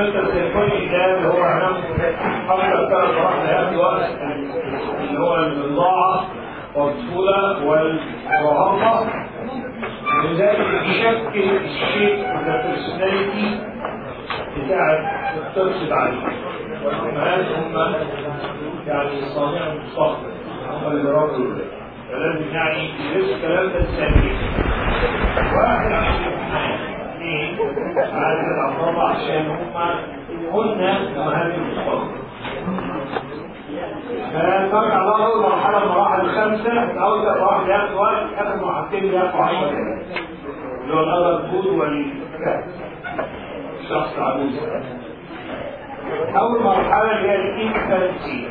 الفلتر السيمفوني ده اللي هو هنام حفلة ثلاث واحدة وقت اللي هو المضاعف والطفولة والرهقة لذلك يشكل الشيء من البرسوناليتي بتاعت الطفل عليه والأمهات هم يعني صانع المستقبل هم اللي ربوا فلازم يعني يدرسوا الكلام ده السنين واحد عشان الامتحان اثنين عدد الأطباء عشان هم قلنا مهام المستقبل فترجع الله أول مرحلة المراحل الخمسة أول واحد ياخد وقت آخر مرحلتين 10 دقايق اللي هو الأول الفود والكهف شخص عجوز أول مرحلة هي الإنفانسي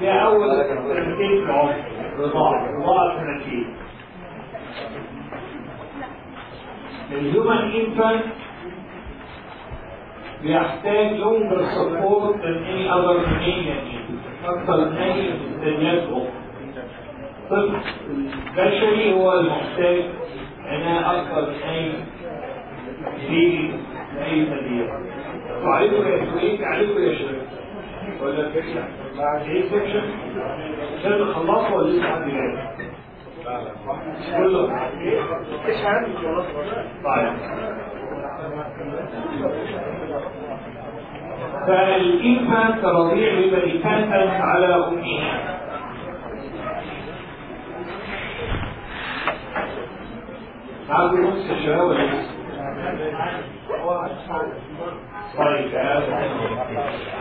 هي أول سنتين في العمر رضاعة رضاعة سنتين ال human infant بيحتاج longer support than any other mammalian أكثر من أي إنسانيات أخرى البشري هو المحتاج عناية أكثر من أي baby أي ثدييات وعليكم يا سويك عليكم يا شباب ولا فكرة بعد إيه section عشان نخلصه ولا لسه حد فال infant رضيع بيبقى dependent على أمه عاوز نص ولا لسه؟ طيب هذا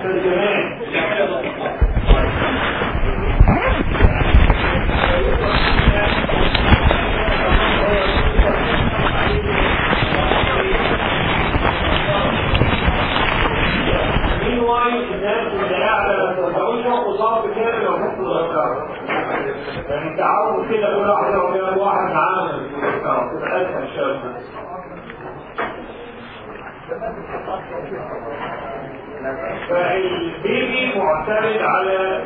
ترجمان الناس اللي قاعدة تتوجه وصاب كده لو كنت تذكرها يعني تعود كده كل واحدة وكل واحد معانا اسهل شوية فالبيبي معتمد على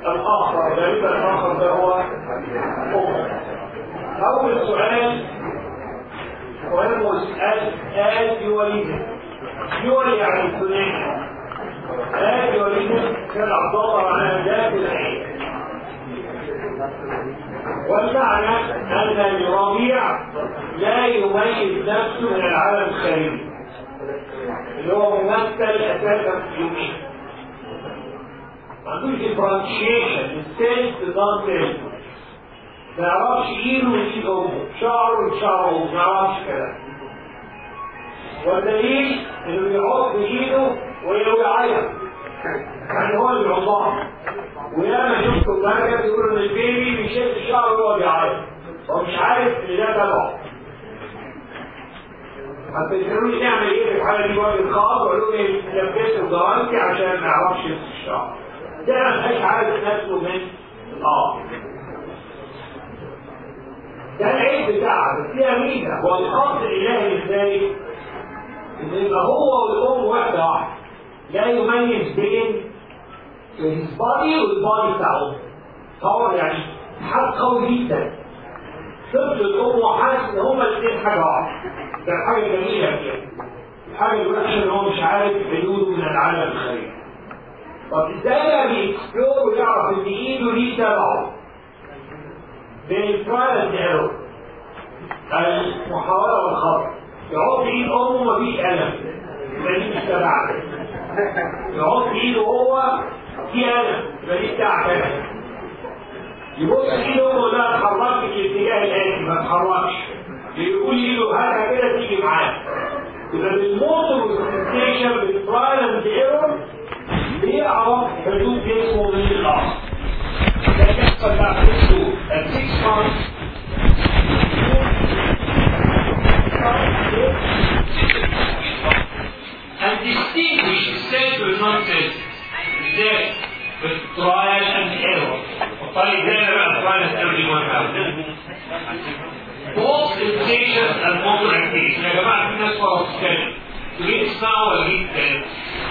الآخر غالبا الآخر ده هو أول سؤال سؤال مسأل آل يولده يولد يعني ثنائي آل يولده كان عبارة عن ذات العين. والمعنى أن الرضيع لا يميز نفسه من العالم الخارجي اللي هو ممثل أساسا في مين ما عندوش differentiation ال self non ما يعرفش ايده من ايد أمه. شعره من شعر أمه. ما يعرفش كده والدليل إنه بيحط إيده وهو يعيط يعني هو اللي بيعضها وياما شفت المركز يقولوا ان البيبي بيشد الشعر وهو بيعيط هو مش عارف إن ده تبعه. هتسألوني نعمل إيه في الحالة دي. وجه الخاص وقالوا لي لبسوا جوانتي عشان ما يعرفش الشعر ده فيهاش عارف نفسه من آه ده العيب بتاعها بس فيها ميزه هو الخاص الالهي إزاي؟ ان يبقى هو والأم واحدة واحدة. لا يميز بين ال body وال body بتاع امه طبعا يعني حد قوي جدا. طفل الأم وحاسس إن هما الاثنين حاجة واحدة. ده حاجة جميلة. كده الحاجة الوحشه إن هو مش عارف حدوده من العالم الخارجي. طب إزاي بقى بي explore ويعرف ان ايده دي تبعه بال trial error المحاوله والخطأ. يحط ايد أمه مفيش ألم. يبقى دي مش تبعك يحط ايده هو في ألم. يبقى دي بتاعتك يبص ايده أمه لا اتحركت في الاتجاه الاتي ما اتحركش يقول ايده هاتها كده تيجي معاه يبقى بالموتور والسنسيشن They are reducing the law. They can conduct it to a six months. And distinguish certain nonsense that the trial and error. By there as well as everyone else. Both and motor activities. تريد تسمعوا ولا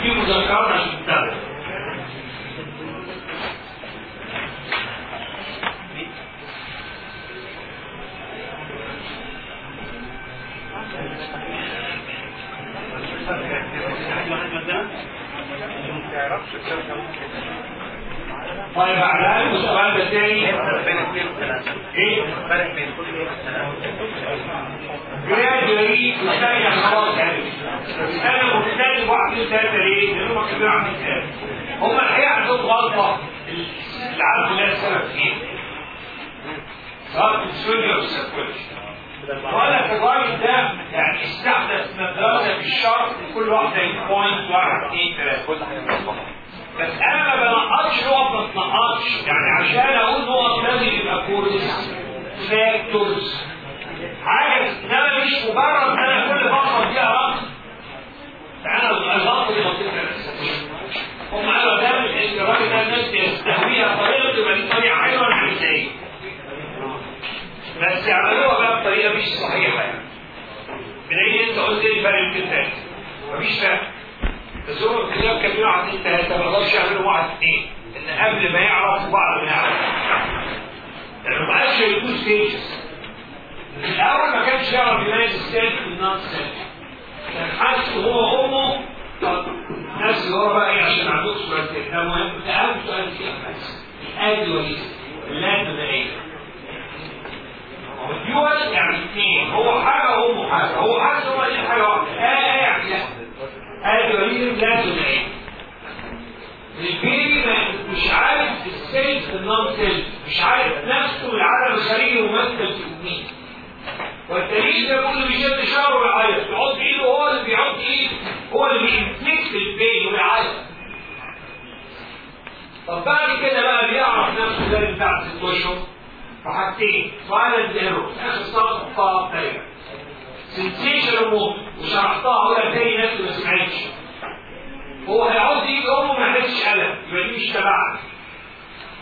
في مذكرات عشان تتابع طيب بعدها السؤال ده تاني إيه؟ فرق بين كل والثلاثة جرادولي مستني خلاص. يعني أنا مستني واحد ثلاثة ليه؟ لأن هم كبيروا عن الثاني هم الحقيقة عندهم غلطة. اللي عارف لها السبب فيه سواء في السوريا أو السيكولوجي ولا الراجل ده يعني استحدث مدرسه في الشرق لكل واحدة بوينت واحد اثنين ثلاثة بس أنا ما بنقطش نقط ما تنقطش يعني عشان أقول نقط لازم يبقى كورس فاكتورز حاجة انما مش مجرد أنا كل فترة فيها رقم أنا الغلط دي الاساسيه هم قالوا ده من الراجل ده الناس يستهويها طريقه تبقى دي طريقة حلوة أنا عايز إيه بس يعملوها بقى بطريقة مش صحيحة. يعني بدليل أنت قلت لي فرق الكتاب مفيش فرق. هو الكتاب كان بيقع اتنين تلاته ما يقدرش يعملوا واحد اثنين. إن قبل ما يعرف وبعد ما يعرف. لأنه ما قالش يكون ستيجز الأول ما كانش يعرف يميز السيلف من النون سيلف كان حاسس هو وامه طب الناس اللي هو بقى إيه عشان عندهم سؤال ده مهم. ده أهم سؤال فيها. بس الادي وليس اللام بدائيه الدول يعني اثنين. هو حاجة وأمه حاجة. هو حاسس هو حاجة واحدة. يعني لا وليس لا بدائيه ال baby مش عارف ال self ال non self مش عارف نفسه العالم الخارجي ممثل في مين والتاريخ ده كله بيشد شعره ويعيط. يحط إيده هو اللي بيحط إيده. هو اللي بي inflict ال pain ويعيط. طب بعد كده بقى بيعرف نفسه ده بتاع ست اشهر في حاجتين trial error اخر حطها تاني sensation و motor وشرحتها ولا تاني ناس ما سمعتش. هو هيعض ايد امه ما يحسش ألم يبقى دي مش تبعك.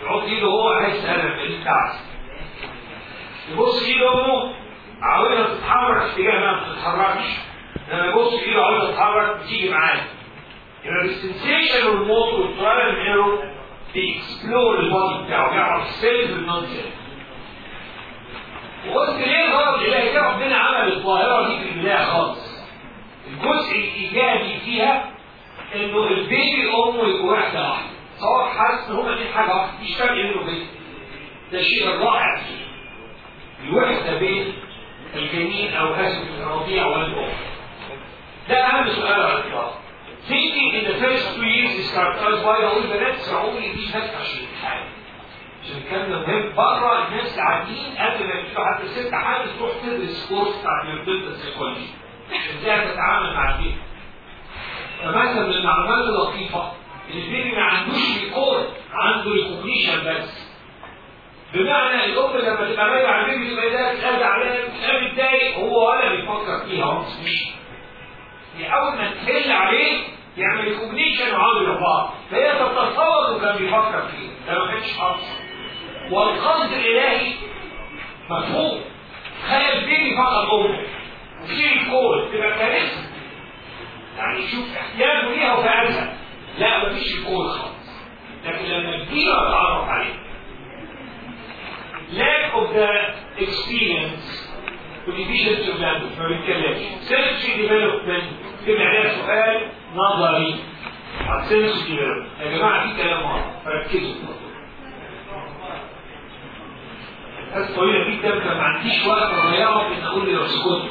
يعض إيده هو يحس ألم دي بتاعتي يبص ايد امه عاوزها تتحرك اتجاه ما بتتحركش. لما يبص إيده عاوزها تتحرك بتيجي معاه. يبقى ال sensation وال motor وال trial error بي explore ال body بتاعه يعرف ال self self وقلت ليه الغرض الالهي ده ربنا عمل الظاهرة دي في البدايه خالص. الجزء الإيجابي فيها انه ال baby امه يبقوا واحدة واحدة سواء حاسس ان هما الاثنين حاجة واحدة. مش فرق بينه وبين ده الشيء الرائع. فيه الوحده بين الجنين أو اسف الرضيع والام ده أهم سؤال على الإطلاق. Thinking in the first two years is characterized by هقول بنات اسمعوني دي بس عشان الامتحان عشان الكلام ده مهم بره الناس قاعدين قبل ما يجيبوا حتى ست حاجة تروح تدرس course بتاع ال baby psychology إزاي تتعامل مع ال baby فمثلا من المعلومات اللطيفة ال baby ما عندوش recall عنده recognition بس. بمعنى الام لما تبقى راجعه على ال baby تبقى ده تسال زعلان تسال متضايق هو ولا بيفكر فيها هو مش يعني أول ما تحل عليه يعمل recognition وعاوز يرفعها فهي تتصور إنه كان بيفكر فيه ده ما كانش حاصل والقصد الإلهي مفهوم. خلى ال baby فقط امه وفي recall تبقى كارثة. يعني شوف احتياجه ليها وفعلها لا مفيش recall خالص. لكن لما تجيله اتعرف عليه lack of the experience وال deficiency of language ما بيتكلمش. sensory development في معناه سؤال نظري. على sensory development. يا جماعة في كلام واضح. فركزوا بس طويله جدا فما عنديش وقت أضيعه إن أقول لي اسكت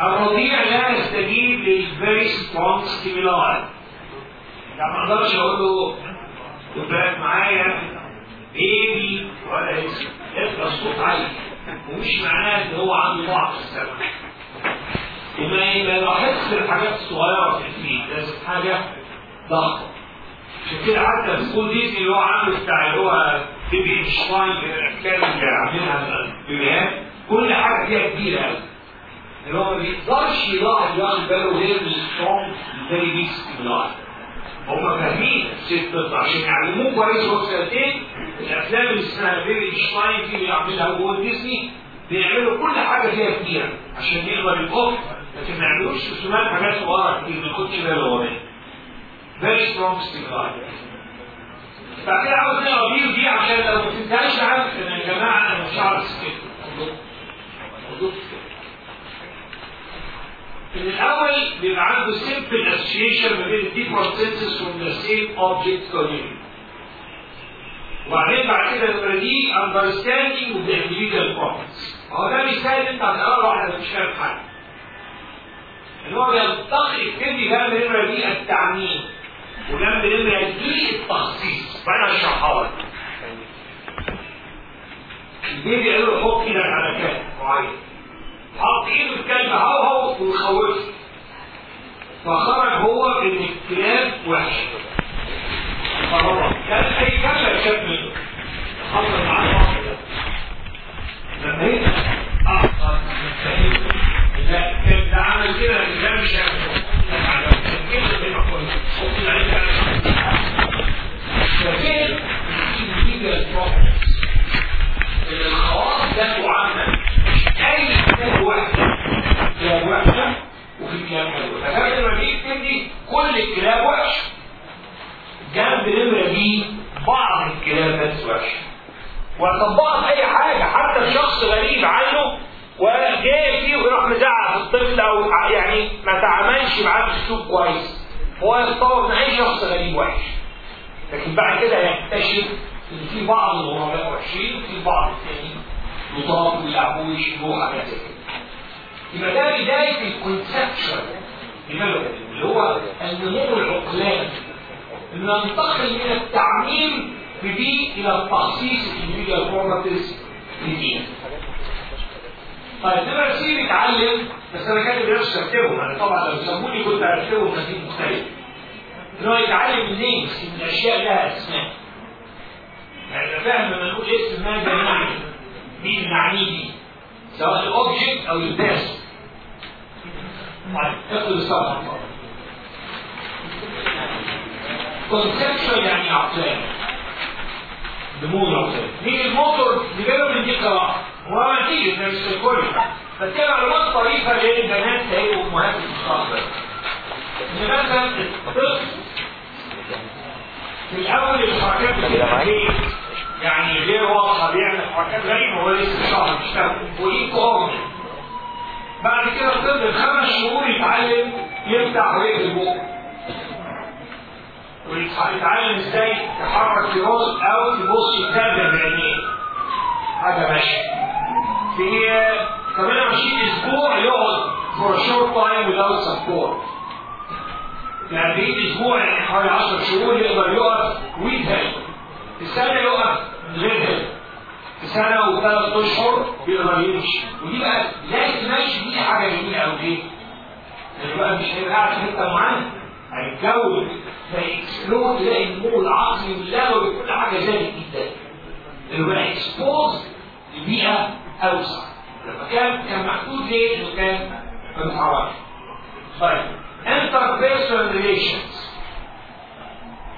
الرضيع لا يستجيب لل very strong stimuli يعني ما أقدرش أقول له خد بالك معايا baby ولا اسم يبقى الصوت عالي. ومش معناه إن هو عنده ضعف السمع وما ما يلاحظش الحاجات الصغيره في ال field لازم حاجة ضخمة. عشان كده حتى في school Disney اللي هو عامل بتاع اللي هو Baby Einstein من الافكار اللي عاملينها البيبيات كل حاجة فيها كبيرة قوي اللي هو ما بيقدرش يلاحظ ياخد باله غير من ال strong very big stimuli هم فاهمين الست عشان يعلموه كويس هو سنتين الافلام اللي اسمها Baby Einstein دي بيعملها هو ديزني بيعملوا كل حاجة فيها كتير عشان يقدر يقف لكن ما يعملوش رسومات حاجات صغيره كتير ما ياخدش باله هو very strong stimuli بعد كده عاوز نقرا فيديو دي عشان لو ما فهمتهاش عارف ان يا جماعة أنا مش عارف اسكت في الأول بيبقى عنده simple association ما بين different senses from the same object community وبعدين بعد كده يبقى دي understanding of the individual properties هو ده مثال انت هتقرا واحد مش فاهم حاجة ان هو بيلتقي يبتدي جنب النمرة دي التعميم وجنب النمرة دي التخصيص. فانا اشرحها لك. البيبي قال له حط إيدك على كلب معين. ايده الكلب هوهو ويخوفه فخرج هو ان الكلاب وحش. فهو كان اي كلب شاف منه. حصل معاه ده لما هي احضر لا كان ده عمل كده ده مش ان الخواص ذاته عامه أي كتاب وحده كتاب وحشه وفي كلام حلو فكانت بيجي تبني كل الكلاب وحش. جنب نمره دي بعض الكلاب بس وحشه وطبقها في أي حاجة حتى الشخص غريب عنه وجاي فيه ويروح مزعق الطفل أو يعني ما تعاملش معاه بأسلوب كويس. هو يتصور إن أي شخص غريب وحش. لكن بعد كده يكتشف إن في بعض الغرباء وحشين وفي بعض التانيين. يضربوا ويلعبوا ويشبهوا حاجات يبقى ده بداية ال conception اللي هو النمو العقلاني. ان ننتقل من التعميم بدي إلى التخصيص individual properties بدي طيب نمرة C بيتعلم بس أنا كاتب نفسي اكتبهم أنا طبعا لو سموني كنت هكتبهم ترتيب مختلف ان هو يتعلم ال names إن الأشياء لها أسماء. يعني فاهم لما نقول اسم ماذا يعني مين معنيه سواء ال object أو ال person طيب اخد الصفحه conceptual يعني عقلاني. نمو العقلاني مين ال motor؟ development دي قراءه هو نتيجه مش الكل فكده معلومات طريفه للبنات هيبقوا امهات المستقبل إن مثلا الطفل في الأول الحركات إيه؟ يعني غير واضحة بيعمل حركات غريبة وهو لسه شهر بيشتغل وليه كورن بعد كده الطفل خمس شهور يتعلم يفتح ويقفل بقه ويتعلم إزاي يحرك في راس أو يبص يتابع بعينيه حاجة ماشيه في 28 أسبوع يقعد for a short time without support. يعني أسبوع يعني حوالي 10 شهور يقدر with help. في سنه يقف غير في سنه وثلاث اشهر يقدر يمشي. ودي بقى لازم ماشي دي حاجة جميله قوي ليه؟ لأن بقى مش هيبقى قاعد في حتة معينة. هيتجوز. فيكسبلور تلاقي النمو العقلي واللغوي وكل حاجة زادت جدا. اللي بقى اكسبوز لبيئة أوسع. لما كان كان محدود ليه؟ انه كان ما طيب. Interpersonal relations.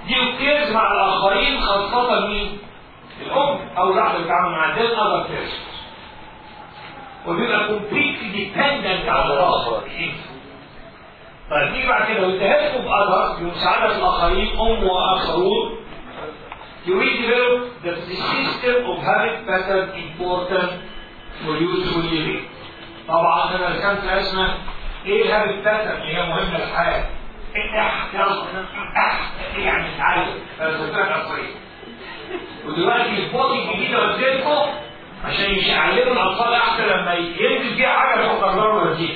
دي occurs مع الآخرين خاصه مين؟ الام أو الواحده اللي بتتعامل مع ده other persons وبيبقى completely dependent على الآخر طيب نيجي بعد كده. والتهاجم بأذر بمساعدة الآخرين أم وآخرون. You will develop the, system of habit pattern important for useful living طبعا أنا رسمت رسمة إيه الهابت باترن اللي هي مهمة افتح يعني تعالى رسمتها عصريه ودلوقتي البوطي الجديده قدامكم عشان مش يعلموا الاطفال احسن لما ينزل فيها حاجة يحط النار ويجيب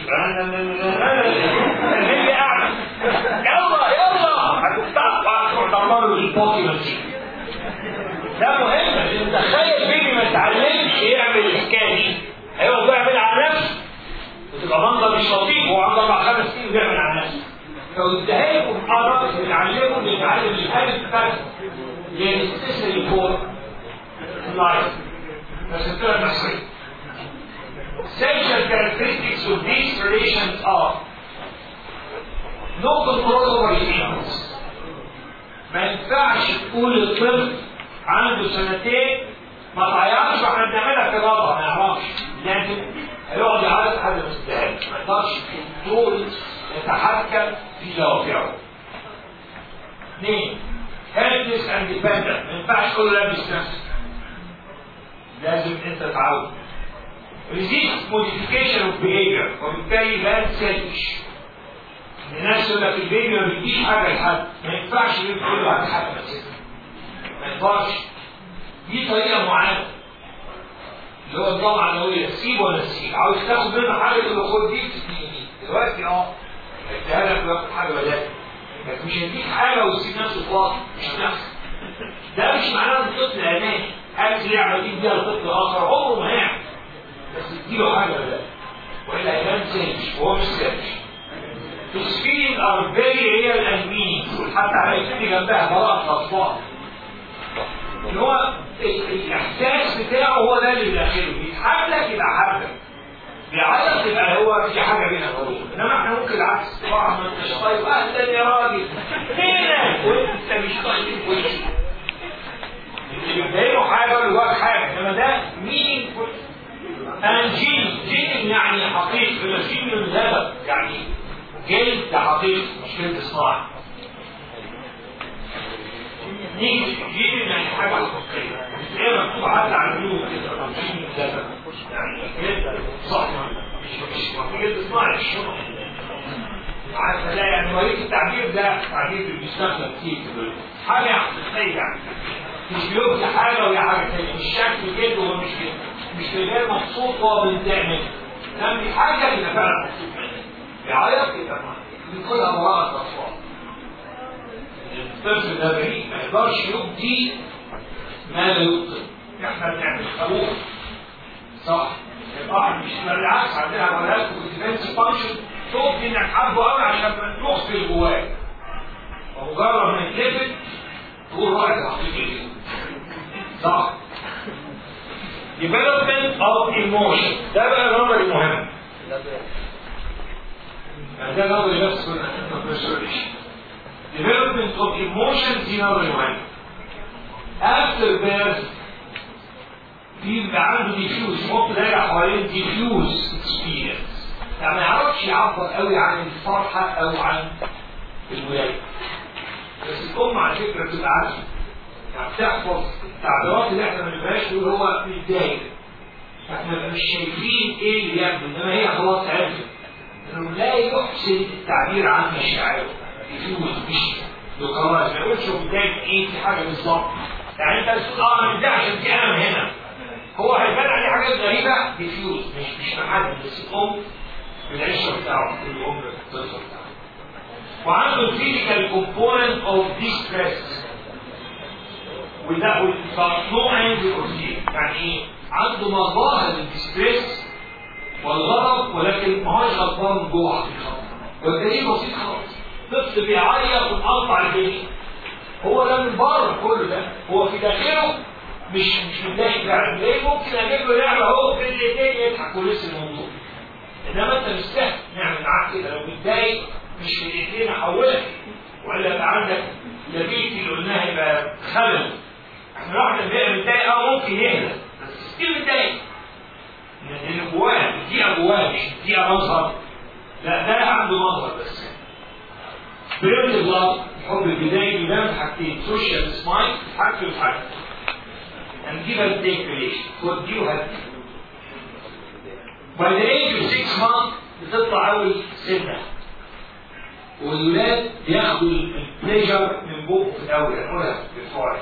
اللي قاعد. يلا يلا. هتتقطع وتدمروا البوطي ويجيب ده مهم لأن تخيل بيبي ما اتعلمش يعمل دي هيقعد يعمل على نفسه وتبقى منظر مش لطيف هو عنده أربع خمس سنين بيعمل على نفسه لو اديها لكم حركه بتعلمه بيتعلم الحاجة بتاعته اللي هي necessary for life بس الطريقة النفسيه essential characteristics of these relations are no control over feelings ما ينفعش تقول للطفل عنده سنتين ما تعيطش وإحنا بنعملها في بابا ما يعرفش. لازم هيقعد يعيط لحد ما يستاهل. ما يقدرش. يتحكم في دوافعه اثنين helpless and dependent. ما ينفعش تقول له لابس نفسك لازم انت تعود. Resist modification of behavior. وبالتالي لا تسلش الناس يقول لك البيبي ما بيديش حاجة لحد. ما ينفعش تقول له بس. ما ينفعش. دي طريقة معينة. اللي هو الضوء العنويه سيب ولا سيب. عاوز تاخد منه حاجة تقول له خد دي تديني دلوقتي آه. اديها لك وياخد حاجة بدالك لكن مش هديك حاجة ويسيب نفسه فاضي مش هتحصل ده مش معناه إن الطفل اناني عايز يعمل يديها لطفل آخر عمره ما هيعمل بس اديله حاجة بدالك وإلا هيبان سيرش وهو مش are very real and meaningful حتى هيكتب جنبها براءة الأطفال. اللي هو الإحساس بتاعه هو ده اللي بداخله بيتحب لك يبقى حبك بيعيط يبقى هو في حاجة بينك وبينه إنما إحنا ممكن العكس. طبعا ما أنتش طيب. أهلا يا راجل. فينك وأنت مش طيب. بيبينه حاجة واللي جواك حاجة. إنما ده and genuine genuine يعني حقيقي. مش genuine لبن يعني جلد ده حقيقي. مش جلد صناعي نيجي جيب يعني حاجة حقيقية هي مكتوب حتى على اليوم كده جيب ده يعني جلد صح. مش مش جلد صناعي الشغل عارف لا يعني وريك التعبير ده تعبير اللي بيستخدم كتير. حاجة حقيقية يعني. مش بيبقى حاجة وهي حاجة تانية. مش شكل جلد وهو مش جلد مش غير مبسوط وهو منه لما حاجة يبقى فعلا مبسوط. منها يعيط يبقى بيكونها براءة الأطفال. الطفل ده بريء ما يقدرش يبدي ما لا يبطل إحنا بنعمل خبوط صح. طبعا مش بالعكس عندنا عمليات defense function تبدي انك حابه قوي عشان ما تخفي جواك ومجرد ما يتلفت تقول رأي حقيقي صح. Development of emotion. ده بقى الأمر المهم. ده نظري كنا development of emotions دي نظري مهم after birth بيبقى عنده diffuse. يحط دايره حوالين diffuse experience. يعني ما يعرفش يعبر قوي عن الفرحة أو عن الولاده بس الأم على فكرة بتبقى عارفة. يعني بتحفظ التعبيرات اللي إحنا ما بنبقاش نقول هو متضايق إحنا مش شايفين إيه اللي يعمل. إنما هي خلاص عرفت. انه لا يحسن التعبير عن مشاعره. diffuse مش بقرار ما يقولش هو متضايق إيه في حاجة بالظبط يعني أنت بتقول آه أنا متضايق عشان في الم هنا. هو هيبان عليه حاجات غريبة diffuse مش مش محدد بس الام بالعشره بتاعه كل ام الطفل بتاعه وعنده ال physical component of distress with no anger يعني إيه؟ عنده مظاهر ال distress والغضب ولكن ما هوش غضبان جوه حقيقة. والدليل بسيط خالص. طفل بيعيط ومقطع الجنين هو ده من بره كل ده. هو في داخله مش مش متضايق فعلا ليه؟ ممكن أجيب له لعبة اهو في الاثنين يضحك ولسه الموضوع. انما انت مش سهل نعمل معاك كده. لو متضايق مش في الاثنين احولك ولا يبقى عندك لبيتي اللي قلناها يبقى خلل. إحنا واحد بيبقى متضايق آه ممكن يهدى. بس ستيل متضايق. لأن جواه دقيقه جواه مش دقيقه مظهر. لا ده عنده مظهر بس. بريمت الله الحب البدايي بيبان حاجتين سوشيال سمايل حاجته and take relation. خد دي وهات by the age of 6 months بتطلع أول سنة. والولاد بياخدوا البليجر من بوقه في الأول ياكلها بفوعي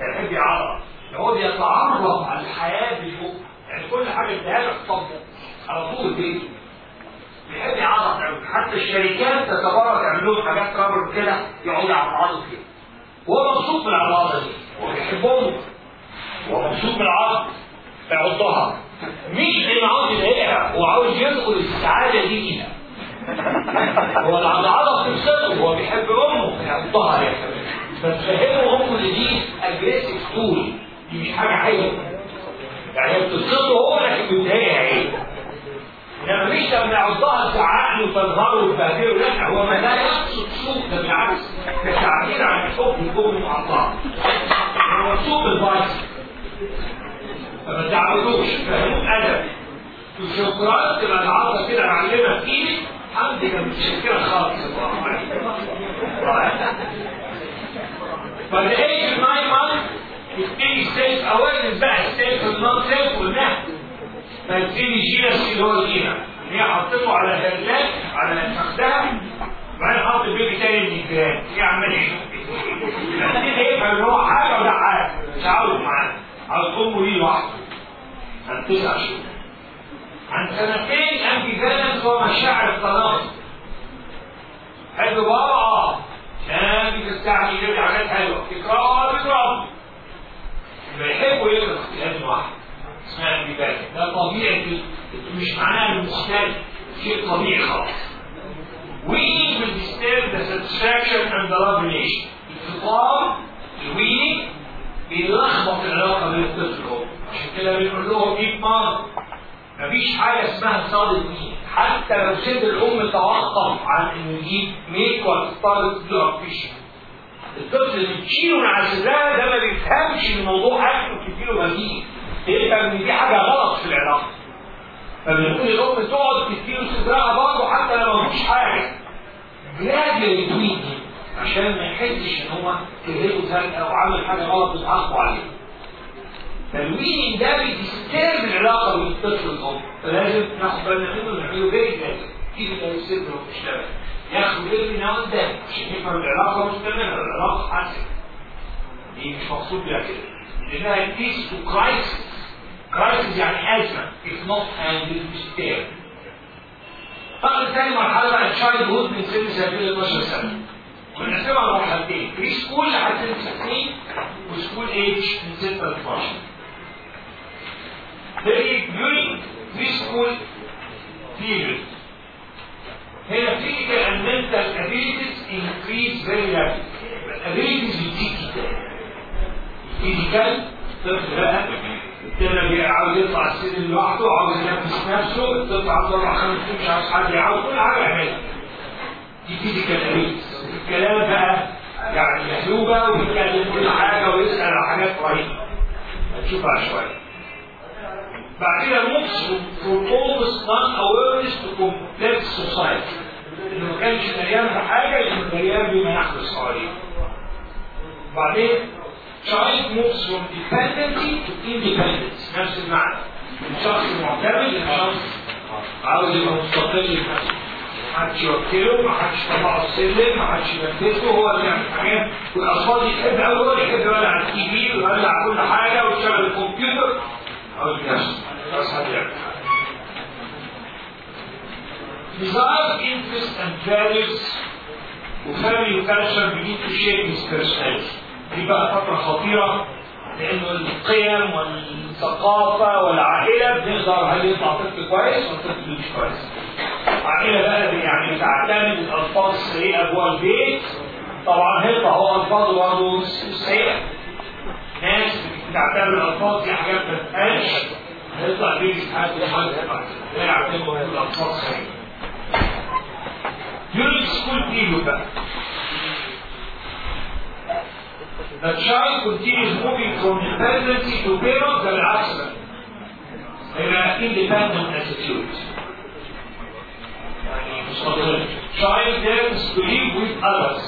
يحب يعرف. هو بيتعرف على الحياة بالبوق يعني كل حاجة اديها لك طبق على طول بيه بيحب يعرف حتى الشركات تتبرع تعمل لهم حاجات رابر كده يقعدوا يعرضوا فيها. وهو مبسوط بالعراضه دي. وبيحبهم ومبسوط بالعرض فيحطها مش انه عاوز يلاقيها هو عاوز يدخل السعادة دي ليها هو العضعضه بتبسطه هو بيحب أمه. يحطها كمان فتفهمه أمه إن دي اجريسيف تول دي مش حاجة حلوة. يعني بتبسطه هو لكن بتضايقها إيه انما مش لما يعضها تزعقني وتنهار وتبهدله لا هو ما لا يقصد سوء بالعكس ده تعبير عن الحب يكون معطاه هو مبسوط بالفايس فما تعبدوش فهموك أدب. وشكرا تبقى العضله كده معلمة في حمدي كان متشكرة خالص. الله فالايج 9 months يبتدي سيلف اويرنس بقى السيلف والنون سيلف والنهج فيبتدي جينس اللي هو الجينة اللي هي حطيته على هلات على فخدها وبعدين حط البيبي تاني من الجيران. هي عمال يشوف يبتدي يفهم ان هو حاجة ولا حاجة. مش عاوز معاه عاوز امه دي لوحده. عن تسع شهور. عن سنتين امبيفالنس هو مشاعر التناقض. حلو بابا آه. كان بتستعمل يجيب حاجات حلوة. تكرهها بتكرهها يبقى يحبوا يقرأ. اختلاف واحد. اسمها امبيفالنس ده طبيعي مش معناه إنه مختلف. شيء طبيعي خالص. We will disturb the satisfaction and the love relation. الخطاب الويني بيلخبط العلاقة بين الطفل هو عشان كده بنقول لهم 100 مرة مفيش حاجة اسمها صادق مين حتى لو سيد الأم توقف عن إنه يجيب ميك ولا بلو فيش الطفل اللي بتشيله من على ده ما بيفهمش الموضوع أكل وتديله مزيد يفهم إن دي حاجة غلط في العلاقة. فبنقول الأم تقعد تديله صدرها برضه حتى لو مفيش حاجة. جراديوالي تويني عشان ما يحسش إن هو فجأة أو عمل حاجة غلط وتعاقبوا عليه. فالويننج ده بيسترب العلاقة بين الطفل والأم. فلازم ناخد بالنا منه ونعمله فيري لازم كيف ده يصير ويشتغل ياخد ابني ناو ده عشان يفهم العلاقة مستمرة العلاقة حسنة دي مش مقصود بيها كده. لأنها تيس تو كرايسيس. كرايسيس يعني أزمة if not handled بستير بعد تاني مرحلة بقى ال childhood من سن سنتين ل 12 سنة. بنقسمها على مرحلتين. preschool لحد سن 6 سنين و school age من 6 ل 12 Very during preschool period. هنا physical and mental abilities increase very rapidly. Abilities بتزيد جدا physical الطفل بقى الطفل عاوز يطلع السلم لوحده عاوز ينفس نفسه عاوز أربع خمس مش عاوز حد يعاوز كل حاجة يعملها. دي physical abilities الكلام بقى يعني محلوبه ويتكلم كل حاجة ويسأل على حاجات رهيبة. هتشوفها شوية. بعد كده موves from almost non-awareness to complex إنه ما كانش مليان بحاجة يبقى مليان بما يحدث حواليه بعدين child moves from dependency to independence. نفس المعنى من شخص معتمد لشخص عاوز يبقى مستقل بنفسه محدش يوكله محدش يطلعه السلم محدش ينفذه هو اللي يعمل حاجات والاطفال يحب قوي هو يحب يولع التي في ويولع كل حاجة ويشغل الكمبيوتر عاوز نفسه بس حد يعمل Desire, interest and values. وفاميلي وكالتشر begin to shape his personality دي بقى فترة خطيرة لأنه القيم والثقافة والعائلة بنقدر هل يطلع طفل كويس ولا طفل مش كويس. العائلة بقى يعني بتعتمد الألفاظ السيئة جوه البيت طبعا هيطلع هو ألفاظه برضه سيئة. ناس بتعتبر الألفاظ دي حاجات ما تتقالش هيطلع بيت حد حد لا يعتبر الألفاظ سيئة. School period بقى The child continues moving from dependency to parent بالعكس. هيبقى independent attitude. يعني مستقل. Child learns to live with others.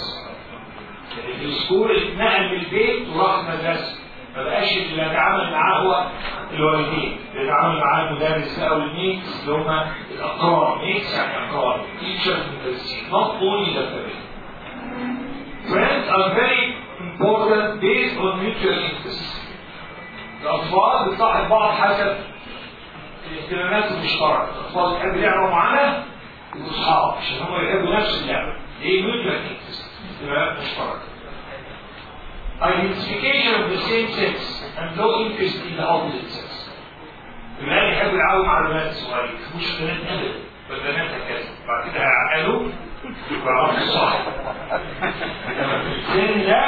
يعني في السكول اتنقل من البيت وراح المدرسة. ما بقاش اللي بيتعامل معاه هو الوالدين، بيتعامل معاه المدرس أو ال mates اللي هم الأقران، ميكس يعني أقران، teachers مدرسين، only the family. Friends are very important based on mutual interests. الأطفال بتصاحب بعض حسب الاهتمامات المشتركة، الأطفال بيحبوا يلعبوا معانا يبقوا أصحاب عشان هم يحبوا نفس اللعبة. دي mutual interest، اهتمامات مشتركة. Identification of the same sex and no interest in the opposite sex. الولاد يحبوا يلعبوا مع الولاد الصغيرين، مش بنات أبدا، بنات هكذا. بعد كده هيعقلوا يبقى صح السن ده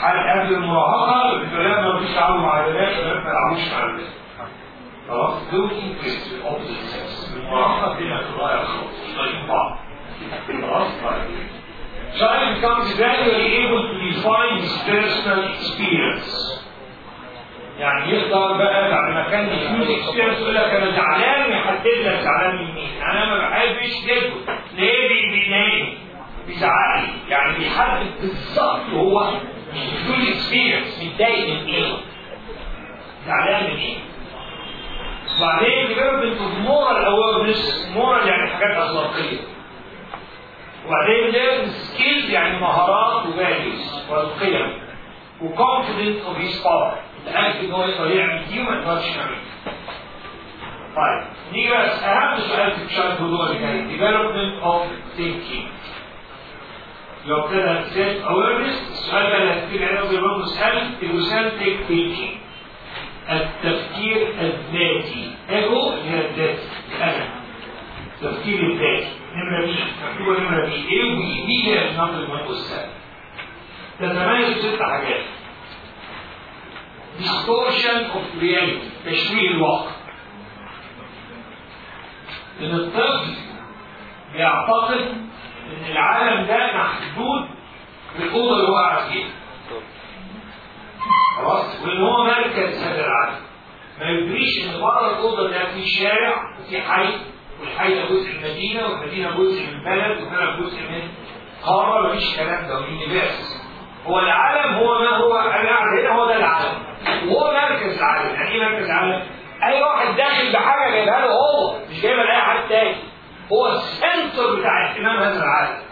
حال قبل المراهقه الولاد ما بيش يلعبوا مع البنات البنات ما يلعبوش مع الولاد خلاص دول interest opposite sex المراهقه بينها تتغير خالص مش طايقين بعض خلاص طيب Child becomes gradually able to define his personal experience. يعني يقدر بقى بعد ما كان يفوز experience يقول لك أنا زعلان يحدد لك زعلان من مين أنا ما بحبش كده ليه بينام بيزعق يعني بيحدد بالظبط هو يفوز experience متضايق من إيه؟ زعلان من إيه؟ وبعدين development of moral awareness moral يعني حاجات أخلاقية. وبعدين ده skills يعني مهارات و values والقيم و confident of his power متاكد إن هو يقدر يعمل دي وما يقدرش يعمل طيب اهم سؤال في الشهر هو اللي development of thinking. لو كده self awareness السؤال ده اللي هتكتب عليه زي ما سأل ال egocentric thinking. التفكير الذاتي ايجو هي الذات الانا التفكير الذاتي نمرة بي مكتوبة نمرة بي إيه وبي بي هي النقل المهم السابق تتميز ست حاجات distortion of reality. تشويه الواقع ان الطفل بيعتقد إن العالم ده محدود بالاوضه اللي هو قاعد فيها. خلاص؟ وإن هو مركز هذا العالم ما يدريش إن بره الأوضة ده في شارع وفي حي والحي ده جزء من المدينة والمدينة جزء من البلد والبلد جزء من قارة. مفيش كلام ده universe هو العالم هو ما هو أنا قاعد هنا هو ده العالم. وهو مركز العالم. يعني إيه مركز العالم؟ اي واحد داخل بحاجه جايبها له هو مش جايبها لاي حد تاني. هو ال center بتاع اهتمام هذا العالم.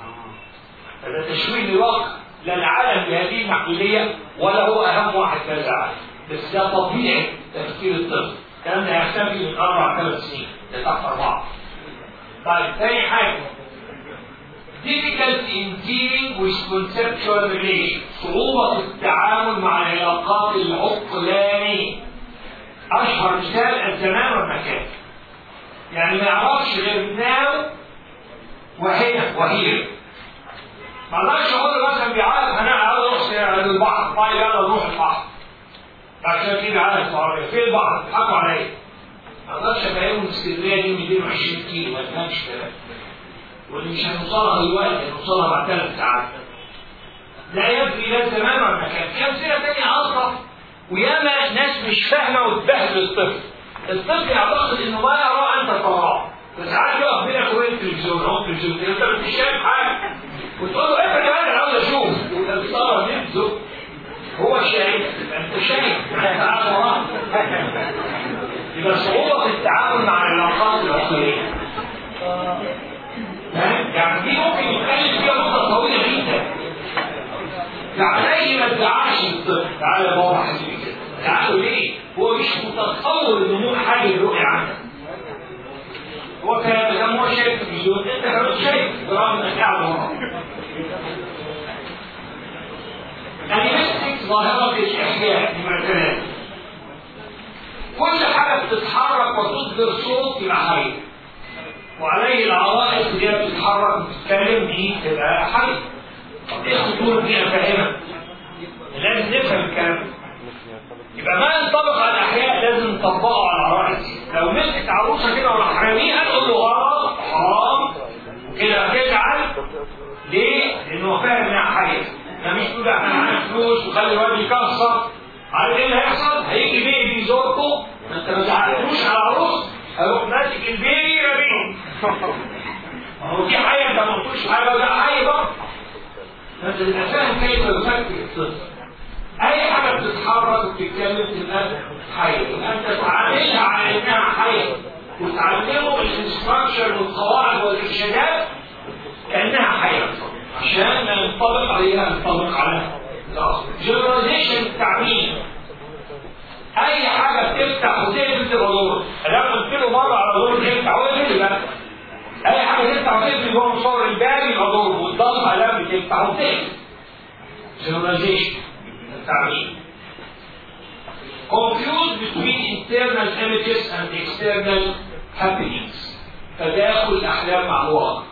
هذا تشويه للواقع لا العالم بهذه المحدوديه ولا هو أهم واحد في هذا العالم. بس ده طبيعي تفكير الطفل الكلام ده هيختفي من أربع ثلاث سنين. ده تحت أربعة. طيب ثاني حاجة. Difficulty in dealing with conceptual relations. صعوبة في التعامل مع العلاقات العقلانية. أشهر مثال الزمان والمكان. يعني ما يعرفش غير ناو وهنا وهير ما أقدرش أقول له مثلا بيعرف أنا عاوز أروح للبحر طيب يلا نروح البحر. عشان كده عارف العربية فين البحر. بيضحكوا عليا. ما أقدرش افهمهم اسكندرية دي 220 كيلو. ما يفهمش كلام. واللي مش هنوصلها دلوقتي هنوصلها بعد ثلاث ساعات. لا يبقي لا زمان ولا مكان في أمثلة ثانية الطف وياما ناس مش فاهمة وتبهدل الطفل. الطفل يعتقد إنه ما يرى انت تراه فساعات يقف بينك وبين التلفزيون اهو التلفزيون. انت مش شايف حاجة وتقول له انت كمان أنا عاوز أشوف. وتتصرف نفسه هو شايف أنت شايف تعال وراه. يبقى صعوبة في التعامل مع العلاقات العقليه يعني دي ممكن يتكلم فيها مده طويله يعني ما الطفل تعالى بابا حبيبي كده. تعالوا ليه؟ هو مش متصور إن مو حاجة الرؤيه عنك هو كان كان هو شايف التلفزيون. أنت كمان شايف برغم انك قاعد وراه يعني مسك ظاهرة الاحياء نمره ثلاثة كل حاجة بتتحرك وتصدر صوت يبقى حي وعليه العوائق اللي هي بتتحرك وتتكلم دي تبقى حي إيه الخطوره دي افهمك لازم نفهم الكلام يبقى ما ينطبق على الاحياء لازم نطبقه على العرائس لو مسك عروسه كده وراح راميها نقول له غلط حرام وكده هتزعل ليه؟ لأنه فاهم انها حيه ما مش تقول إحنا معانا فلوس وخلي الواد يكسر عارف إيه اللي هيحصل؟ هيجي بيبي يزوركم ما انت ما زعلتوش على العروس هيروح ماسك البيبي راميه هو دي حيه انت ما قلتوش حاجة ولا حيه برضه فاهم كيف يفكر الطفل أي حاجة بتتحرك وبتتكلم تبقى يبقى انت تعاملها على إنها حيه وتعلمه ال instructions والقواعد والإرشادات كانها حيه عشان ما ينطبق عليها ينطبق على الاصل generalization التعميم أي حاجة بتفتح وتقفل تبقى door أنا قلت له مره على door تفتح هو يقول بقى اي حاجة تفتح وتقفل جوه مصور الباب يبقى door والضغط عليها بتفتح وتقفل التعميم confused between internal images and external happenings. تداخل الأحلام مع الواقع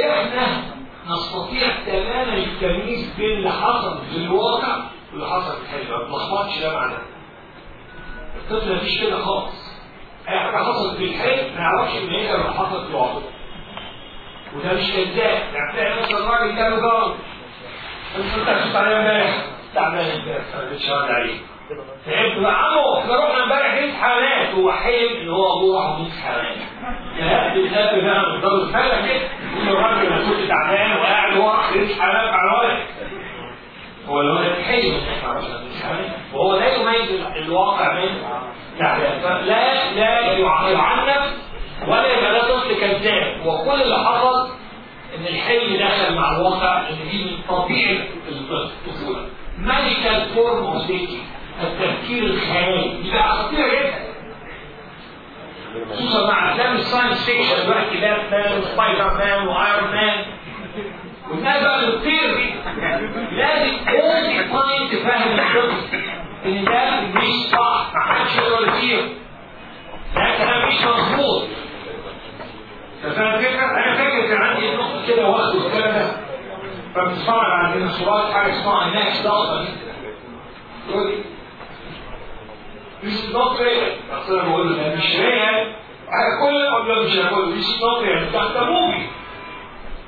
إحنا نستطيع تماما التمييز بين اللي حصل في الواقع واللي حصل في الحلم ما تلخبطش ده معناه الطفل مفيش كده خالص. اي حاجة حصلت في الحلم ما يعرفش ان هي اللي حصلت في الواقع وده مش كذاب يعني تلاقي مثلا الراجل جاله جار انت كنت عليه امبارح تعبان امبارح فمش راضي عليه فهمت بقى عمو إحنا رحنا امبارح جنس حيوانات هو حلم ان هو ابوه راح جنس حيوانات يا هدي الاب بقى بالضبط الفرق كده يقول الراجل أنا كنت تعبان وقاعد هو راح جنس حيوانات على الولد هو الولد حلم وهو لا يميز الواقع من فلا لا يعنف ولا يبقى ده طفل كذاب. وكل اللي حصل إن الحلم دخل مع الواقع إن دي من طبيعة الطفولة. magical form of التفكير الخيالي. دي بقى خطيره جدا. خصوصا مع أفلام ال science fiction دلوقتي باتمان وسبايدر مان وأيرون مان. والناس بقى اللي بتطير لازم all time تفهم الطفل ان ده مش صح ما حدش يقدر يطير ده كلام مش مظبوط. فاهم الفكرة؟ أنا فاكر كان عندي ابن كده واخده الكلام ده. فبتتفرج على الديناصورات حاجة اسمها الناس ضغطه دي يقول لي مش نوت ريال اصل أنا بقول ده مش على كل أقول مش هقول مش ريال ده ده موفي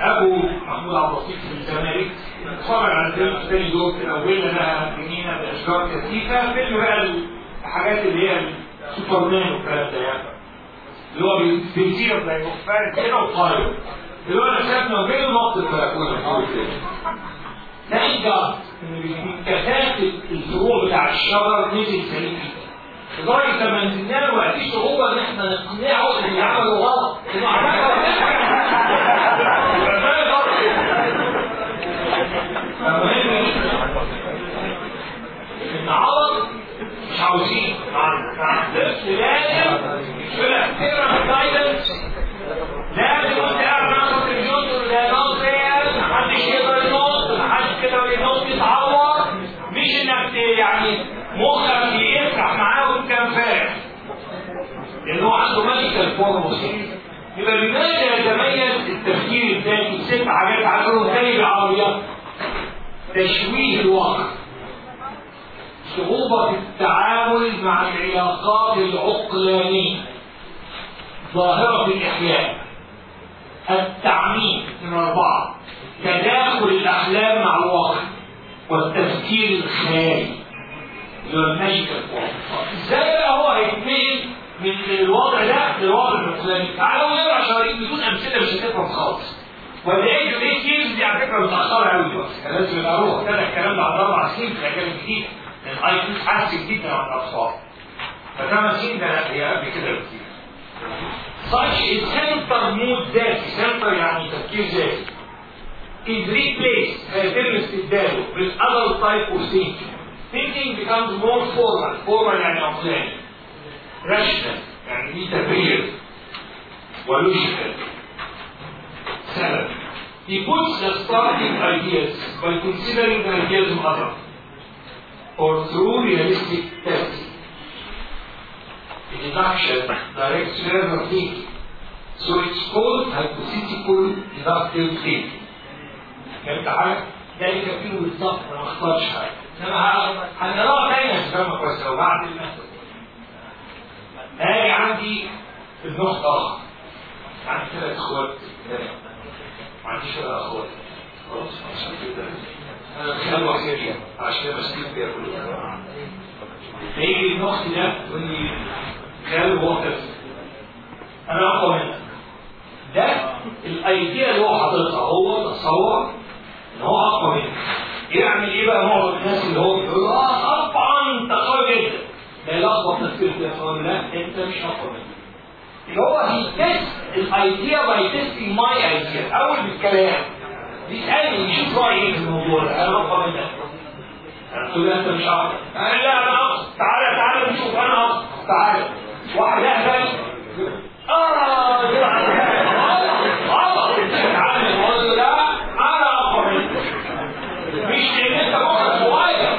أبو محمود عبد اللطيف في الزمالك بنتفرج على الفيلم تاني دور الاولى لها جنينه بأشجار كثيفة فيلم بقى الحاجات اللي هي سوبرمان والكلام ده يعني. اللي هو بيطير زي مختلف كده وطاير. اللي هو أنا شافنا وبين نقطه البلكونة. جاد إن كثافة الفروع بتاع الشجر نزل سليم لدرجة لما نزلنا له بقى في صعوبه إن إحنا نقنعه إن يعملوا غلط. Amen. تشويه الواقع صعوبة التعامل مع العلاقات العقلانية. ظاهرة الإحياء التعميم من أربعة تداخل الأحلام مع الواقع والتفكير الخيالي إزاي بقى هو هيتنقل من الوضع ده للوضع العقلاني؟ تعالوا نقرأ شرايين بدون أمثلة مش هتفهم خالص. وال age وال eight years دي على فكره متاخره قوي دلوقتي كان لازم يقروها ابتدى الكلام ده على أربع سنين في الاجيال الجديده ال IQ حاسس جدا على الاطفال فثمان سنين ده لا هي قبل كده بكتير such egocentric mode ذاتي egocentric يعني تفكير ذاتي is replaced هيتم استبداله with other type of thinking thinking becomes more formal formal يعني عقلاني rational يعني دي تبرير ولوجيكال سبب He puts the starting ideas by considering the ideas of others or through realistic tests. Deduction directs further thinking. So it's called hypothetical deductive thinking. فهمت حاجة؟ ده اللي كان فيه بالظبط أنا ما اختارش حاجة. انما هنقراها تاني عشان تفهمها كويس قوي بعد المثل. هاجي عندي النقطة. عندي ثلاث اخوات ولا أخوات. خلاص عشان كده الخيال وخيرية عشان مسكين فيها كلها. فيجي النقط ده يقول لي خيال هو. أنا أقوى منك. ده الأيديا اللي هو حاططها هو تصور إن هو أقوى منك. يعمل إيه بقى معظم الناس اللي هو بيقول آه طبعا انت قوي جدا. ده يلخبط تفكير في لا أنت مش أقوى منك. اللي هو هي تيست الايديا باي تيستنج ماي ايديا اول بالكلام بيسالني يشوف رايي إيه في الموضوع ده أنا اقوى منك له انت مش اقصد قال لا أنا اقصد تعالى تعالى نشوف أنا اقصد تعالى واحد اهبل آه أنا مش ان انت مخك صغير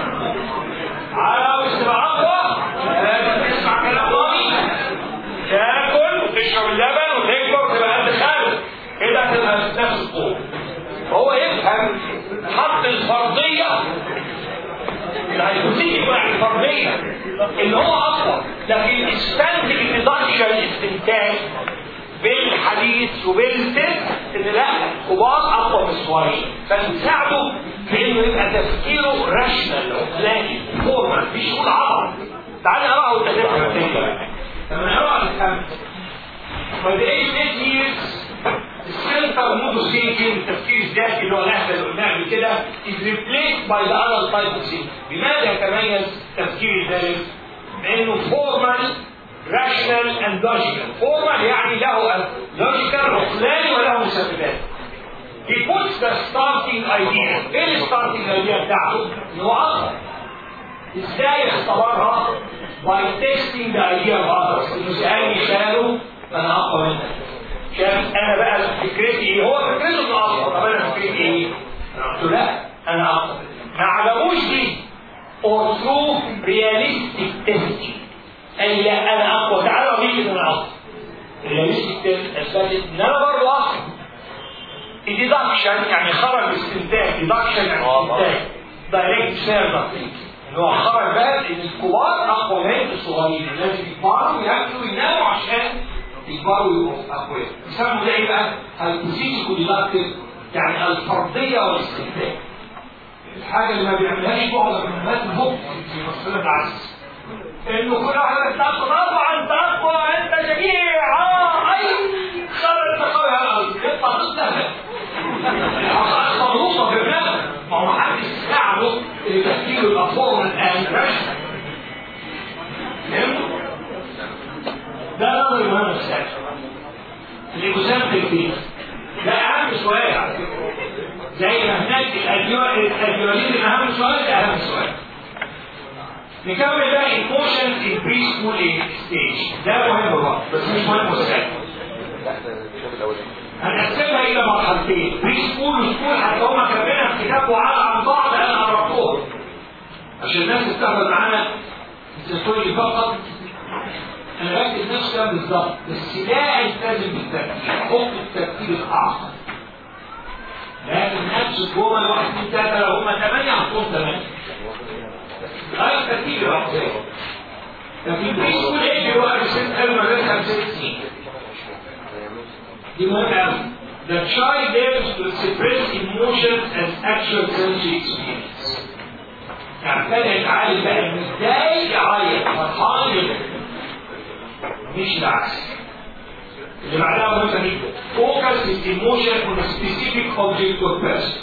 على وسط اقوى لازم تسمع كلام ضمير تاكل وتشرب اللبن وتكبر وتبقى قد خالد كده هتبقى نفس القوه هو يفهم حط الفرضية. ال hypothetic يعني الفرضية اللي هو اقوى لكن استنتج ال deduction الاستنتاج بالحديث وبالفكر إن لا الكبار أقوى من الصغيرين. فنساعده في إنه يبقى تفكيره rational عقلاني formal مش يقول عبط. تعالى وتفهم الدنيا لما نقرا نفهم By the age of 8 years, egocentric mode of thinking, التفكير الذاتي اللي هو الاهبل اللي قلناه قبل كده, is replaced by the other type of thinking. بماذا يتميز التفكير الذاتي؟ بانه formal, rational and logical. Formal يعني له logical عقلاني وله مسببات. He puts the starting idea. إيه الستارتنج idea بتاعته؟ ان هو أصلا إزاي اختبرها؟ by testing the idea of others. انه سألني سأله أنا اقوى منك شايف أنا بقى فكرتي إيه؟ هو فكرته إنه اقوى طب أنا فكرتي إيه؟ أنا قلت له لا أنا اقوى ما عجبوش دي. Through realistic testing قال لا أنا أقوى. تعالى اوريك ان أنا اقوى realistic test اثبتت ان أنا برضه اقوى deduction يعني خرج باستنتاج. Deduction يعني استنتاج. direct further إن هو خرج بقى إن الكبار أقوى من الصغيرين. لازم يكبروا وياكلوا ويناموا عشان يكبروا اقوياء يسموا ده إيه بقى؟ ال hypothetico deductive يعني الفرضيه والاستنتاج الحاجة اللي ما بيعملهاش معظم الناس المخ في مسألة العكس. انه كل واحد انت طبعا انت أقوى انت شجيع آه اي خرج تقوي على الأرض يطلع تستهبل خلوصه في دماغك ما هو محدش ساعده لتفكير الافور الان فهمتوا؟ ده نظري مهم السادس ال egocentric دي ده أهم سؤال على زي ما هناك الاديولين أهم سؤال ده أهم سؤال. نكمل بقى emotions in preschool stage ده مهم برضه بس مش مهم السادس هنقسمها إلى مرحلتين. preschool و school حتى هم كاتبينها في كتاب وعلى عن بعض أنا قربتهم عشان الناس تستخدم معانا السيكولوجي فقط أنا باكد نفس الكلام بالظبط بس لا التزم بالترتيب حط الترتيب الأعظم. لكن نفس الجمل واحد اثنين ثلاثة لو هم ثمانيه هتكون ثمانيه غير الترتيب الاعظم لكن في سكول إيه هو قبل ما بيفهم ست سنين دي مهمة قوي The child learns to express emotions as actual sensory experience. يعني يتعلم بقى إزاي يعيط. فرحان جدا. مش العكس اللي بعدها مهمة جدا emotion on a specific object or person.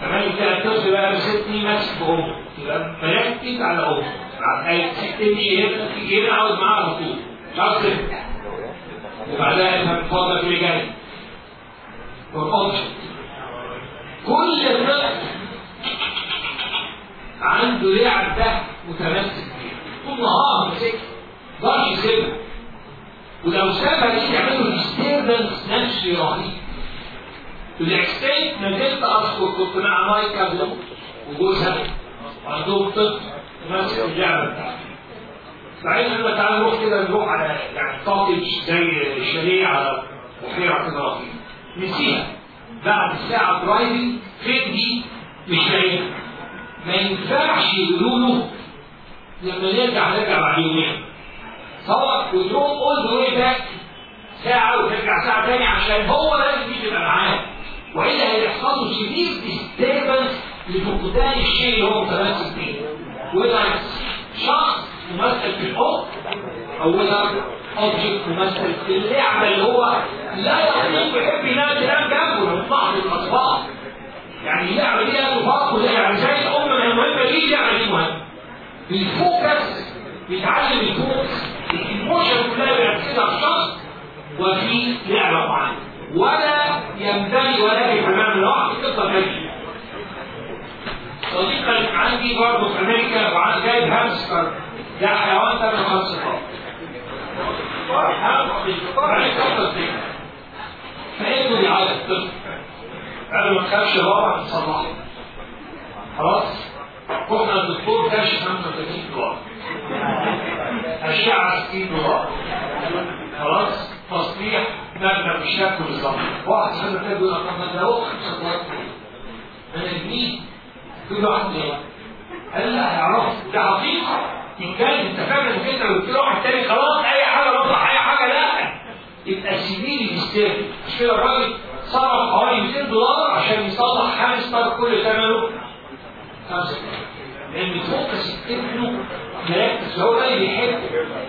كمان كده الطفل بقى بستني ماسك بأمه يبقى مركز على أمه عايز تمشي هنا تيجي هنا عاوز معاها على طول. مش عاوز وبعدها يفهم اتفضل اللي جاي كل طفل عنده لعب ده متمسك بيه طول نهار مسك ضرش يسيبها ولو سابها دي تعمل له نفسي رهيب extent ما زلت اذكر كنت مع مايكا وجوزها وعندهم طفل ماسك اللعبه بتاعته بعدين لما تعالى نروح كده نروح على يعني كوتج زي شاليه على بحيره كده نسيها بعد ساعه driving فين دي مش لاقيها ما ينفعش يقولوا له لما نرجع نرجع بعد يومين صور وتروح all the ساعة وترجع ساعة ثانية عشان هو لازم يبقى معاه. وإلا هيحصل له شديد disturbance لفقدان الشيء اللي هو متمسك بيه. وده شخص ممثل في الحب أو وده اوبجكت ممثل في اللعبة اللي هو لا يطيق يحب ينام تنام جنبه من بعض الأطفال. يعني اللعبة دي لها وده يعني زي الام ما مهمة دي اللعبة دي مهمة؟ بالفوكس بيتعلم الفوكس. الايموشن كلها بيركزها في شخص وفي لعبه معينه ولا ينبغي ولا يجب امام الوقت قصه ماشيه صديق كان عندي برضه في أمريكا وعن جايب هامستر ده حيوان ثمنه خمس صفار فابنه بيعيط طفل قال ما تخافش بابا هتصلحه خلاص رحنا للدكتور كشف 35 دولار أشعة 60 دولار خلاص تصليح مبنى بالشكل بالظبط واحد صاحبنا كده بيقول لك طب ده هو 5 دولار أنا أبني كل واحد إيه؟ قال لا هيعرف ده حقيقه إن كان انت فاكر انك انت لو قلت له واحد تاني خلاص أي حاجة رفع أي حاجة لا. يبقى سيبيلي بالسير مش كده الراجل صرف حوالي 200 دولار عشان يصلح هامستر كل ثمنه 5 لأن فوكس ابنه مركز هو ده اللي بيحبه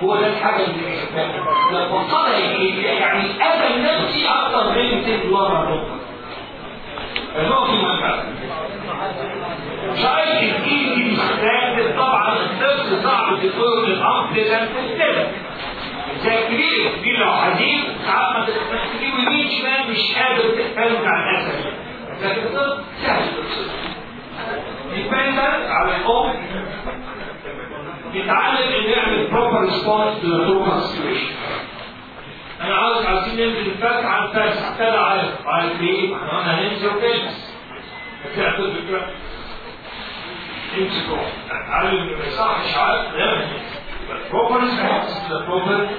هو ده الحاجة اللي بيحبها لو بطلها يعني اذى نفسي أكتر من 200 دولار النقطه النقطه مهمه شايف الجيل مستند طبعا الطفل صعب تقول للاب لازم تستلم زي الكبير الكبير لو حديد ساعات ما تجيبه يمين شمال مش قادر تتكلم عن الاسد لكن الطفل سهل. يبقى على الام يتعلم ان يعمل to the trauma situation أنا عاوز عايزين ننزل الفتح على الفتح ابتدى عارف عارف ليه؟ إحنا هننزل وتلبس بتعرف الفكرة امسكه اتعلم ان ما يصحش عارف proper response to the proper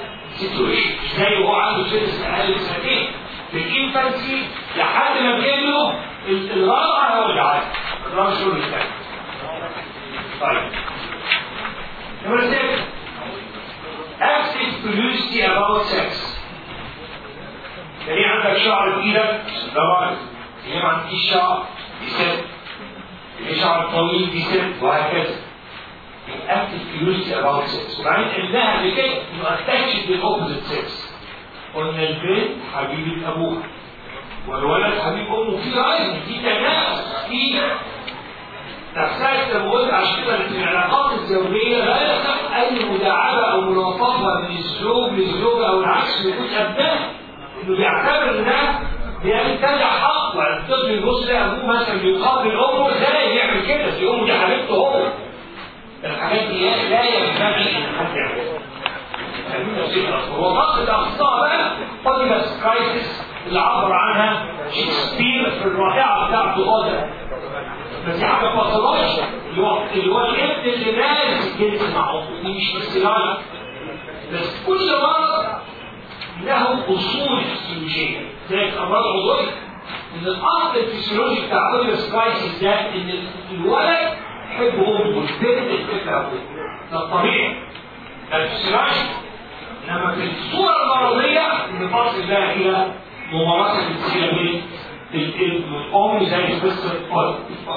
situation. زي وهو عنده ست سنين سنتين في الانفانسي لحد ما الرابع هو اللي عارف الرابع شو اللي طيب. Number six, active curiosity about sex. يعني عندك شعر في إيدك راجل يعني ما عندكش شعر دي ست شعر طويل دي ست وهكذا active curiosity about sex. وبعدين قلناها قبل كده انه attached بال opposite sex قلنا البنت حبيبة ابوها والولد حبيب أمه. في رايزنج في تنافس في نفسها التمويل عشان كده في العلاقات الزوجية لا يصح أي مداعبة أو ملاطفة من الزوج للزوجة أو العكس يكون أبناء. إنه بيعتبر ده بيمتنع حق والطفل يبص لأبوه مثلا بيقابل أمه إزاي يعمل كده. دي أمه دي حبيبته هو. الحاجات دي لا ينبغي إن حد يعملها. هو نقص الأخطاء بقى فاضلس كرايسيس اللي عبر عنها شكسبير في الرائعة بتاعته أودا بس حاجة ما وصلهاش. اللي هو اللي هو الابن اللي مارس الجنس مع امه دي مش مثلها بس كل مرض له أصول فسيولوجيه زي الأمراض العضوية. إن الأصل الفسيولوجي بتاع كل سبايسز ده إن الولد يحب امه والبنت تحب ابوه ده الطبيعي ده الفسيولوجي. انما في الصورة المرضيه فاصل ده إلى ممارسه الجنسيه بين الابن والام زي قصه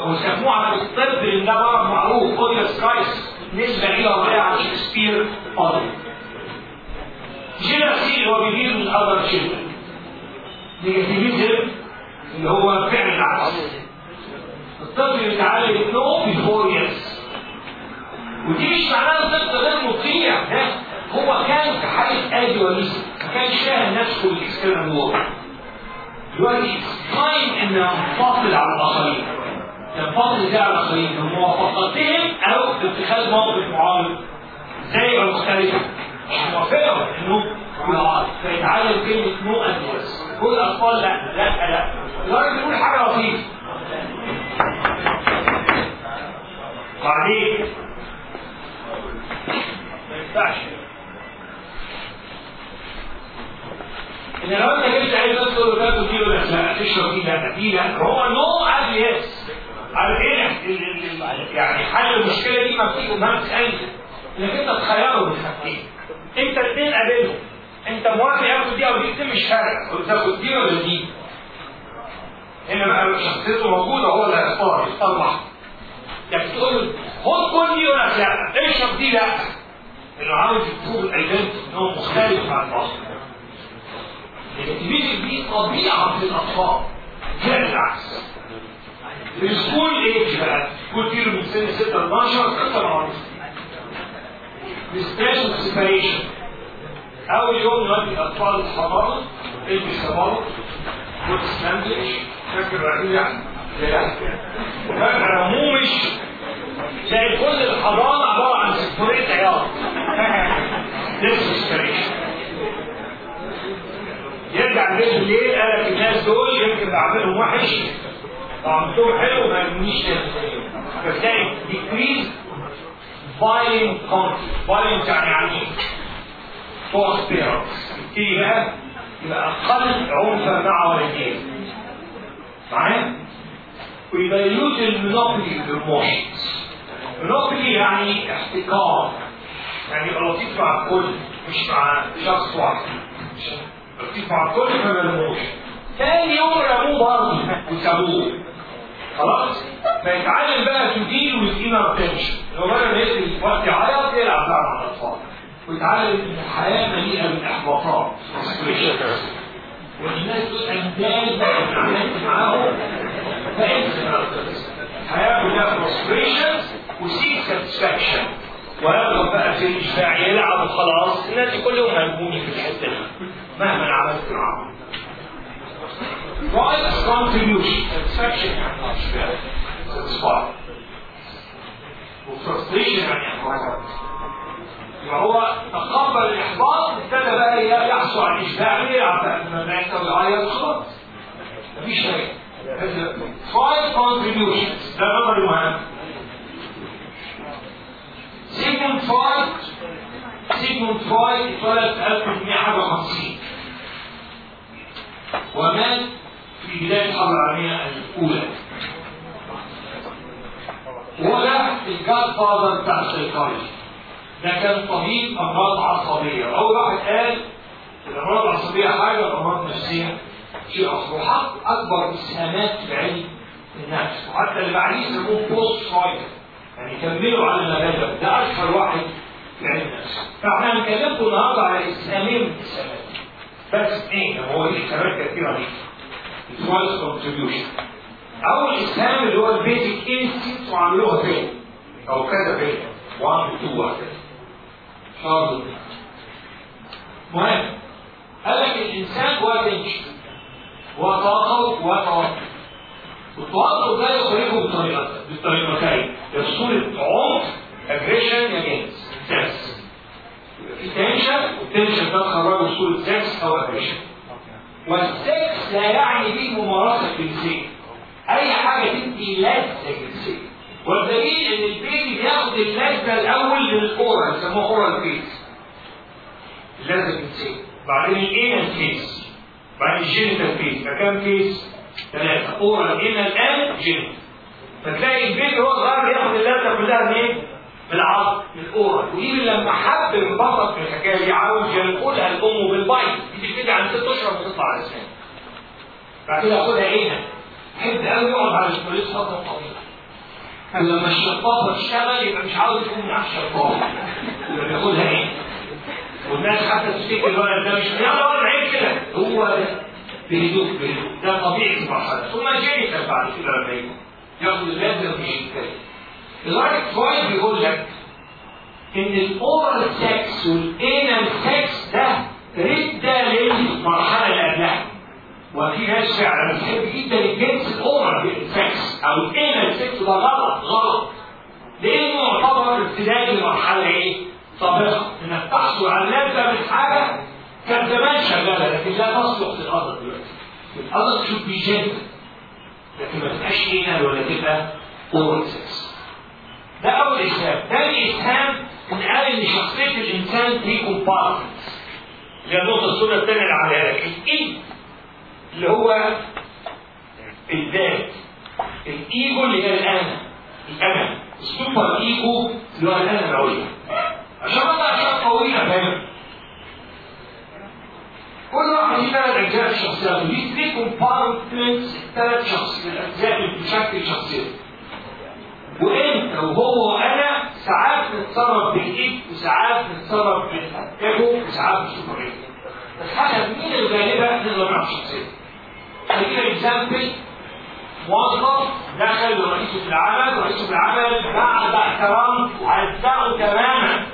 وسموها في الطب ان ده مرض معروف اوديوس كرايس نسبه إلى وضعها عن شكسبير اوديو جيلاسي اللي هو بيجيب من اذر شيلدرن نيجاتيفيزم اللي هو فعل العكس. الطفل يتعلم no before yes ودي مش معناها الطفل غير مطيع هو كان في حاله آدي وليس ما كانش فاهم نفسه ال external world دلوقتي time إن ينفصل على الآخرين. ينفصل ده على الآخرين بموافقتهم أو باتخاذ موقف معارض زي مش موافقهم انه يعارض فيتعلم كلمة no ادرس كل الأطفال لا لا لا الراجل بيقول حاجة لطيفة. بعدين ما ينفعش. ان لو انت جبت عايز بس تقول له تاكل دي ولا لا تشرب دي لا دي لا هو نو قال يس إيه يعني حل المشكلة دي ما بتيجي ما تسالني انك انت تخيره من حاجتين انت الاثنين قابلهم. انت موافق ياخد دي أو دي؟ مش فارقه تاخد دي ولا دي؟ هنا بقى شخصيته موجودة هو اللي هيختار يختار واحدة لكن تقول له خد كل دي ولا لا؟ اشرب دي لا. إنه عاوز يكون ال identity ان هو مختلف عن الأصل. التلفزيون دي طبيعة في الأطفال. فعل العكس ال school age بقى school كيلو من سن 6 ل 12 قصه معروفه الستريس سيبريشن اول يوم نودي الاطفال الحضانه البس كبار وتستنزش فاكر رأيه يعني فاكر مو مش زي كل الحضاره عباره عن سيكوريت عياط لسه يرجع البيت بالليل قال لك الناس دول يمكن بعملهم وحش. عملتهم حلو ما يبنيش فتلاقي decrease violent conflict violent يعني يعني false parents يبتدي بقى يبقى أقل عنفا مع والدين معايا؟ ويديلوت المونوبولي بالموشنز المونوبولي يعني احتكار. يعني يبقى لطيف مع الكل مش مع شخص واحد. الكل ما تاني يوم رموه برضه وسابوه. خلاص؟ فيتعلم بقى تديل والانر تنشن لو ما يدرس وقت يعيط يلعب بقى مع الأطفال. ويتعلم إن الحياة مليئة بالإحباطات. والناس تقول اندال عملت معاهم. فانت الحياة كلها frustration وسيك ساتسفاكشن ويرغب بقى في الاشباع يلعب وخلاص الناس كلهم هيجوني في الحتة دي. مهما عملت معاهم. Why contribution satisfaction يعني اشباع satisfy و frustration يعني احباط يبقى هو تقبل الإحباط ابتدى بقى يحصل على الاشباع يلعب بقى لما يحصل يعيط خلاص. مفيش شيء. Five contributions. ده نظري مهم سيجموند فرويد سيجموند فرويد اتولد في 1850 ومات في بداية الحرب العالمية الأولى. هو ده ال godfather بتاع السيكولوجي ده كان طبيب أمراض عصبية. أول واحد قال الأمراض العصبية حاجة والأمراض النفسية شيء آخر وحط أكبر إسهامات في علم النفس. وحتى اللي بعديه يسموه post فرويد يعني كملوا على ما ده أشهر واحد في علم النفس فإحنا هنكلمكم النهارده على إسهامين من بس اثنين هو ليه إسهامات كثيرة دي ال first contribution أول إسهام اللي هو ال basic instinct وعملوها فين؟ أو كذا فين؟ 1 2 وهكذا شاطر. مهم. قال لك الإنسان هو tension وطاقة وتوتر والتوتر ده يخرجه بطريقتين بالطريقتين يا صورة عنف aggression يا جنس سكس في tension وال tension ده تخرجه بصورة سكس أو aggression والسكس لا يعني به ممارسة جنسية. أي حاجة تدي لذة جنسية. والدليل إن البيبي بياخد اللذة الأول لل oral يسموه oral phase اللذة الجنسية بعدين ال anal phase بعدين ال genital phase فكام phase؟ ثلاثة oral anal and genital فتلاقي البيبي وهو صغير ياخد اللذة كلها منين؟ بالعض من ال oral ويجي لما حب انبسط في الحكاية دي عاوز ينقلها لأمه بال bite دي بتبتدي عند ست أشهر وتطلع على أسنان بعد كده ياخدها anal يحب قوي يقعد على الكوليس فترة طويلة. لما الشطافة تشتغل يبقى مش عاوز يكون معاه الشطافة يبقى بياخدها إيه؟ والناس حتى تفتكر الولد ده مش يلا ولد عيب كده. هو ده. بهدوء بهدوء ده طبيعي في المرحلة ثم genital بعد كده لما يجي ياخد اللذة مش يتكلم لغاية فرويد بيقول لك إن ال oral sex وال anal sex ده ردة للمرحلة اللي قبلها. وفي ناس فعلا بتحب جدا الجنس ال oral sex أو ال anal sex ده غلط غلط. لأنه يعتبر ارتدادي لمرحلة إيه؟ سابقه إنك تحصل على لذه من حاجة زمان شغاله لكن لا تصلح الأرض دلوقتي الأرض شوف بيجنن لكن ما تبقاش anal ولا تبقى oral sex ده اول اسهام ثاني اسهام ان قال ان شخصيه الانسان دي compartments اللي هي النقطه السوداء الثانية اللي عليها لك ال id اللي هو الذات الايجو اللي هي الانا الانا ال super ego اللي هو الانا العليا عشان بقى اشياء قويه فاهم كل واحد ليه ثلاث اجزاء في شخصيته ليه three compartments ثلاث شخص الاجزاء اللي بتشكل شخصيته وإنت وهو وأنا ساعات نتصرف بال id وساعات نتصرف بالايجو وساعات بالسوبر بس حسب مين الغالبة نقدر نعرف شخصيته خلينا example موظف دخل رئيسه في العمل رئيسه في العمل بعد احترام عزاه تماما.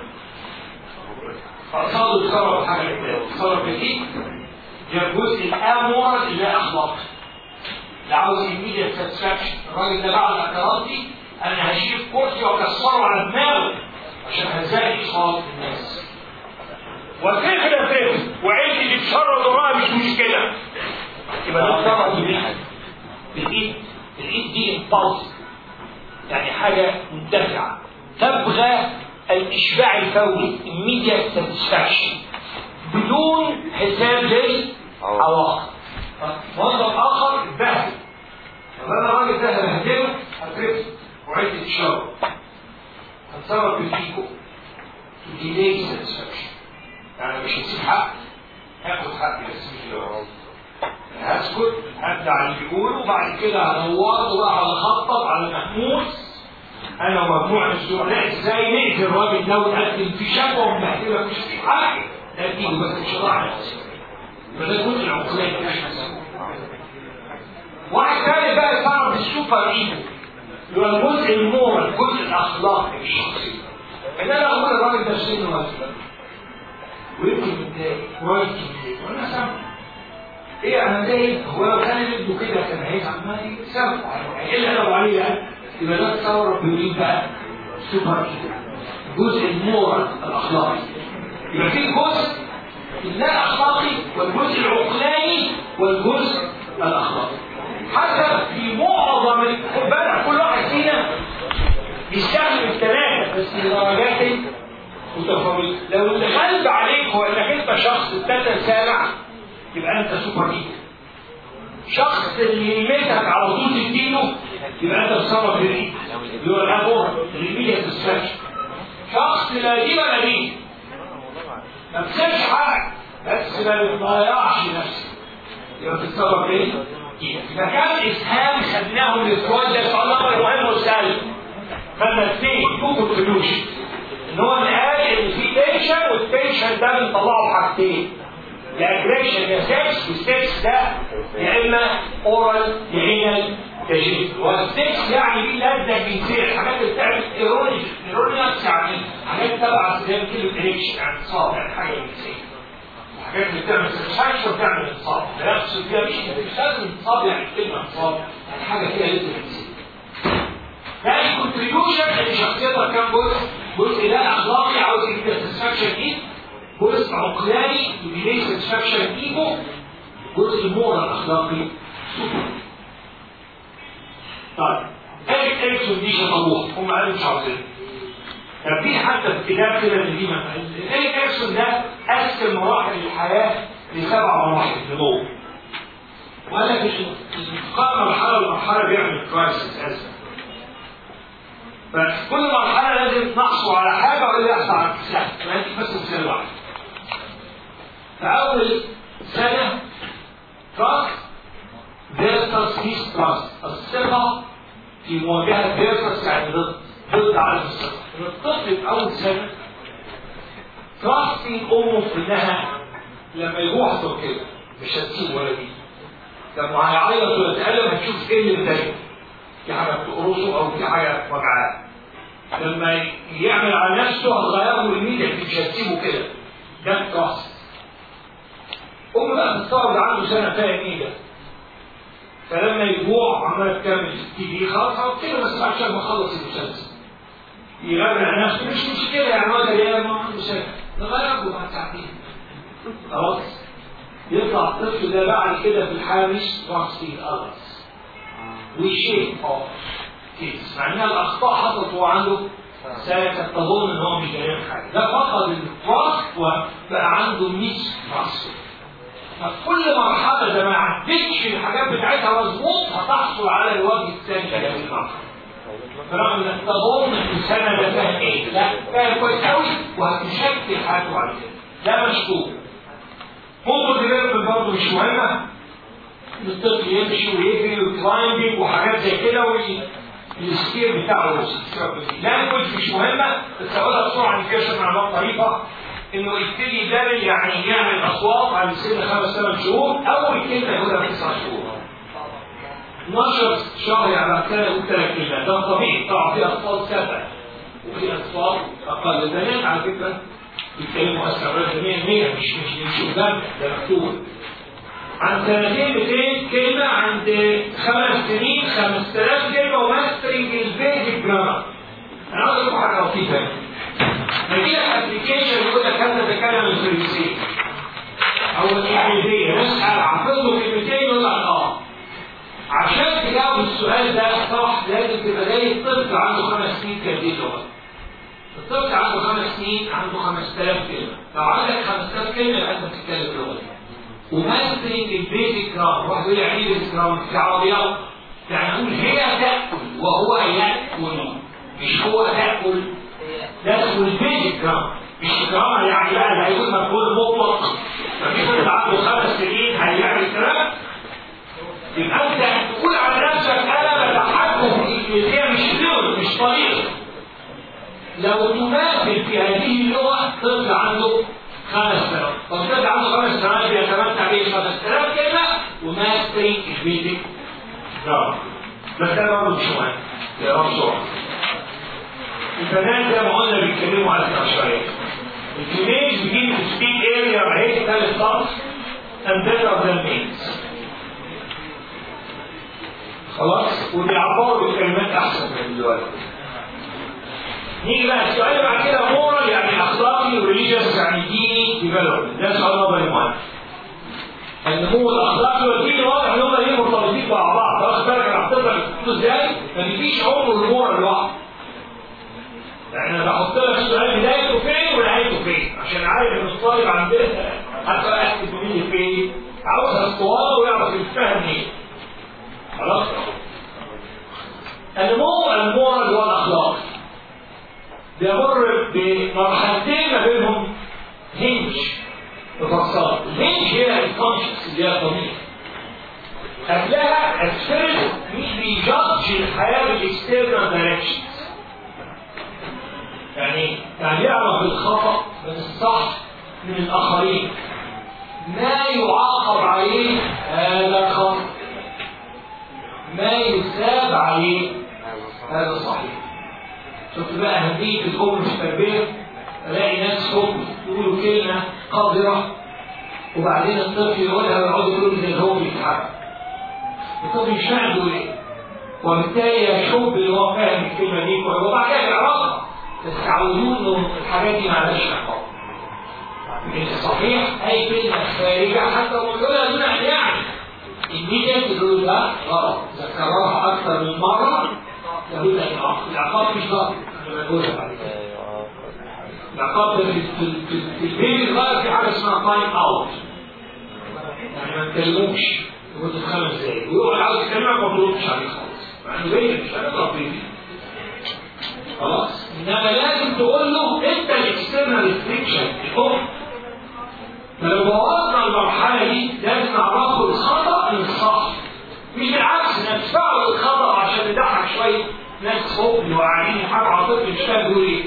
فقصده يتصرف حاجة كده يتصرف بال id هي الجزء ال amoral اللي اخلاق لا عاوز immediate satisfaction الراجل ده بعد دي أنا هشيل كرسي وأكسره على دماغه عشان هزاي صوت الناس. وفكرة فكرة وعيلتي بتشرد وراها مش مشكلة. يبقى ده اتصرف بال id بال id ال id دي impulse يعني حاجة مندفعة. تبغى الإشباع الفوري immediate satisfaction. بدون حساب للعواقب موظف آخر اتبهدل طب أنا الراجل ده هبهدله هترفض وعدة الشر هتصرف بالفيكو delay satisfaction. يعني مش هسيب حق. هاخد حقي بس مش العواقب هسكت هبدأ على اللي بيقوله وبعد كده هدور بقى على خطط على محموس ومجموعه من الزملاء إزاي نقتل الراجل ده ونقدم في شكوى ومبهدله مش في ده تيجي بس مش هضاع نفسي يبقى ده جزء العقلاني مش واحد ثاني بقى يصرف بال super ego. اللي هو الجزء ال moral الجزء الاخلاقي الشخصي. إن أنا أقول الراجل ده سنه مثلا ويمكن متضايق وراجل كبير. وأنا سامع. إيه أنا زي هو لو كان ابنه كده كان هيزعل ما يسامحه هيقل ادب عليه يعني يبقى ده تصور بمين بقى؟ سوبر الجزء ال moral الأخلاقي. يبقى في جزء اللا اخلاقي والجزء العقلاني والجزء الأخلاقي. حتى في معظم خد بالك كل واحد فينا بيستخدم الثلاثه بس بدرجات متفاوتة. لو اللي غلب عليك هو انك أنت شخص ابتدى سامع يبقى أنت سوبر هيرو شخص اللي يميتك على طول تديله يبقى أنت تصرف بالايه؟ اللي هو الأمور اللي تستشفى شخص لا دي ولا دي ما بتسيبش حاجة بس ما بتضيعش نفسك. يبقى تتصرف بايه؟ إذا كان اسهام خدناهم للسؤال ده سؤال number مهم وسهل. خدنا اثنين two contribution إن هو قال إن في tension وال tension ده بنطلعه بحاجتين يا aggression يا سكس والسكس ده يا إما oral يا اينال تجريد والسكس يعني دي جنسيه الحاجات اللي بتعمل erotic erotics يعني حاجات تبع كلمه erection يعني انصاب يعني جنسيه الحاجات اللي بتعمل erection وبتعمل انصاب يقصد فيها مش لازم انصاب يعني كلمه انصاب يعني حاجة فيها لذه جنسيه تاني contribution ان شخصيتك كام جزء؟ جزء لا اخلاقي عاوز يجيب satisfaction إيه جزء عقلاني يديلي satisfaction ego جزء moral اخلاقي طيب ايريك اريكسون دي شطبوها هم قالوا مش عاوزين كان في حتى في كتاب كده دي ايريك اريكسون ده قسم مراحل الحياة لسبع مراحل نمو وقال لك انتقال مرحله لمرحله بيعمل crisis ازمه فكل مرحله لازم نحصل على حاجة ولا يحصل على سهل ما انت بس مثال واحد فأول سنة trust versus mistrust الثقة في مواجهة versus يعني ضد ضد عدم الثقة الطفل في أول سنة trust أمه في إنها لما يروح تركيا. مش هتسيب ولا دي. لما هيعيط ولا يتألم هتشوف إيه اللي مضايقه في حاجة بتقرصه أو في حاجة وجعاه لما يعمل على نفسه هتغيره الميديا مش هتسيبه كده. ده التراست أم بقى تستغرب عنده سنة فاهم إيه ده فلما يجوع عمال تكمل التي في خلاص كده بس عشان ما اخلص المسلسل. يغرق نفسه. مش مشكلة يعني هو ده ما عنده سنة نغيره بعد ساعتين خلاص. يطلع الطفل ده بعد كده في الحامش راسي الأرض. وشيء اوف كيس. مع انها الأخطاء حصلت وهو عنده سنه تظن إن هو مش جاي حاجة. ده فقد ال trust وبقى عنده mistrust فكل مرحلة ده ما عدتش الحاجات بتاعتها مظبوط هتحصل على الوجه الثاني ده الآخر برغم انك تظن ان السنة ده فاهم إيه؟ لا فاهم كويس قوي وهتشكل حياته بعد كده ده مشكوك ممكن development برضه مش مهمه الطفل يمشي ويجري و climbing وحاجات زي كده والسكير بتاعه language مش مهمه بس بسرعة عن كده معلومات طريقه إنه يبتدي يدرب يعني يعمل أصوات عن سن خمس ثمان شهور اول كلمه يقولها في تسع شهور. 12 شهر يعني كده يقول ثلاث كلمات. ده طبيعي طبعا في اطفال سبع. وفي اطفال أقل البنات على فكرة بيتكلموا أسرع 100 100 مش مش مش قدام ده مكتوب عن سنتين 200 كلمة عند خمس سنين 5000 كلمة و mastering ال basic grammar أنا عاوز أقول حاجة لطيفة لك application يقول لك هذا تكلم الفرنسية أو الإنجليزية نسأل حافظه كلمتين يقول لك آه عشان تجاوب السؤال ده صح لازم تبقى زي الطفل عنده خمس سنين كان دي لغة الطفل عنده خمس سنين عنده 5000 كلمة. لو عندك 5000 كلمة يبقى أنت بتتكلم لغة و mastering ال basic grammar واحد يقول يعني إيه grammar في عربيات يعني نقول هي تأكل وهو يأكل. مش هو تأكل. ده اسمه البيزك جرامر مش جرامر يعني بقى ده هيقول مفعول مطلق مفيش طفل عنده خمس سنين هيعمل الكلام يبقى انت تقول على نفسك أنا بتحكم في مش لغه مش طريقه لو تماثل في هذه اللغة طفل عنده خمس سنوات فالطفل عنده خمس سنوات بيتمتع به خمس سنوات كلمة و mastering ال basic grammar بس ده برضه مش مهم يا بسرعة البنات زي ما قلنا بيتكلموا أسرع شوية ال females begin to speak right their thoughts and better than males خلاص؟ وبيعبروا بالكلمات أحسن من دلوقتي. نيجي بقى السؤال بعد كده moral يعني أخلاقي و religious يعني ديني development ده سؤال نظري مهم النمو الاخلاقي والديني واضح إن هم إيه مرتبطين مع بعض. خلاص بالك أنا حطيت لك إزاي؟ ما بيجيش عمر المورال لوحده. أنا بحط لك السؤال بدايته فين ونهايته فين؟ عشان عارف إن الطالب عندنا حتى اكتب مني فين. عاوز اسطوانه ويعرف يفهم إيه. خلاص؟ النمو المورال والاخلاقي بيمر بمرحلتين ما بينهم hinge مفصلة ال hinge هي ال conscience اللي هي الضمير قبلها السيرس مش بي judge الحياة بال external directions يعني يعني يعرف بالخطأ من الصح من الآخرين. ما يعاقب عليه هذا خطأ ما يثاب عليه هذا صحيح شفت بقى أهمية الأم في التربية؟ ألاقي ناس هم يقولوا كلمة قذرة وبعدين الطفل يقولها ويقعد يقول زي هو بيتحرك. الطفل مش فاهم إيه. وبالتالي يشب اللي هو فاهم الكلمة دي وبعد كده يعرفها. بس انه الحاجات دي معلهاش عقاب من الصحيح أي كلمة خارجة حتى يقولها دون أن يعني. immediately تقول ده غلط. ذكرها أكثر من مرة. يقول لك العقاب مش كده العقاب في في البيت الغلط في حاجة اسمها time out يعني ما تكلموش. لمده خمس دقايق. ويقعد عاوز يكلمك ما تردش عليه خالص. مع إنه بيت مش فيه. خلاص. إنما لازم تقول له إنت ال external restriction الحكم فلو بوظنا المرحلة دي لازم نعرفه الخطأ من الصح مش بالعكس ندفعه الخطأ عشان نضحك شوية. ناس فوق واقعين حاجة عاطفي مش فاهم بيقول إيه.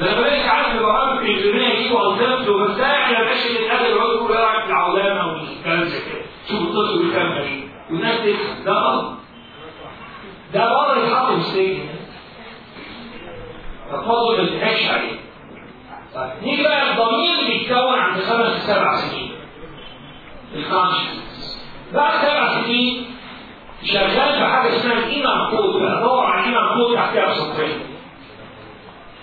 أنا بقيت عارف البرامج التلفزيونيه دي وظفت وبس إحنا ماشي نتقابل يقعد يقول يلعب في العولمة والكلام زي كده. شوف الطفل بيفهم إيه والناس تفهم ده غلط. ده بره يتحط في السجن. فالفضل ما تضحكش عليه طيب نيجي بقى الضمير بيتكون عند خمس لسبع سنين. ال conscience بعد سبع سنين شغال بحاجه اسمها ال inner code بدور على ال inner code تحتها بسطرين.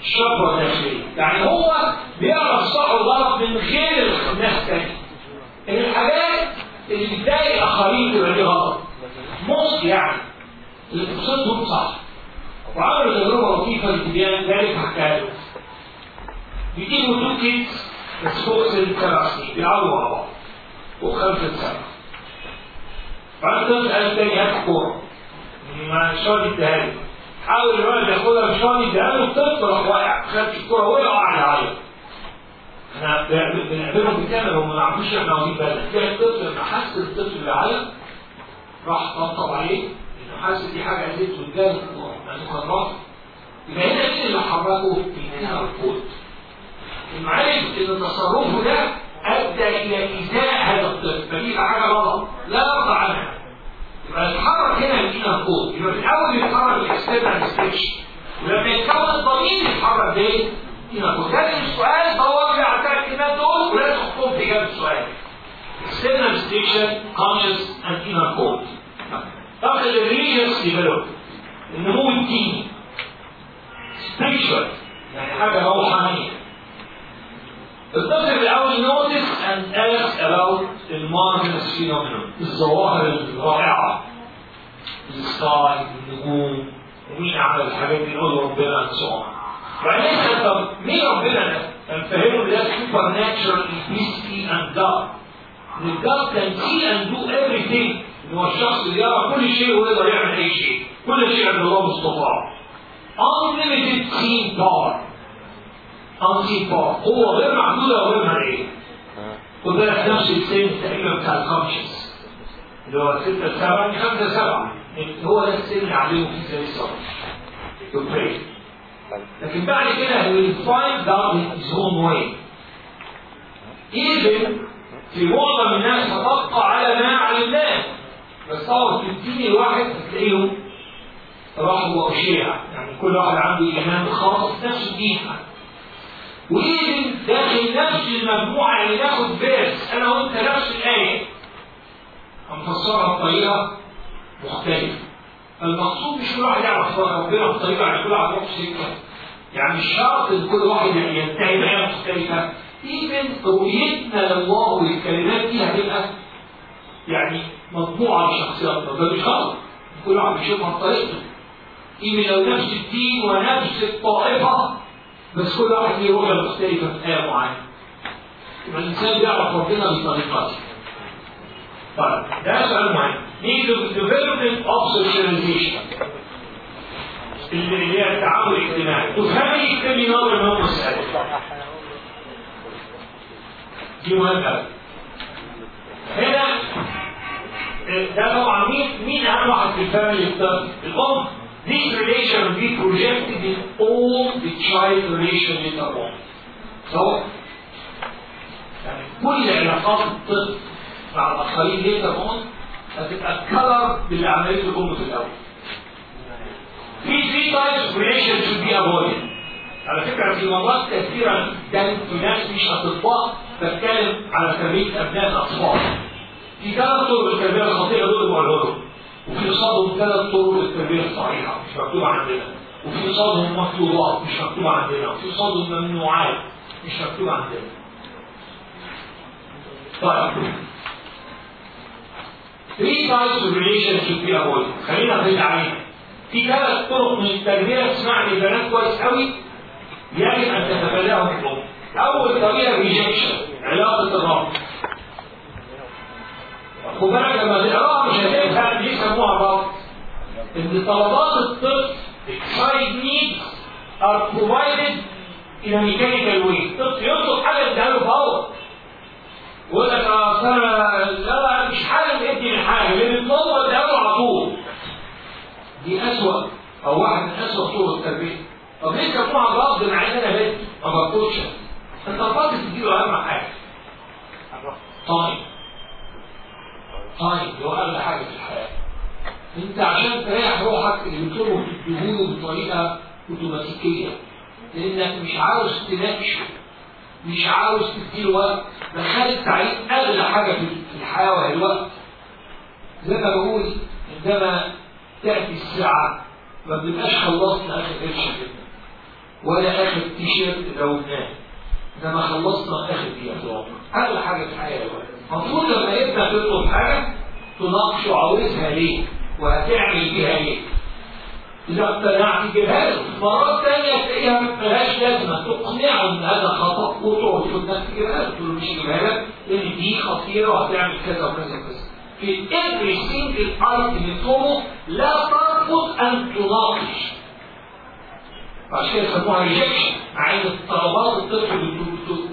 الشفره الداخليه يعني هو بيعرف الصح والغلط من غير الناس تاني. إن الحاجات اللي بتضايق الاخرين تبقى دي غلط. موت يعني. اللي تبسطهم صح. وعملوا تجربه لطيفه لتبيان ذلك له بيجيبوا تو كيدز بس فوق سن سبع سنين بيلعبوا مع بعض. فوق خمسة سنة بعد كده سأل تاني هات كورة ما مش راضي يديها له حاول الولد ياخدها مش راضي يديها له الطفل راح واقع. خدش الكورة وقع وقع يعيط إحنا بنعملهم بالكامل هم ما عرفوش إحنا واخدين بالنا تلاقي الطفل لما حس الطفل اللي عيط راح طبطب عليه. حاسس دي حاجة الكورة لأنه كان رافض يبقى هنا مين اللي حركه؟ ال inner code المعرفة ان تصرفه ده أدى إلى ايذاء هذا الطفل. فدي حاجة غلط. لا يرضى عنها. يبقى يتحرك هنا ال inner code يبقى في الأول يتحرك ال external restriction ولما يتكون الضمير يتحرك ده inner code لازم السؤال دور لي على الثلاث كلمات دول ولازم في إجابة السؤال. external restriction conscience and inner code طبعا ال religious development. النمو الديني spiritual. يعني حاجة روحانية. الطفل الأول notice and ask about marvelous phenomenon. الظواهر الرائعة. ال sky النجوم ومين عمل الحاجات دي؟ نقول ربنا بعدين طب مين ربنا؟ ده؟ فنفهمه ده supernatural بيسكي and God ال God can see and do everything إن هو الشخص اللي يرى كل شيء ويقدر يعمل أي شيء. كل شيء عند الله مستطاع. Unlimited seen power. Unseen power. قوة غير محدودة وغير مرئية خد بالك نفس السن تقريبا بتاع ال conscience. اللي هو 6 7 5 7 هو ده السن اللي علمه فيه زي الصبر. لكن بعد كده he will find in his own way. Even في معظم الناس تبقى على ما علمناه بس طبعا تديني الواحد هتلاقيهم راحوا بقوا شيعة يعني كل واحد عنده إيمان خاص نفس الدين. وإذن داخل نفس المجموعة اللي ناخد فيرس أنا وأنت نفس الآية. هنفسرها بطريقة مختلفة المقصود مش كل واحد يعرف ربنا بطريقة يعني كل واحد يروح سكة يعني مش شرط إن كل واحد ينتهي بآية مختلفة. إذن رؤيتنا لله والكلمات دي هتبقى يعني مطبوعة بشخصياتنا ده مش غلط. كل واحد بيشوفها بطريقته إذن لو نفس الدين ونفس الطائفة بس كل واحد ليه رؤية مختلفة في آية معينة. يبقى الإنسان بيعرف ربنا بطريقته طيب ده سؤال مهم. نيجي development of socialization اللي هي التعامل الاجتماعي. تفهمي نظر ما هو مسألة دي مهمة هنا ده طبعا مين مين أهم واحد في الفاميلي الطفل الأم This relation will be projected in all the child relation later on. So, يعني كل علاقات الطفل مع الآخرين later on هتبقى كلر باللي عملته الأم في الأول. في three types of relation should be avoided. على فكرة في مرات كثيرة جدا في ناس مش أطباء بتكلم على تربية أبناء الأطفال. في ثلاث طرق للتربية الخطيئة دول بقولهم وفي قصادهم ثلاث طرق للتربية الصحيحة مش مكتوبة عندنا. وفي قصادهم مطلوبات مش مكتوبة عندنا. وفي قصادهم ممنوعات مش مكتوبة عندنا. طيب three types of relations should be avoided. خلينا نرد عليها. في ثلاث طرق من التربية اسمعني البنات كويس قوي يجب أن تتفاداهم الأم. أول طريقة ريجكشن علاقة الرفض. خد بالك لما تقرأها مش هتفهم ليه سموها رفض. إن طلبات الطفل needs are provided in a mechanical way. الطفل يطلب حاجة اديها له فور. يقول لك اصل أنا لا مش حاجة ادي الحاجة اللي بيطلبها اديها له على طول. دي أسوأ أو واحد من أسوأ طرق التربية. طب ليه سموها رفض مع إن أنا بنت ما برفضش؟ أنت رفضت تديله أهم حاجة. طيب. طيب هو أغلى حاجة في الحياة. أنت عشان تريح روحك اللي بتطلبه تديهوله بطريقة أوتوماتيكية. لأنك مش عاوز تناقشه. مش عاوز تديله وقت. دخلت التعليم أغلى حاجة في الحياة وهي الوقت. زي ما بقول عندما تأتي الساعة ما بنبقاش خلصنا آخر قرش كده ولا آخر تيشيرت لوناه إنما خلصنا آخر دقيقة أغلى حاجة في الحياة دلوقتي المفروض لما ابنك تطلب حاجة تناقشه عاوزها ليه؟ وهتعمل بيها إيه إذا اقتنعت له مرات تانية تلاقيها ملهاش لازمة. تقنعه إن هذا خطأ وتقعد تقول إنك تجيبها تقول له مش هجيبها لأن دي خطيرة وهتعمل كذا وكذا وكذا. في every single يطلبه لا ترفض أن تناقش. عشان كده ريجكشن ان طلبات الطفل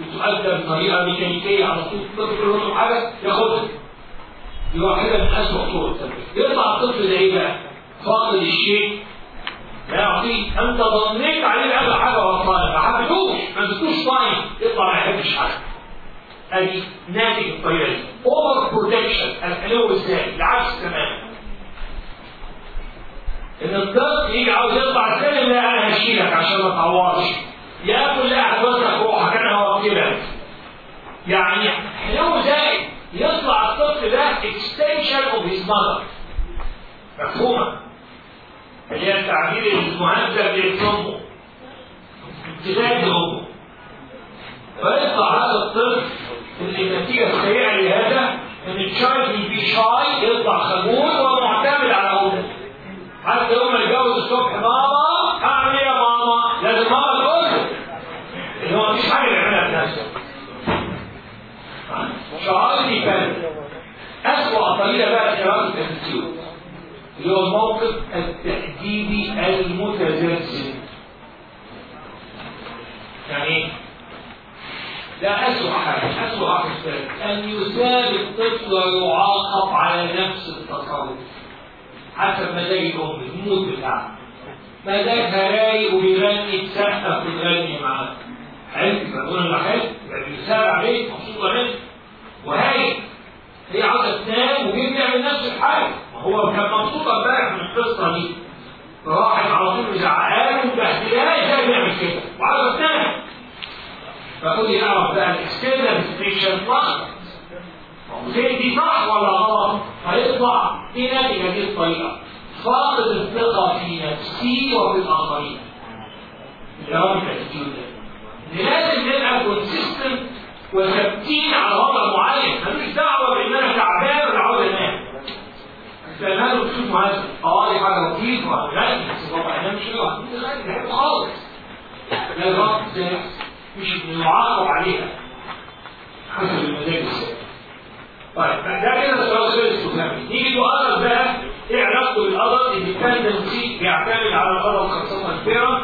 بتؤدى بطريقة ميكانيكية على طول. الطفل يطلب حاجة ياخدها. دي واحدة من اسوء طرق التربيه يطلع الطفل ده إيه بقى؟ فاقد الشيء. لا يعطيه أنت ضنيت عليه هذا حاجة غلطانه ما حبيتوش ما اديتوش time يطلع ما يحبش حاجة. أدي ناتج الطريقة دي. over protection الحلو إزاي العكس تماما. إن الطفل يجي عاوز يطلع السلم لا أنا هشيلك عشان ما تعورش ياكل لا حضرتك روحك أنا هوكلك يعني حلو زائد يطلع الطفل ده extension of his mother. مفهومة؟ اللي هي التعبير المهذب لأمه امتداد لأمه. فيطلع هذا الطفل اللي النتيجة السيئة لهذا إن الشايلد اللي شاي يطلع خجول امه حتى يوم ما يتجوز الصبح ماما؟ اعمل إيه يا ماما؟ لازم ماما تقول له ان هو مفيش حاجة يعملها بنفسه شعار يبان أسوأ طريقة بقى شعار التفسير اللي هو الموقف التأديبي المتزلزل يعني إيه؟ ده أسوأ حاجة أسوأ حاجة أن يثاب الطفل ويعاقب على نفس التصرف. حسب مزاج الأم المود بتاعها مزاجها رايق وبيغني تسقف وتغني معاه حلو؟ فنقول انه حلو. يبقى بيساعد عليك مبسوطه منه وهايل هي عاوزه تنام وهي بتعمل نفس الحاجة؟ ما هو كان مبسوط امبارح من القصة دي. فراحت على طول مزعقاه ومبهدلاه إزاي بيعمل كده. وعاوزه تنام فقول لي اعرف بقى ال external situation لخبط زي دي صح ولا غلط؟ هيطلع إيه ناتج هذه الطريقة؟ فاقد الثقة في نفسي وفي الآخرين. جواب التفكير ده. لازم نبقى كونسيستنت وثابتين على وضع معين. ملوش دعوة بان أنا تعبان ولا عاوز انام فماله بتشوف معايا أه دي حاجة لطيفة. غني بس طبعا أنا مش غني خالص. لا الرب مش بنعاقب عليها. حسب المزاج السابق طيب ده كده سؤال غير استفهامي نيجي للأدب بقى إيه علاقته بال others ال dependency بيعتمد على ال others خاصة ال firm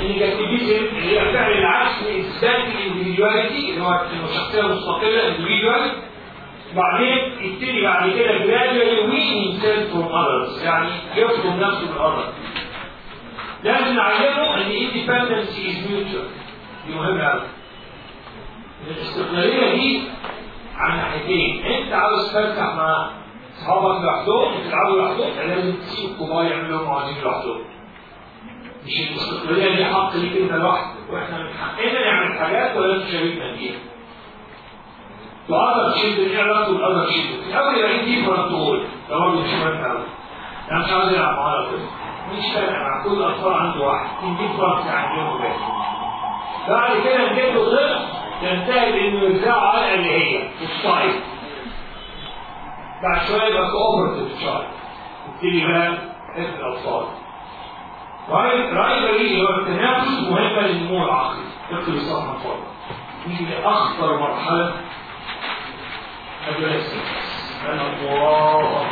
negativism اللي هي فعل العكس لإثبات ال individuality اللي هو الشخصية مستقلة individual وبعدين يبتدي بعد كده weaning self from others يعني يفصل نفسه من others لازم نعلمه إن independence is mutual. دي مهمة قوي الاستقلالية دي على ناحيتين انت عاوز تفتح مع اصحابك لوحدهم تلعبوا لوحدهم؟ لازم تسيب الكبار يعملوا هم عايزين لوحدهم. مش الاستقلاليه دي حق ليك انت لوحدك وإحنا من حقنا نعمل حاجات ولا تشاركنا فيها. وأقدر تشد إيه علاقته بالأقدر تشد في الأول يبقى دي ديفرنت جول ده برضه مش مهم قوي أنا مش عاوز ألعب معاه كده مش فارق مع كل الأطفال عنده واحد. اتنين ديفرنت عندهم وبس بعد كده نجيب له طفل ينتهي بانه يرجعوا على اللي هي الصعيد بعد شوية يبقى كوبرتيف تشايلد يبتدي بقى حفظ الاطفال رايبري اللي هو التنافس مهمه للنمو العقلي. اكتب الصفحه فوق. نيجي لأخطر مرحلة adolescence أنا الله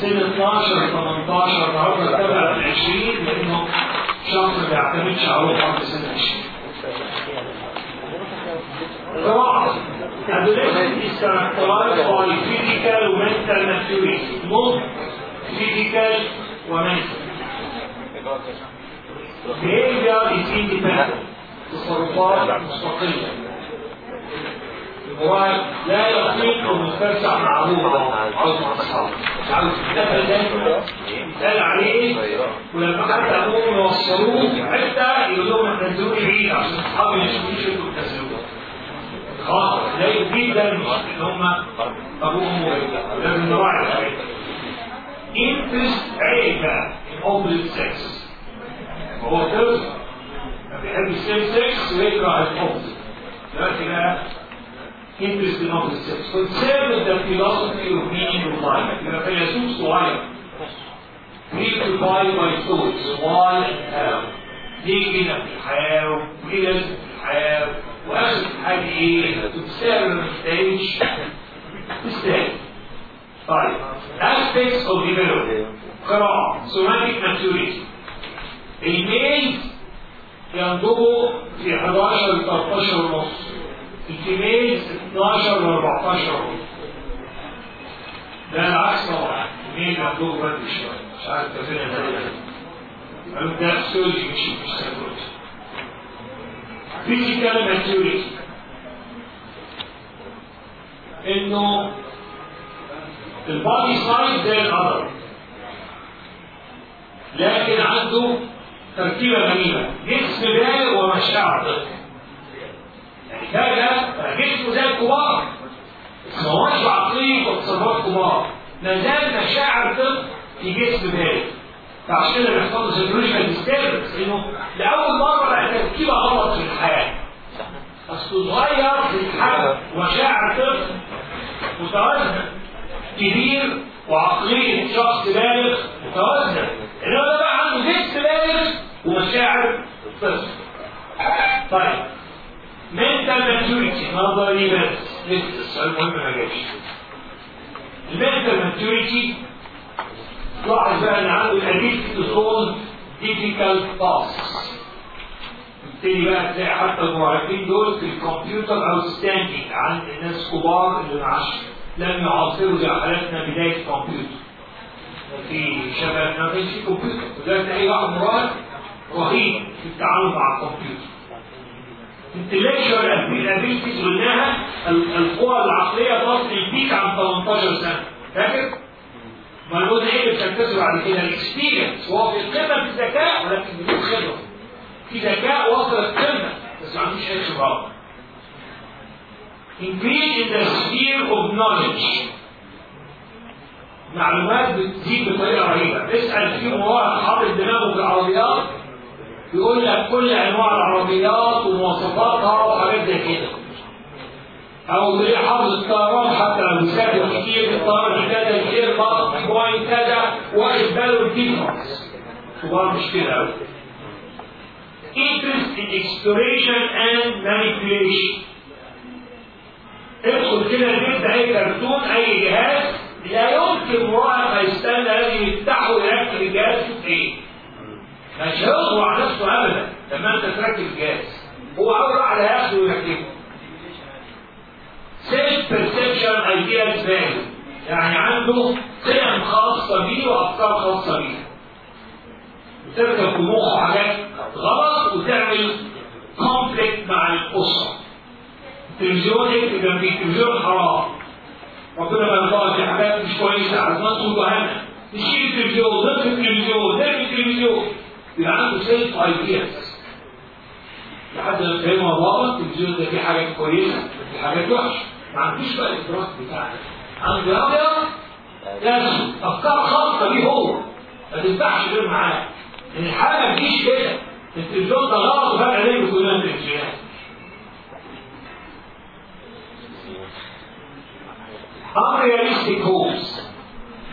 سن 12 18 النهارده تبع ال 20 لأنه شخص ما بيعتمدش على قبل سن 20 طبعا adolescence is characterized by physical mental maturity both physical و mental behavior is independent تصرفات مستقلة هو لا يطيق ان يتفسح مع ابوه عاوز مع اصحابه عاوز يتفل دايما يتقال عليه ولما حتى ابوهم يوصلوه حتة يقول لهم إحنا نزلوني بعيد عشان اصحابي ما يشوفونيش أنتوا بتنزلوه خلاص لا جدا إن هم ابوهم لازم نراعي الحاجات انترست عيب بقى in opposite sex هو طفل ما بيحبش ال same sex ويكره ال opposite دلوقتي بقى interest in opposite sex. Concern with the philosophy of meaning of life. يبقى فيلسوف صغير. preoccupied by thoughts why and how. ليه كده في الحياة وليه لازم في الحياة وآخر حاجة إيه؟ تستاهل ولا ما تستاهلش؟ تستاهل. طيب aspects of development قراءة somatic maturity الميل ينضبوا في 11 ل 13 ونص ال females 12 و 14 ونص ده العكس طبعا ال females عندهم بدري شوية مش عارف فين قالوا ده سيولوجي مش مش psychology physical maturity انه ال body size زي ال adult لكن عنده تركيبه غريبه جسم بالغ ومشاعر طفل بقى جسمه زي الكبار ما هوش عقلية وتصرفات كبار. ما زال مشاعر طفل في جسم بالغ فعشان كده بيحصل psychological disturbance انه لأول مرة بقى تركيبه غلط في الحياة؟ أصل صغير في الحجم ومشاعر طفل متوازنه كبير وعقليه شخص بالغ متوازنه إنما ده بقى عنده جسم بالغ ومشاعر طفل طيب. Mental maturity. نظري بس لسه السؤال المهم ما جاش ال mental maturity لاحظ بقى ان عنده ال ability to solve difficult tasks. تبتدي بقى تلاقي حتى المراهقين دول في الكمبيوتر outstanding عند الناس كبار اللي معاش لم يعاصروا زي حالاتنا بداية الكمبيوتر. في شباب ما كانش في كمبيوتر. وده تلاقي واحد مراهق رهيب في التعامل مع الكمبيوتر. Intellectual abilities قلناها القوى العقلية تصل ال peak عن 18 سنة. فاكر؟ ما نقول إيه اللي بتنتظر بعد كده الاكسبيرينس وهو في قمه الذكاء ولكن بدون خبره في ذكاء وصل القمه بس ما عندوش أي خبرات increase in the sphere of knowledge. معلومات بتزيد بطريقة رهيبة. اسأل في مراهق حاطط دماغه في العربيات. يقول لك كل أنواع العربيات ومواصفاتها وحاجات زي كده. أو ليه حافظ الطيران حتى لو بيسافر كتير الطيران كذا ال Airbus Boeing كذا واخد باله ال difference كبار مش كده قوي interest in exploration and manipulation. ادخل كده البيت اي كرتون أي جهاز لا يمكن مراهق يستنى لازم يفتحه ويركب الجهاز يشوف إيه مش هيصبر على نفسه ابدا. لما أنت تركب الجهاز هو أول واحد هياخده ويركبه self perception ideals value يعني عنده قيم خاصة بيه وأفكار خاصة بيه. وتركب في مخه حاجات غلط وتعمل conflict مع الأسرة. التلفزيون يكتب جنبيه التلفزيون حرام. ربنا ما يرضاش في حاجات مش كويسة على ناس وجهنم نشيل التلفزيون نطفي التلفزيون نرمي التلفزيون. يبقى عنده سيلف ايدياز لحد ما فهمها بابا التلفزيون ده فيه حاجات كويسة وفيه حاجات وحشة. ما عندوش بقى الإدراك بتاعنا عنده ابيض ياسو أفكار خاصة بيه هو. ما تنفعش غير معاه. إن الحاجة ما تجيش كده. التلفزيون ده غلط وفجأة ليه كلها التلفزيونات unrealistic hopes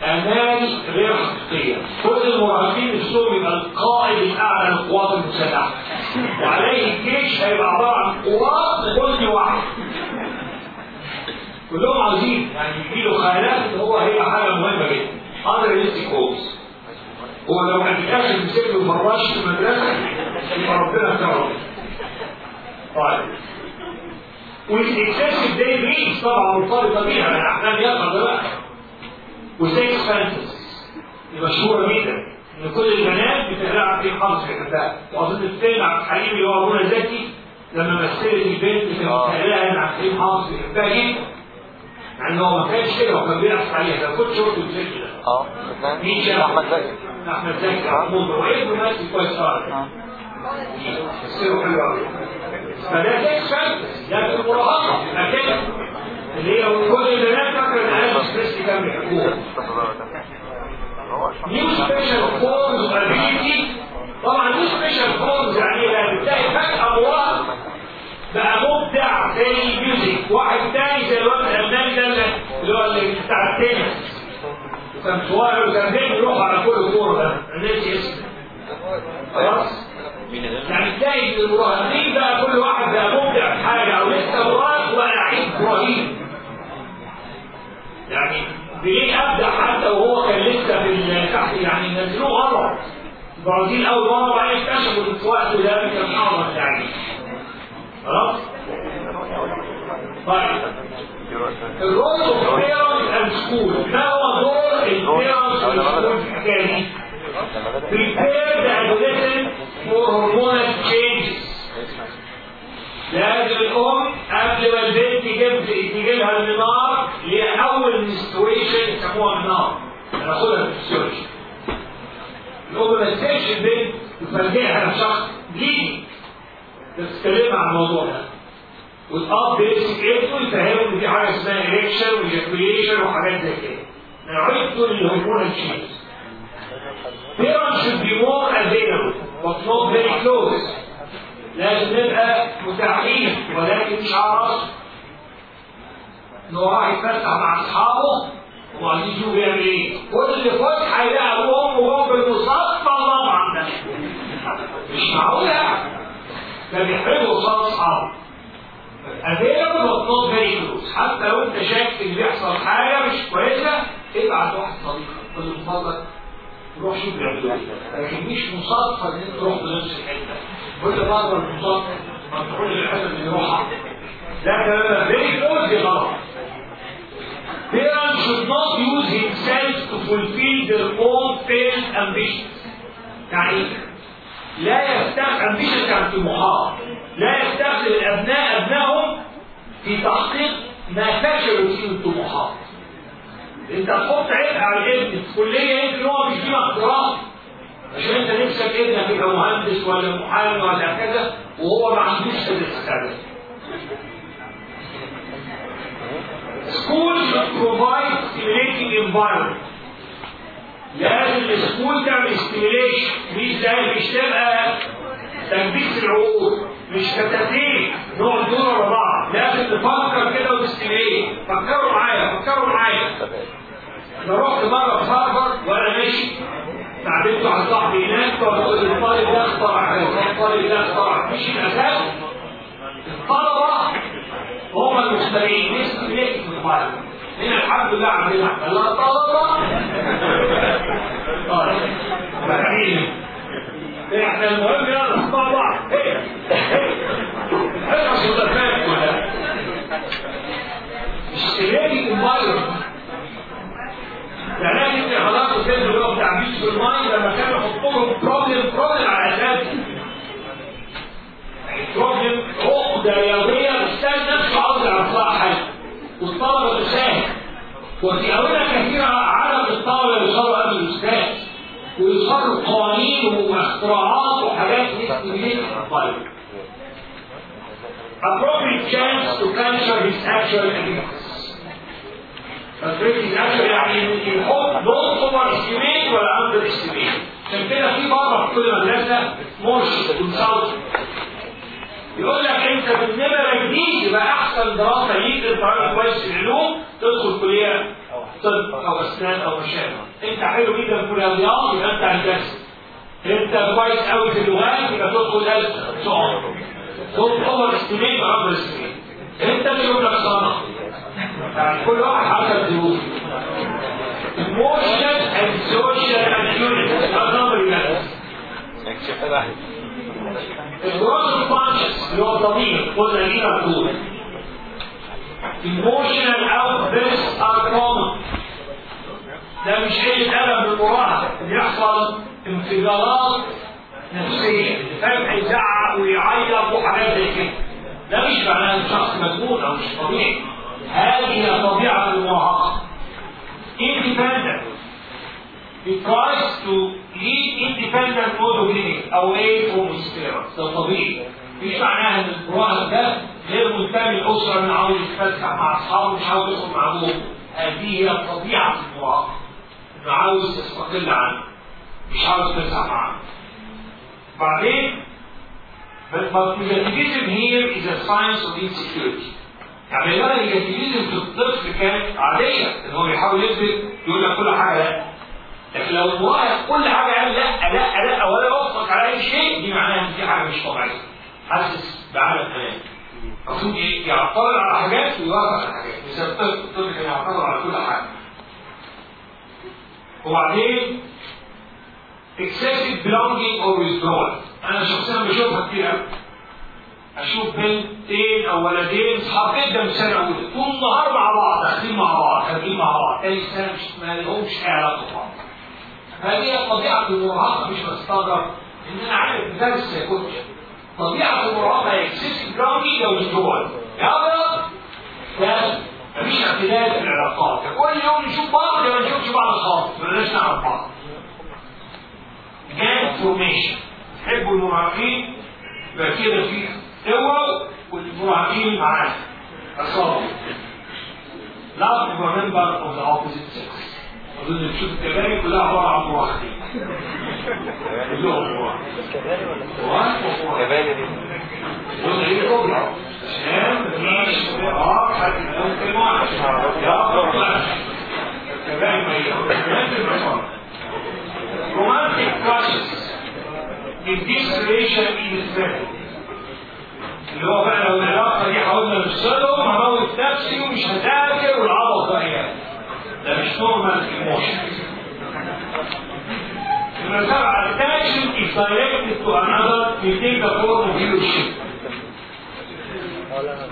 امال غير حقيقية. كل المراهقين نفسهم يبقى القائد الأعلى للقوات المسلحة. وعليه الجيش هيبقى عبارة عن قوات كل واحد. كلهم عاوزين يعني يجي له خيالات إن هو هيبقى حاجة مهمة جدا. Unrealistic hopes هو لو ما الآخر مسك له فراش في المدرسة يبقى ربنا كرمه. طيب. وال excessive day dreams طبعا مرتبطه بيها من أحلام يقظه بقى و sex fantasies مشهوره جدا إن كل البنات بتقرا في حافظ بيحبها وأظن الفيلم عبد الحليم اللي هو منى زكي لما مثلت البنت كانت بتقراها ان عبد الحليم حافظ بيحبها جدا مع إن هو ما كانش كده وكان بيحث عليها ده كنت شفت الفيلم ده. آه مين شاف؟ أحمد زكي. أحمد زكي. محمود وابنه ماشي كويس خالص آه. تفسيره حلو قوي فده sex fantasy ده في المراهقه اللي هي كل البنات فاكرة ان كان new special forms ability طبعا new special forms يعني لا بتلاقي فجاه مراهق بقى مبدع زي ال music واحد تاني زي الواد الالماني ده اللي هو اللي بتاع التنس وكان صغير وكان دايما يروح على كل كوره ده ناسي اسمه خلاص يعني تلاقي المراهقين بقى كل واحد بقى مبدع في حاجة أو لسه مراهق ولاعيب رهيب يعني بيليه ابدع حتى وهو كان لسه في ال- تحت يعني نزلوه غلط البرازيل أول مرة وبعدين اكتشفوا في وقته ده كان حاضر يعني. خلاص؟ طيب. ال role of parents and school ما هو دور في الحكاية دي؟ prepare the adolescent for hormonal changes. لازم الأم قبل ما البنت تجيب تجيبها ال menarche اول menstruation يسموها menarche. هناخدها في الفسيولوجي الأم ما تسيبش البنت تفرجعها لشخص بس تتكلم عن الموضوع ده. والاب بيمسك ابنه يفهمه إن في حاجة اسمها erection و ejaculation وحاجات زي كده. نوعيته ال hormonal changes Parents should be more available but not very close. لازم نبقى متاحين ولكن مش هو راح يتفسح مع أصحابه وبعدين يشوف بيعمل إيه كل فسحه يلاقي ابوهم وهو بالمصادفه طبعا ده مش معقول يعني ده بيحرجوا قصاد أصحابه. but not very close حتى لو أنت شايف إن بيحصل حاجة مش كويسة ابعت واحد صديقك. قول له اتفضل روح شوف بيعملوا إيه لكن مش مصادفه إن أنت تروح بنفس الحتة. كل مره المصادفه ما تروح للحته اللي يروحها. ده كلام very close دي غلط Parents should not use himself to fulfill their own parent ambitions. يعني لا يستخدم ambitions يعني طموحات لا يستخدم الابناء أبنائهم في تحقيق ما فشلوا فيه الطموحات. انت تحط عبء على الابن في كليه يمكن هو مش فيه اختراع عشان انت نفسك ابنك يبقى مهندس ولا محامي ولا كذا وهو ما عندوش الاستعداد. Should provide stimulating environment. لازم السكول تعمل stimulation. مش مش تبقى تنبيس العقول مش كتاتين نقعد دور ورا بعض. لازم نفكر كده ونستميل فكروا معايا فكروا معايا. أنا رحت مرة في هارفارد وأنا ماشي. تعبت على صاحبي هناك فبقول الطالب ده اخترع الطالب ده اخترع. مش الأساس. الطلبة هم المخترعين. ليس في الطالب هنا الحمد لله عندنا لا طلبة. طالب بعدين إحنا المهم يلا مع بعض احفظ الافات كلها اشتراكي environment يعني انت خلاص وكده اللي هو بتاع بيس في الماي لما كانوا يحطوا لهم بروبلم بروبلم على أساس بروبلم عقده رياضيه الاستاذ نفسه عاوز يعرف لها حل والطلبه تساهم وفي اوله كثيره عدد الطلبه يوصلوا قبل الاستاذ ويصروا قوانين واختراعات وحاجات نستميت الطالب appropriate chance to capture his actual abilities فالبريك actually يعني يحط don't overestimate ولا underestimate. عشان كده في بره في كل مدرسه مرشد كونسلت يقول لك انت بالنمره جديد يبقى احسن دراسة ليك انت راجل كويس في العلوم تدخل كلية طب أو أسنان أو مشابه انت حلو جدا في الرياضيات يبقى انت هندسة. انت كويس قوي في اللغات يبقى تدخل ألف شعر تدخل اوفر استيميت اندر استيميت انت مش يقول لك صنع يعني كل واحد حسب ظروفه emotional and social and unit. ده نمبر يونت الجروس فانكشنز اللي هو الضمير قلنا ليه مكتوب emotional outbursts are common. ده مش قلة ألم بالمراهقة بيحصل انفجارات نفسية. فجأة يزعق ويعيط وحاجات زي كده ده مش معناه إن شخص مجنون أو مش طبيعي. هذه طبيعة المراهقة. Independent. He tries to lead independent mode of living away from parents ده طبيعي. مش معناها إن المراهق ده غير منتمي الاسره انه عاوز يتفسح مع أصحابه مش عاوز يخرج مع أبوه. هذه هي طبيعه المراهق إنه عاوز يستقل عنه. مش عاوز يتفسح معاه بعدين but negativism here is a sign of insecurity. يعني بقى النيجاتيفيزم في الطفل كانت عاديه إن هو بيحاول يثبت يقول لك كل حاجة لا. لكن لو المراهق كل حاجة قال لا لا لا ولا يوافق على أي شيء دي معناها إن في حاجة مش طبيعية. حاسس بعدم أمان المفروض إيه؟ يعترض على حاجات ويوافق على حاجات. إذا الطفل الطفل كان يعترض على كل حاجة. وبعدين excessive belonging or withdrawal. أنا شخصيا بشوفها كتير قوي أشوف بنتين أو ولدين اصحاب جدا من سنة أولى. طول النهار مع بعض داخلين مع بعض خارجين مع بعض. تاني سنة مش ما لهمش اي علاقة ببعض. هذه طبيعة المراهقة مش بستغرب ان أنا عارف مدرس سيكولوجي طبيعة المراهقة excessive belonging أو withdrawal يا أبيض يا مفيش اعتدال في العلاقات. كل يوم نشوف بعض ما نشوفش بعض خالص. بلاش نعرف بعض. gang formation تحبوا المراهقين؟ يبقى كده في قوة والمراهقين معاه أصابوا. Love of a member of the opposite sex. أظن تشوف الكباري كلها عبارة عن مراهقين. كلهم مراهقين. كبالي دي دول إيه كبرى عشان مفيش آه حد ممكن واحد يا كباري ما هي romantic crushes in this relation is very اللي هو بقى لو العلاقه دي حاولنا نفصلهم هموت نفسي ومش هذاكر والعبط ده يعني. ده مش normal emotion Number seven, attention is directed to another to take the form of leadership.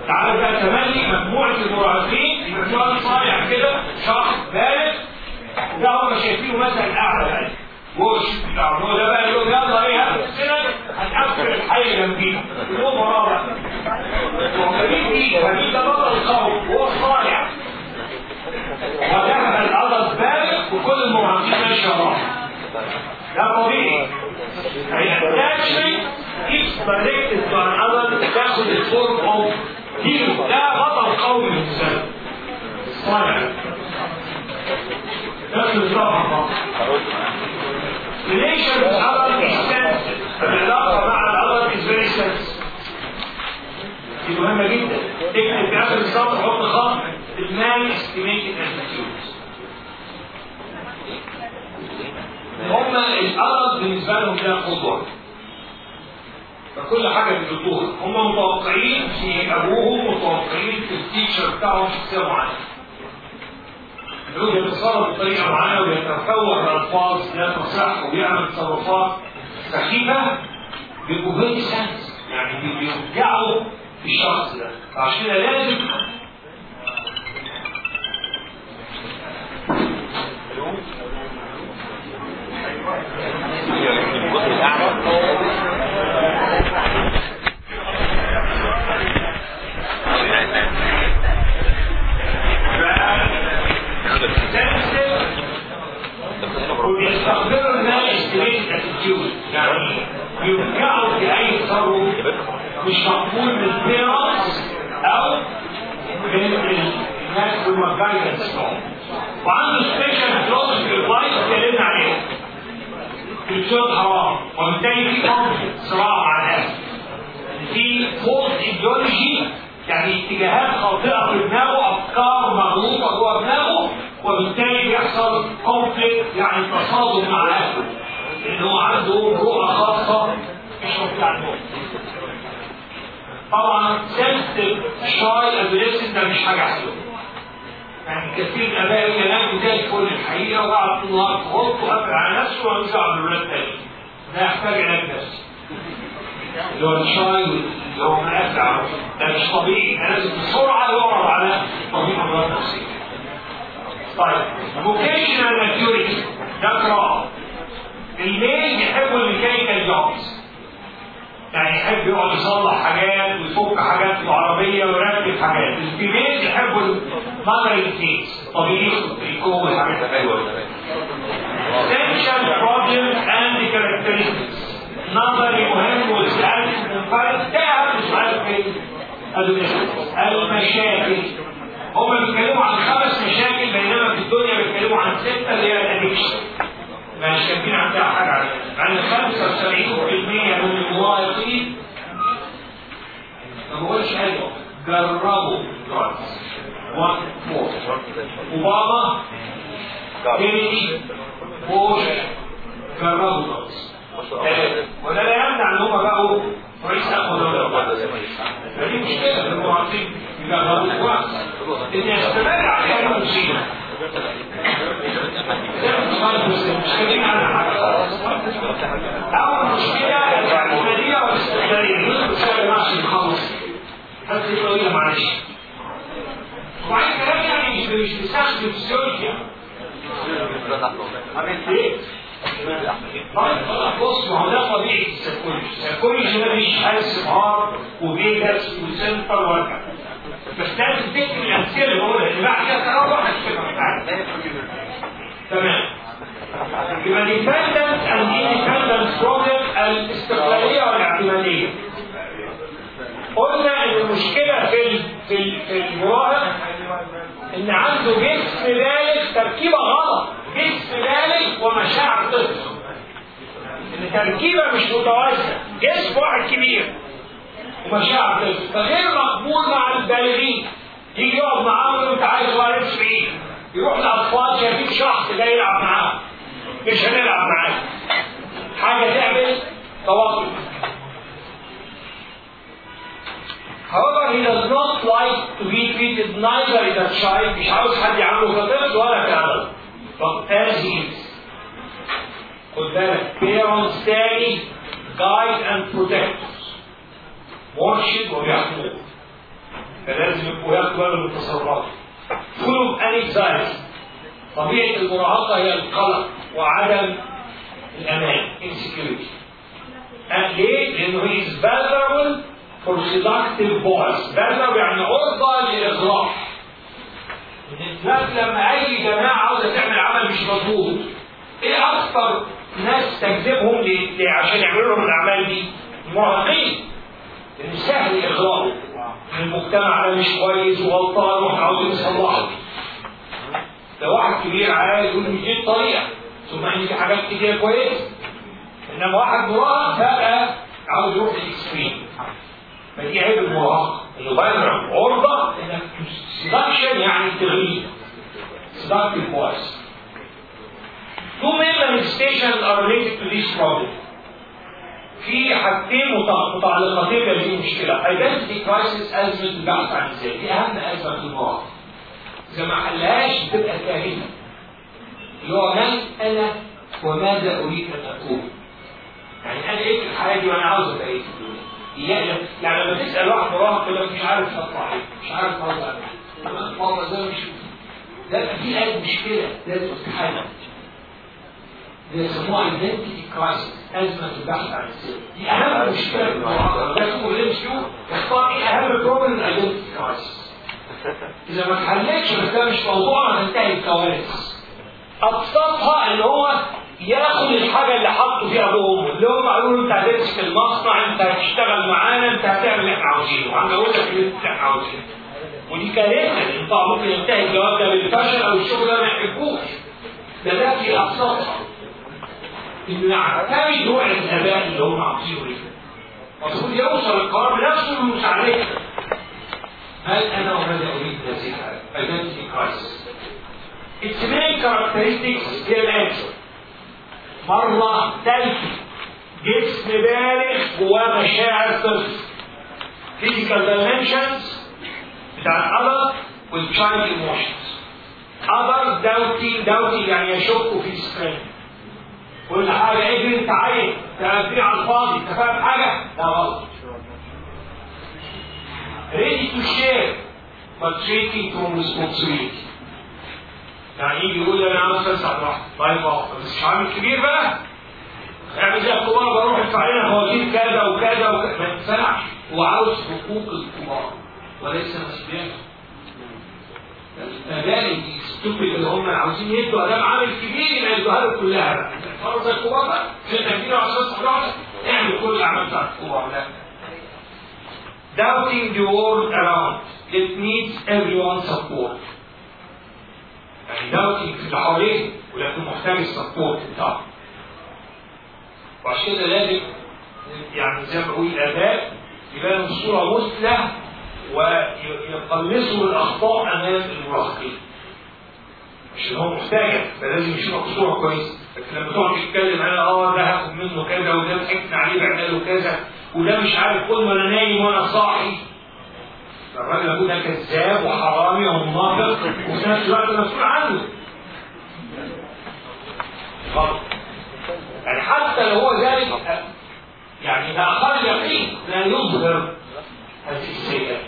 تعالى بقى تملي مجموعة المراهقين مجموعة صايع كده شخص بالغ ده هم شايفينه مثلا أعلى بقى هو الشيء بتاعه هو ده بقى يقول يلا إيه هتسنة هتقفل الحي جنبينا. يقوم وراه بقى وخليل دي خليل ده بطل القوم وهو صايع وذهب الأرض بالغ وكل المراهقين ماشية وراه ده طبيعي attachment is directed to another تاخد الفورم of hero ده بطل قوي بالنسبة صالح نفس الصفحة relation with other is sensitive العلاقة مع الأذر is very sensitive. دي مهمة جدا. تكتب في آخر السطر حط خط المال estimated attitudes هم الأرض بالنسبة لهم ده قدوة فكل حاجة بيدوها هم متوقعين في أبوهم متوقعين في التيشر بتاعهم شخصية معينة. يقول بيتصرف بطريقة معينة ويتفوه الألفاظ لا تصح وبيعمل تصرفات سخيفة. بيبقوا فيري يعني بيرجعوا الشخص ده. فعشان لازم الجزء الأعلى وبيستخدموا الناس ستريت اتيتيود يعني يرجعوا في اي تصرف مش مقبول من البيرنتس أو من الناس اللي هم جايدنس وعنده سبيشال فلوسفي ادفايس اتكلمنا عليه الجهد حرام وبالتالي في صراع مع الناس في فولس ايديولوجي يعني اتجاهات خاطئة في دماغه أفكار مغلوطة جوه دماغه وبالتالي بيحصل conflict يعني تصادم مع اهله لأن هو عنده رؤى خاصة مش موجوده عندهم طبعا sensitive shy adolescent ده مش حاجة حلوة. يعني كثير من الاباء ينام زي الفل الحقيقة وقعد طول النهار في على نفسه دعوه بالولاد تاني. ده يحتاج علاج نفسي. اللي هو ال shy اللي هو نفسه. ده مش طبيعي ده لازم بسرعة يقعد على طبيب امراض نفسيه طيب vocational maturity. ده قراءه ال male يحبوا ال mechanical jobs يعني يحب يقعد يصلح حاجات ويفك حاجات في العربية ويركب حاجات ال female يحبوا المغرب كيس طبيعي التريكو والحاجات الحلوة essential problems and characteristics. نظري مهم وسؤال منفرد تعب مش عارف إيه المشاكل. هم بيتكلموا عن خمس مشاكل بينما في الدنيا بيتكلموا عن ستة اللي هي الادكشن مش كاتبين عندها حاجة عليها. عن 75% من المواطنين ما بقولش أيوه جربوا four اوباما كينيدي بوش جربوا drugs. وده لا يمنع ان هم بقوا رئيس اقوى دولة فدي مشكلة في المواطنين يجربوا drugs ان يستمر عليها المصيبة أول مشكلة الاعتمادية والاستقلالية دول بسبب ماشي نخلص بس دي طويلة معلش وبعدين كلام يعني مش مش بيستخدم فيسيولوجيا عملت إيه؟ بص ما هو ده طبيعي السيكولوجي السيكولوجي ده مش حاسس هار وفيجاس وسنتر وارجع لازم تكتب الامثله اللي بقولها اللي بعد كده تروح هتفهم تمام يبقى الاندبندنس اند اندبندنس بروبلم الاستقلاليه والاعتماديه قلنا إن المشكلة في في في المراهق إن عنده جسم بالغ تركيبة غلط. جسم بالغ ومشاعر طفل إن تركيبة مش متوازنة. جسم واحد كبير ومشاعر طفل فغير مقبول مع البالغين. يجي يقعد معاهم أنت عايز صغير 70 يروح لأطفال شايفين شخص جاي يلعب معاهم مش هنلعب معاه. حاجة تعمل توتر However, he does not like to be treated neither as a child, مش عاوز حد يعامله كطفل ولا كعدد. But as he is. خد بالك parents تاني guide and protect. مرشد وبيحكم. فلازم يبقوا ياخدوا بالهم من تصرفاته. full of anxiety. طبيعة المراهقة هي القلق وعدم الأمان insecurity. And ليه؟ لأنه he is vulnerable for seductive voice. vulnerable يعني عرضة للإغراء. الناس لما أي جماعة عاوزة تعمل عمل مش مظبوط إيه أكثر ناس تجذبهم عشان يعملوا لهم الأعمال دي؟ المراهقين. لأن سهل إغراء. المجتمع ده مش كويس وغلطان وإحنا عاوزين نصلحه. لو واحد كبير عايز يقول مش دي الطريقة ثم إن في حاجات كتير كويسة إنما واحد مراهق فجأة عاوز يروح لل extreme فدي عيب المراهقه انه بيضرب عرضة انك seduction يعني تغريب seductive voice Two main manifestations are related to this problem. في حاجتين متع- متعلقتين بهذه المشكلة. Identity crisis أزمة البحث عن الذات. دي أهم أزمة في المراهقة. إذا ما حلهاش تبقى كارثة. اللي هو من أنا وماذا أريد أن أكون. يعني أنا إيه في الحياة دي وأنا عاوز أبقى إيه في الدنيا. يعني يعني لما تسأل واحد مراهق يقول لك مش عارف إيه، مش عارف أطلع إيه. والله ده مش ده في أي مشكلة لازم تتحل. بيسموها identity crisis أزمة البحث عن الذات. دي أهم مشكلة في المراهقة. ده اسمه الام كيو اختار إيه أهم بروبلم identity crisis. إذا ما اتحلتش بس ده مش موضوع هتنتهي الكوارث. أبسطها إن هو ياخد الحاجة اللي حطوا فيها وأمه، اللي هم قالوا له أنت هتمسك المصنع، أنت هتشتغل معانا، أنت هتعمل اللي إحنا عاوزينه، وهنقول لك اللي إحنا عاوزينه. ودي كارثة لأن طبعا ممكن ينتهي الجواب ده بالفشل أو الشغل ده ما يحبوش. ده ده في أبسطها. إنه يعتمد نوع الآباء اللي هم عاوزينه إيه. المفروض يوصل القرار بنفسه لمساعدتك. هل أنا وماذا أريد هذه؟ Identity crisis. Its main characteristics هي الآتي. مرة تلفي جسم بالغ جواه مشاعر طفل. Physical dimensions بتاع الأدلت والchild emotions. Other doubting doubting يعني يشك في strength. كل حاجة اجري انت عايز تأدي على الفاضي انت فاهم حاجة؟ لا غلط. ready to share but shrinking from responsibility. يعني يجي يقول أنا عاوز اسال واحد طيب مش عامل كبير بقى اعمل زي الكبار بروح ادفع لنا فواتير كذا وكذا وكذا. ما ينفعش. هو عاوز حقوق الكبار وليس مسؤوليتهم المبالغ الستوبد اللي هم عاوزين يدوا ادام عامل كبير يبقى يدوها له كلها. بقى زي الكبار بقى انت كبير على أساس اعمل كل الاعمال بتاعت الكبار لا doubting the world around it needs everyone's support. يعني doubting في اللي حواليه ولكن محتاج السبورت بتاعه وعشان كده لازم يعني زي ما بقول الاباء يبانوا بصوره مثلى ويقلصوا الأخطاء أمام المراهقين. عشان هو محتاج فلازم يشوفك بصوره كويسة. لكن لما تقعد تتكلم أنا آه ده هاخد منه كذا وده ضحكنا عليه بعنا له كذا وده مش عارف كل ما أنا نايم وأنا صاحي. الراجل أبوه ده كذاب وحرامي ومنافق وفي نفس الوقت مسؤول عنه. غلط يعني حتى لو هو ذلك يعني ده أقل يقين لا يظهر هذه السيئات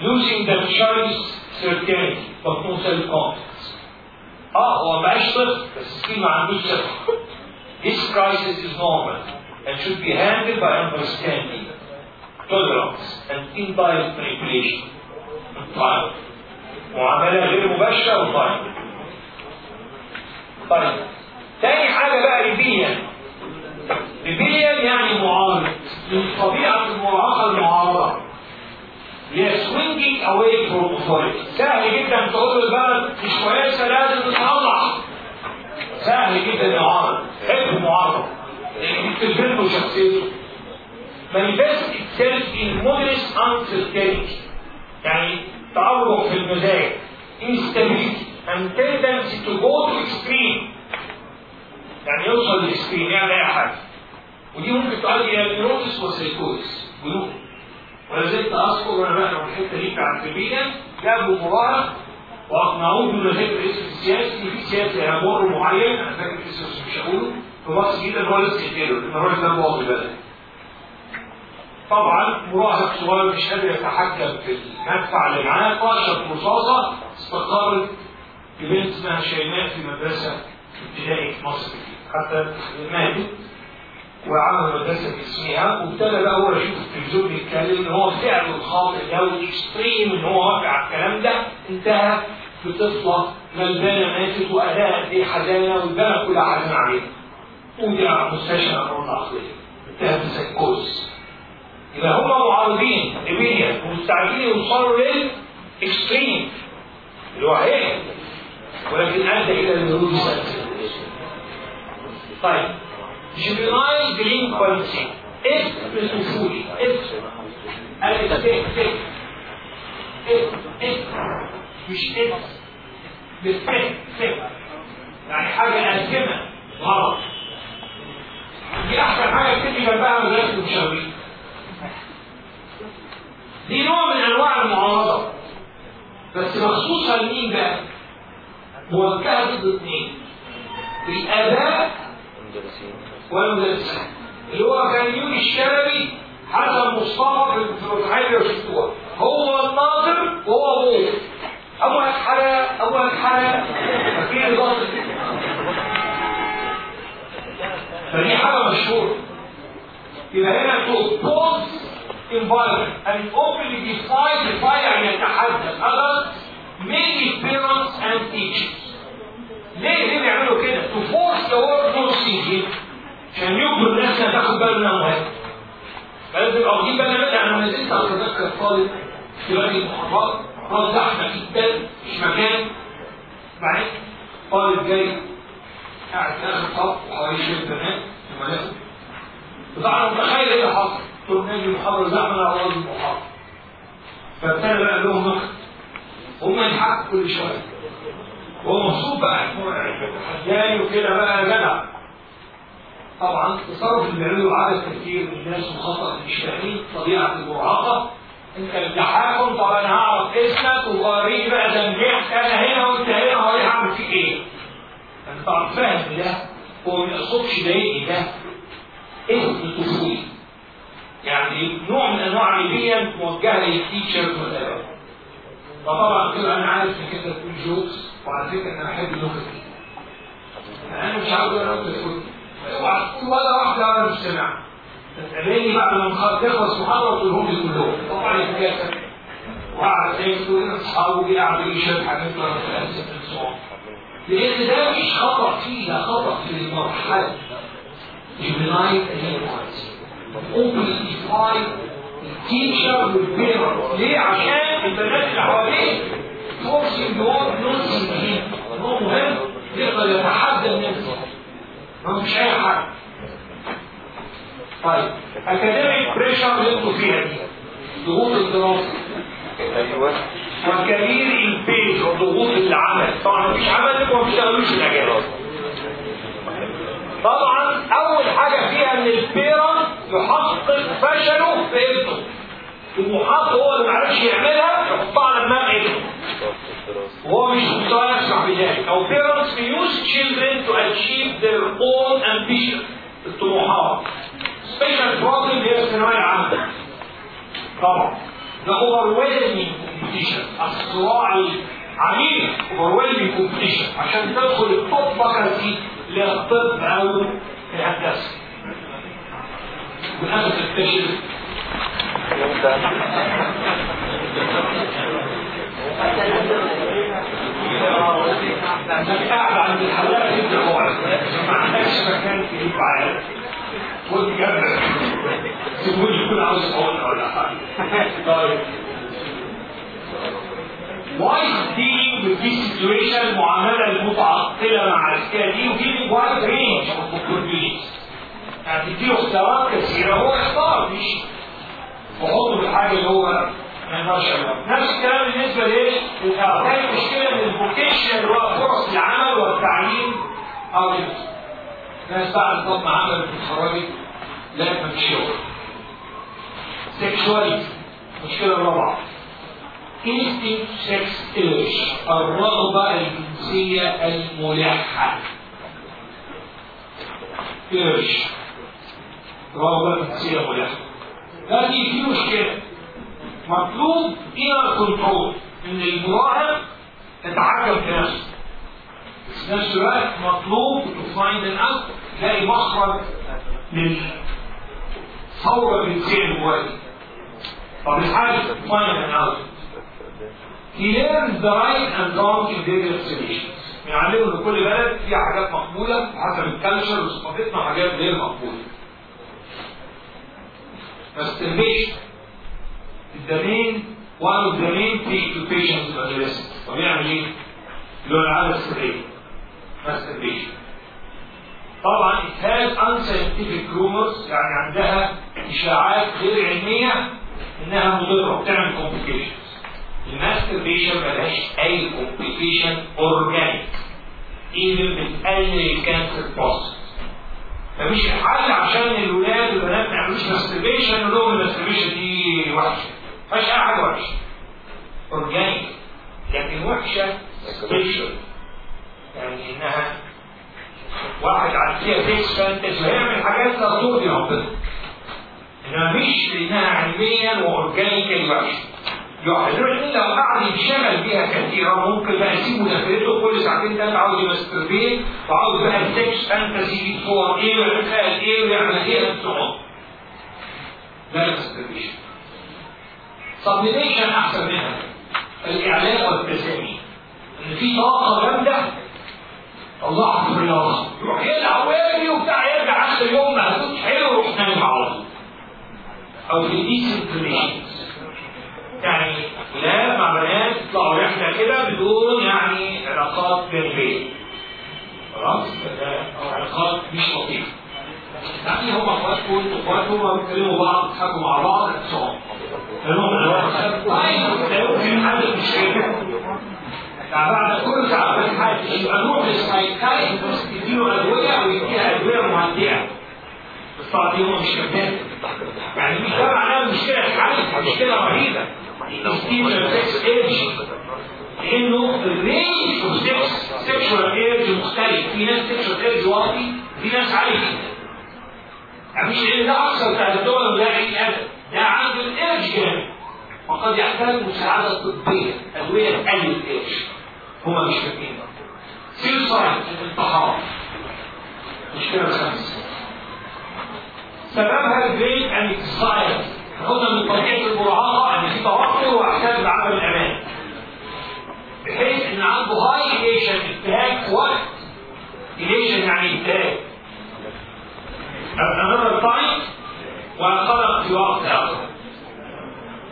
losing the child's certainty but no self-confidence آه هو مبقاش طفل بس ستيل ما عندوش ثقة This crisis is normal and should be handled by understanding, tolerance, and indirect manipulation. طيب معاملة غير مباشرة وطيب طيب تاني حاجة بقى ريبيا ريبيا يعني معارض من طبيعة المراهقة المعارضة. هي swinging away from authority. سهل جدا تقول له البلد مش كويسة لازم تطلع. سهل جدا يعارض حب معارضة. لأن بتلفته شخصيته. Manifest itself in modest uncertainty. يعني تعرض في المزاج. Instability. And tendency to go to extreme. يعني يوصل لل extreme يعمل اي حاجة ودي ممكن تؤدي إلى ال neurosis وال psychosis جنون ولا زلت أذكر وأنا بقرا الحتة دي بتاعت البيئه جابوا مبارك وأقنعوه إنه ذكر الاسم السياسي في سياسي هيمر معين. أنا فاكر الاسم بس مش هقوله. في مصر جدا هو لسه يقتله لأن الراجل ده مواطن البلد طبعا مراهق صغير مش قادر يتحكم في المدفع اللي معاه. طاشت رصاصه استقرت ببنت اسمها شيماء في مدرسة ابتدائي في مصر. حتى ماتت وعمل مدرسة باسمها وابتدى بقى هو يشوف التلفزيون بيتكلم إن هو فعله الخاطئ ده والاكستريم إن هو واقع على الكلام ده انتهى بطفله غلبانه ماتت وأداء قد إيه حزانة والبلد كلها حزانه عليها. ودي على مستشفى الأمراض العقلية. انتهى بسيكوز يبقى هم معارضين إبيليا ومستعدين يوصلوا للإكستريم اللي هو هيك ولكن أدى إلى النرود طيب. جبناي ديلينكوانسي اسم الأصولي اسم ت ت اسم اسم مش اسم بالفهم فهم يعني حاجة ألزمة. غلط. دي أحسن حاجة بتدي جنبها مدرسة المشاورين دي نوع من أنواع المعارضة. بس مخصوصه لمين بقى؟ موجهة ضد اثنين الاباء والمدرسين. اللي هو كان يوني الشلبي حسن مصطفى في الفتحيه اللي شفتوها هو الناظر وهو ابوه أبوك حلا أبوك حلا فاكرين الضغط فدي حاجة مشهورة. يبقى هنا تبوظ environment. And openly defy يعني يتحدث others mainly parents and teachers. ليه ليه بيعملوا كده؟ force the word not thinking عشان يجبر الناس إنها تاخد بالها منها مهم فلازم يبقى واخدين بالنا منها أنا زلت اتذكر طالب وادي المحافظات طالب زحمه جدا مش مكان. بعدين طالب جاي قاعد في آخر صف وحواليه شوية بنات في مدرسه طبعا متخيل إيه اللي حصل؟ تقول نجي محاضرة زعمل على أرض المحاضرة فابتدى بقى لهم نقد هم يضحكوا كل شوية. مبسوط بقى. حجاني وكده بقى جدع. طبعا التصرف اللي بيعمله عدد كثير من الناس وخطأ مش فاهمين طبيعة المراهقة أنت التحاكم طب أنا هعرف اسمك ووريني بقى تنجيح أنا هنا وأنت هنا هو هعمل فيك إيه؟ انت طبعا فاهم ده هو ما يقصدش ضايقني ده. اسم الطفولي يعني نوع من أنواع الهيئه موجهة للتيتشرز والاباء فطبعا كده أنا عارف إنك أنت تقول جوكس وعلى فكره أنا بحب اللغة دي. أنا مش عاوز أنا تقول اوعى ولا واحدة وأنا مش سامع تتقابلني بعد ما تخلص محاضره وتقولهم لي كلهم. طبعا يتكاسل وقعد زي تقول أنا اصحابي قاعد يشرب حاجات في الصوم. لأن ده مش خطأ فيه ده خطأ في المرحلة. Juvenile delinquency openly define teacher والبيرنت ليه؟ عشان البنات اللي حواليه the word nonsense him هو مهم يقدر يتحدى الناس. ما مش أي حاجة طيب اكاديميك بريشر اللي أنتوا فيها دي ضغوط الدراسة. أيوه. وكارير البيج وضغوط العمل. طبعا مفيش عمل يبقى ما بتشتغلوش الاجازه طبعا أول حاجة فيها إن البيرنت يحقق فشله في ابنه طموحات هو اللي ما عرفش يعملها يحطها على دماغ ابنه وهو مش مستوى يسمح بذلك أو parents use children to achieve their own ambition. الطموحات special problem هي الثانوية العامة. طبعا. ده overwhelming competition. الصراع العنيف overwhelming competition. عشان تدخل التوب فاكولتي للطب أو الهندسه وللاسف تكتشف انك قاعد عند الحلاق انت طيب المعاملة المتعطلة مع الحكاية يعني اختيارات كثيرة هو يختار مش وحطه في الحاجة اللي هو ما يقدرش نفس الكلام بالنسبة لإيه؟ للأعداد المشكلة إن ال vocation اللي هو فرص العمل والتعليم أو ناس بعد طب عمل بتتخرجي لا مفيش شغل sexuality المشكلة الرابعة instinct sex urge الرغبة الجنسية الملحة urge رغبة جنسية ملحة هذه في مشكلة. مطلوب inner control إن المراهق يتحكم في نفسه. بس في نفس الوقت مطلوب to find an out تلاقي مخرج للثورة الجنسية الجوالية طب الحاجة to find an out. He learns the right and wrong in various situations. يعلمه إن كل بلد فيها حاجات مقبولة حسب الكالتشر وثقافتنا حاجات غير مقبولة. The main one of the main preoccupations of adolescents. طب يعمل إيه؟ هو العادة السرية. Masturbation. طبعا it has unscientific rumors يعني عندها إشاعات غير علمية إنها مضرة وبتعمل complications. ال masturbation ملهاش أي complication organic even بتقلل ال cancer prostate مفيش حل عشان الولاد والبنات ما يعملوش masturbation يقول لهم ال masturbation دي وحشة. مفيش أي حاجة وحشة. organic لكن وحشة spiritual يعني إنها واحد فيها sex fantasy ويعمل حاجات لا ترضي ربنا. انما مش لأنها علميا و organic وحشة. ان لو قعد ينشغل بيها كثيرا ممكن بقى يسيب مذاكرته كل ساعتين ثلاثة عاوز ي masturbate وعاوز بقى ال sex fantasy for إيه ويتخيل إيه ويعمل إيه and لا ال masturbation sublimation أحسن منها. الاعلاء والتسامي. إن في طاقة جامدة طلعها في الرياضه يروح يلعب ويجري وبتاع يرجع آخر اليوم مهدود حلو ويروح نايم على طول. أو في ال decent relations يعني ولاد مع بنات يطلعوا رحله كده بدون يعني علاقات جانبيه خلاص؟ علاقات مش لطيفة. يعني هم اخواتكم وانتوا اخواتكم بيتكلموا بعض يضحكوا مع بعض اتصال ممكن حل المشكلة يعني بعد كل في حاجة يبقى نروح لل psychiatrist يديله أدوية ويديها أدوية مهدئه بس دي هم مش كذاب يعني مش ده معناه المشكلة اتحلت مشكله رهيبة. سكس ايج لأنه ال range of sex sexual urge مختلف في ناس sexual urge واطي في ناس عالي جدا مش لأن ده أكثر بتاع الدول وده عين ابدا ده عنده ال urge جامد وقد يحتاج مساعده طبيه أدوية تقلل ال urge هما مش فاهمين suicide الانتحار المشكلة الخامسه سببها ال brain anxiety قلنا من طبيعه المراهقه ان في توتر واحساس بعدم الامان بحيث إن عنده high elation ابتهاج في وقت elation يعني ابتهاج another time والقلق في وقت اخر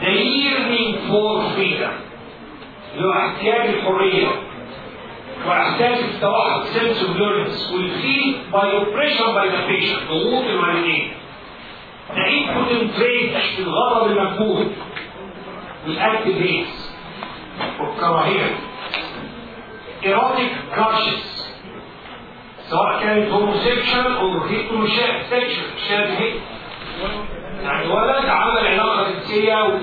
the yearning for freedom اللي هو احتياج الحرية واحتاج التوحد sense of loneliness وال feel by oppression by the parent. ضغوط الوالدين نعيد concentrate في الغضب المجهود وال activities والكراهية. erotic crushes سواء كانت homosexual أو heterosexual شاب هيت يعني ولد عمل علاقه جنسيه و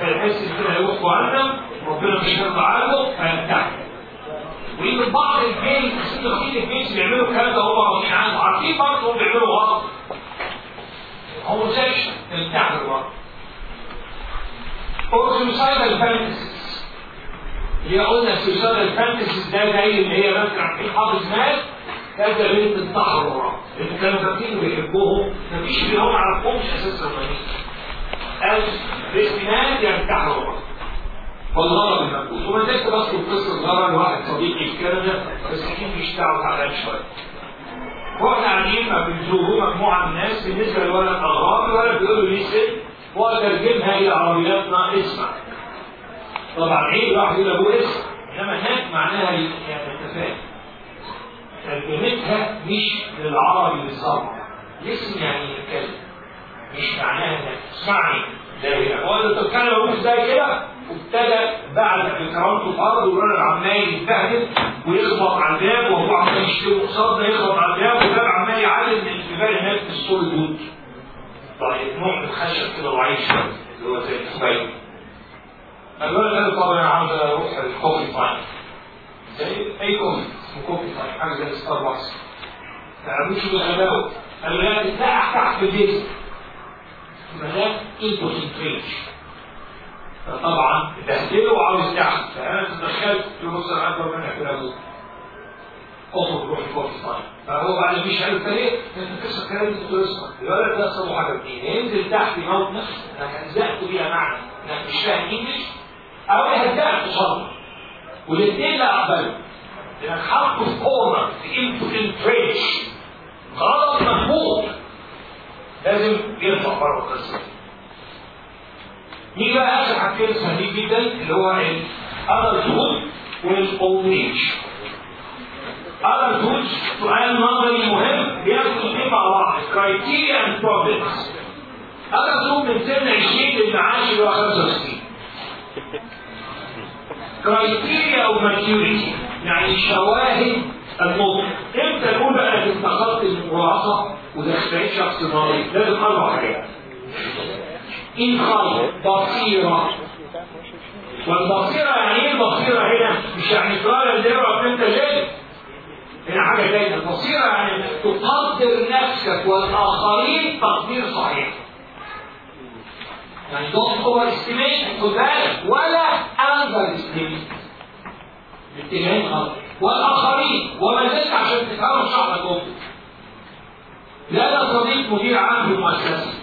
فيحس كده يوقف عنه. ربنا مش هيرضى عنه فينتحر ويجي بعض الجيش ست خطير الجيش بيعملوا الكلام ده هم راضيين عنه عارفين برضه هم بيعملوا غلط؟ هو سيكشن تنتحر الوقت اور سوسايدال فانتسيز اللي قلنا سوسايدال فانتسيز ده زي اللي هي مثلا في حافظ مات كذا بنت انتحر وراه اللي كانوا فاكرين بيحبوهم. مفيش اللي هم ما عرفهمش أساسا. قال رسمات ينتحروا وراه والغرض المفقود وما زلت بذكر قصة غرض واحد صديقي في كندا بس أكيد مش تعرف تعبان شوية وإحنا قاعدين ما بنزوروا مجموعة من الناس. بالنسبة للولد اغراب الولد بيقول له ليه ست وترجمها إلى عربياتنا اسمع طبعا عيب راح يقول ابوه اسمع إنما هناك معناها يعني انت فاهم ترجمتها مش للعربي بالصبر الاسم يعني يتكلم مش معناها إنك تسمعني زي هو انت بتتكلم إزاي كده؟ وابتدى بعد كرامته الأرض والولد عمال يتبهدل ويخبط على الباب وهو عمال يشتري قصاد ده يخبط على الباب والباب عمال يعلم من الجبال هناك في السور دود طيب نوع من الخشب كده ضعيف شوية اللي هو زي الخبيب الولد قال طبعا أنا عاوز أروح الكوفي تايم زي اي كوفي اسمه كوفي تايم حاجة زي ستاربكس تعرفوش له لا تتلقح تحت في البيت فده انكونسنتريشن فطبعا بهدله وعاوز يعمل فانا تدخلت في نص منك كده أبوك اخرج روح الكوفي تايم فهو بعد مش عارف ليه انت تكسر الكلام اللي انت تسمع الولد ده له حاجة اتنين ينزل تحت يموت نفسه إنك هزقته بيها معنى إنك مش فاهم انجلش أو يهزقك قصاد والاثنين لا اقبله لانك حاطه في corner في frustration غلط مفهوم لازم يرفع بره القصة. نيجي بقى اخر حاجتين سهلين جدا اللي هو ال adulthood age adulthood سؤال نظري مهم بياخدوا الاثنين مع بعض criteria and problems adulthood من سن 20 للمعاش اللي هو 65 criteria of maturity يعني شواهد النضج إمتى نقول بقى انك انتقلت المراهقه ودخلت شخص ناضج لازم أربع حاجات انخاء بصيرة. والبصيرة يعني إيه البصيرة هنا؟ مش يعني اللي يقرا أنت جاي هنا حاجة تانية البصيرة يعني تقدر نفسك والآخرين تقدير صحيح. يعني don't overestimate خد بالك ولا underestimate. اتجاهين غلط والآخرين. وما زلت عشان تفهموا ده لا ده صديق مدير عام في المؤسسه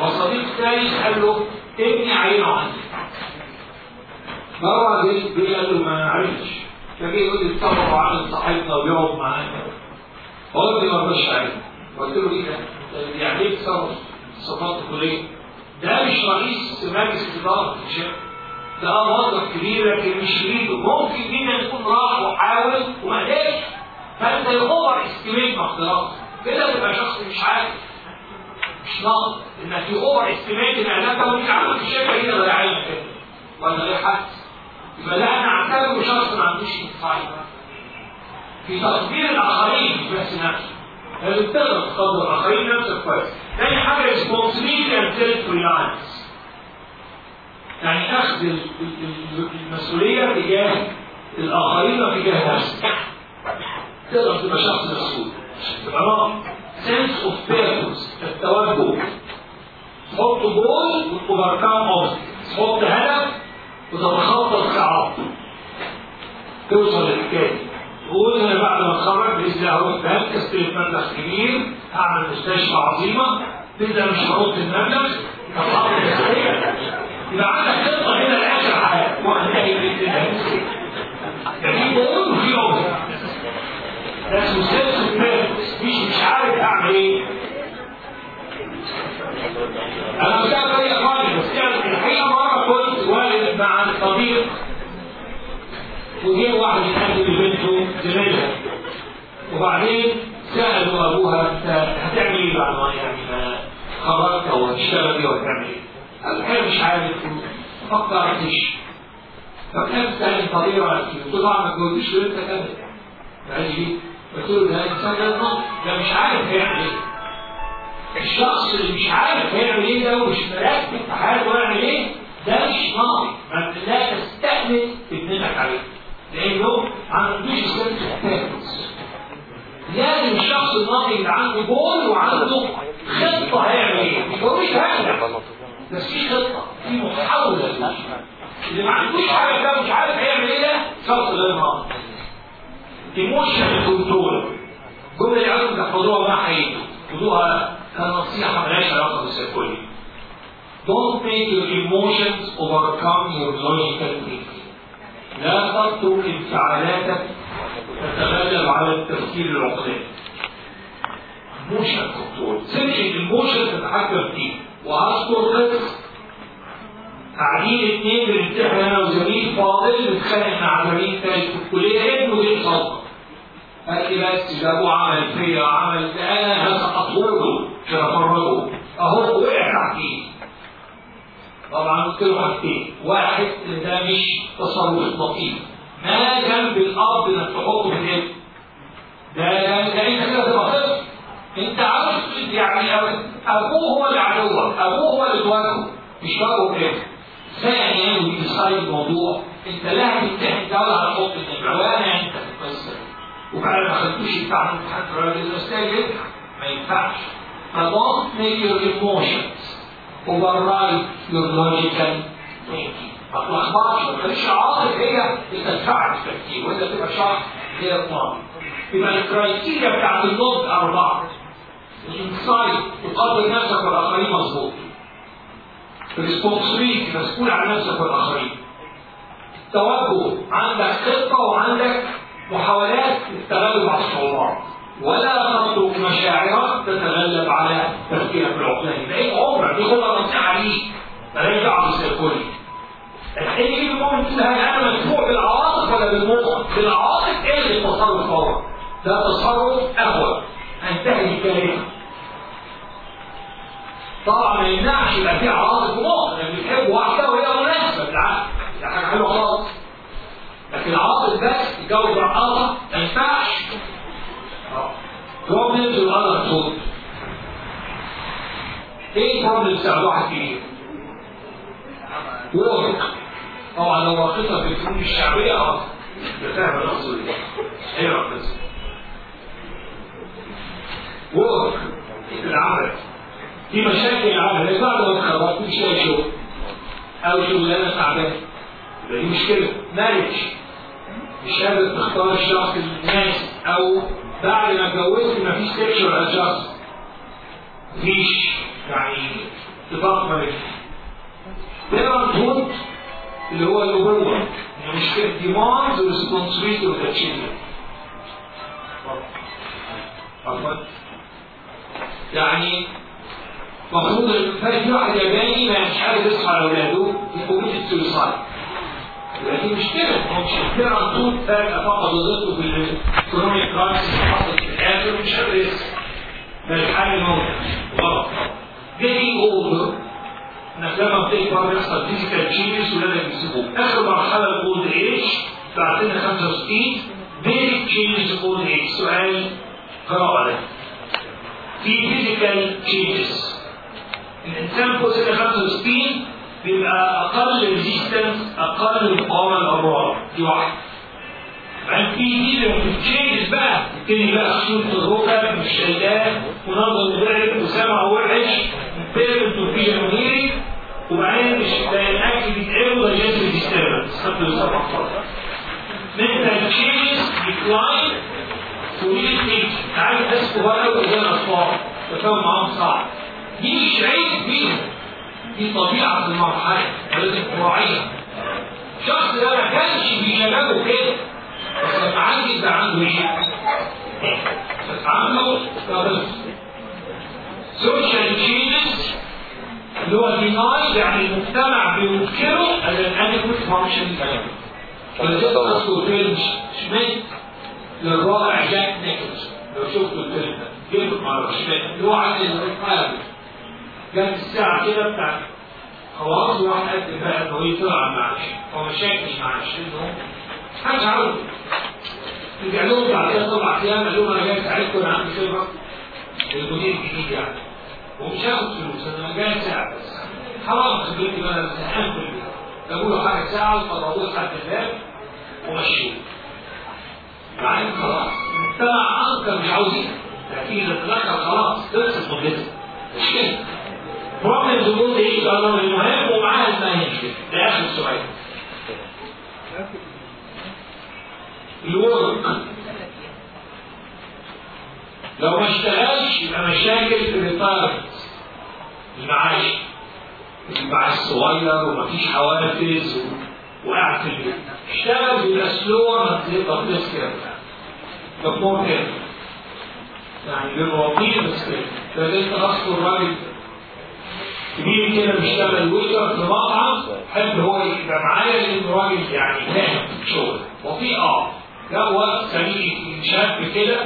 وصديق ثالث قال له ابني عينه عندي. مرة جه قال له ما عرفتش. فجه يقول لي اتصرف وعامل صاحبنا ويقعد معانا. قلت له ما رضاش عينه قلت له إيه ده؟ يعني إيه تصرف صفات؟ ده مش رئيس مجلس إدارة الشركة ده موظف كبير لكن مش شديده ممكن جدا يكون راح وحاول وما قدرش. فأنت يغور استيميت مقدرات كده تبقى شخص مش عارف. مش ناقص انك يغور استيميت ان ده مش عارف في الشركة هنا ولا عين كده ولا غير حد يبقى ده أنا اعتبره شخص ما عندوش انصاف في تقدير الآخرين مش بس نفسه لازم تقدر تقدر الآخرين نفسك كويس تاني حاجة responsibility and self reliance يعني أخذ المسؤولية تجاه الآخرين وتجاه نفسك. تقدر تبقى شخص مسؤول. تبقى sense of purpose التوجه تحط جول وتوفركم اوبستكلز تحط هدف وتتخطى الصعاب توصل للحكايه تقول أنا بعد ما اتخرج باذن الله هروح بنك استلف مبلغ كبير هعمل مستشفى عظيمه تبدا مش هحط المبلغ طب يبقى عندك خطه هنا لاخر حياتك وهنلاقي باذن الله يعني في ده اسمه سيلف مش مش عارف اعمل إيه أنا مش عارف إيه إخواني بس يعني الحقيقة مرة كنت والد مع صديق وجه واحد يتقدم لبنته زميلها. وبعدين سألوا أبوها هتعمل إيه بعد ما يعني خرجت أو إيه وهتعمل إيه؟ قال الحقيقة مش عارف فكرتش فكان سألني طريقه قلت له طبعا ما تجوزيش وأنت كده ماشي قلت له ده انسان ده ده مش عارف هيعمل إيه. الشخص اللي مش عارف هيعمل إيه ده ومش مركز في حياته ويعمل إيه ده مش ما لا تستأمن ابنك عليه. لأنه ما عندوش سنس لازم الشخص الناضج اللي عنده جول وعنده خطة هيعمل إيه. مش هو مش هيعمل. بس في خطة في محاولة. اللي ما عندوش حاجة ده مش عارف هيعمل إيه ده شخص غير ناضج emotion control اللي عايزين تحفظوها مع حياتكم خدوها كنصيحه مالهاش علاقه بالسيكولوجي Don't make your emotions overcome your logical thinking. لا تترك انفعالاتك تتغلب على التفكير العقلاني. emotion control سيرشن ال emotion تتحكم فيه واذكر قصه قاعدين اثنين بنمتحن أنا وزميل فاضل بنتخانق مع زميل ثالث في الكلية ابنه جه صدق قال لي بس ده ابوه عمل فيا عمل أنا هسقطه عشان افرجه أهو وقع تحتيه طبعا قلت له حاجتين. واحد إن ده مش تصرف لطيف ما جنب الاب إنك تحطه في الابن ده ده انت كده تبقى طفل أنت عاوز يعني أبوه هو اللي عدوك أبوه هو اللي تواجهه مش واجهه كده إزاي يعني إيه بيصير الموضوع انت لا ده ولا هتحط النمره وأنا انت في وبعد ما خدتوش بتاع الامتحان في الراجل الاستاذ ما ينفعش thinking ما تلخبطش ما تخليش العاطف هي اللي تدفعك في التفكير وانت تبقى شرح هي الطالب يبقى ال criteria بتاعت النضج اربعه ال insight تقدر نفسك والاخرين مظبوط ال responsibility مسؤول عن نفسك والآخرين. توجه عندك خطة وعندك محاولات للتغلب على الصعوبات ولا تترك مشاعرك تتغلب على تفكيرك العقلاني. ده إيه عمرك دي خطة نصيحه ليك مالهاش دعوة بالسيكولوجي. الحين المؤمن هل أنا مدفوع بالعواطف ولا بالمخ؟ بالعواطف إيه التصرف فورا؟ ده تصرف أهون. انتهي الكارثه طبعا ما يمنعش يبقى في عواطف ومخ لأن بتحب واحدة وهي مناسبه بالعكس ده حاجة حلوة خالص. لكن العاطف بس يتجوز رقاصه ما ينفعش. بروبلمز والاذر صوت إيه ال problems بتاع الواحد كبير؟ work طبعا لو راقصه في الفنون الشعبية آه. فاهم الاصل إيه؟ راقصه؟ work العمل. في مشاكل العمل بعد ما اتخرجت مش لاقي شغل. أو شغلانه تعبانه يبقى دي مشكلة. marriage. مش قادر تختار الشخص المناسب أو بعد ما اتجوزت مفيش sexual adjustment مفيش يعني اتفاق ما بينهم. parenthood اللي هو الابوه يعني مشكله demands و responsibility of the children يعني المفروض الفرق في واحد ياباني ما مش عارف يصحى على أولاده يقوم ال suicide لكن مش كده هو مش كده على طول فجأة فقد وظيفته في ال economic crisis اللي حصل في الآخر ومش قادر يصحى ده الحل موت غلط. getting older إنك لما بتكبر بيحصل physical changes ولادك بيسيبوك آخر مرحلة ال old age سن 65 physical changes old age سؤال قراءه في physical changes الإنسان فوق سن 65 بيبقى أقل ريزيستنس أقل مقاومة للأمراض. دي واحدة. بعدين في دي لما تشينجز بقى. تبتدي بقى خشونه الركب شايلاه ونظر ضعف وسمع وحش بيرمنت وفيجن ونيري وبعدين مش الأكل بيتعمل دايجستيف ديستربنس خدت الصبح فتره mental changes decline وليه تعالوا ناس كبار قوي زي الاطفال التفاهم معاهم صعب. دي مش عيب فيهم دي طبيعه المرحله ولازم تراعيها الشخص ده ما كانش بيشبهه كده بس لما عندي يبقى عنده إيه؟ عنده كابس social changes اللي هو deny يعني المجتمع بينكره adequate function ولذلك اذكر فيلم شميت للرائع جاك نيكلز لو شفتوا الفيلم ده جيبه مرة شميت اللي هو عن الرقابة جت الساعة كده بتاعت خلاص وراح قدم بقى انه يطلع معلش هو ما شاكش معلش انه حاجة عاوز رجع لهم بعدها سبع أيام. قال لهم أنا جاي اساعدكم أنا عندي خبرة المدير الجديد يعني ومش هاخد فلوس. أنا جاي اساعد بس حرام خبرتي بقى أنا زهقان في البيت جابوا له حاجة ساعة وطلعوه لحد الباب ومشوه بعدين خلاص. المجتمع انكر مش عاوزين. لكن إذا تدخل خلاص خلصت مدته مش كده؟ بروبلم زبون إيه ده الامر المهم ومعاه المانجمنت ده اخر سؤال الورك لو ما اشتغلش يبقى مشاكل في الريتايرمنت المعاش المعاش صغير ومفيش حوافز وقاعد في البيت. اشتغل بيبقى سلور ما تقدر تسكر كده. يعني بالمواطنين بس لازم تنصر الراجل. كبير كده بيشتغل ويتر في مطعم حد هو يبقى معايا لأنه راجل يعني فاهم الشغل. وفي آه جوه سميك شاب كده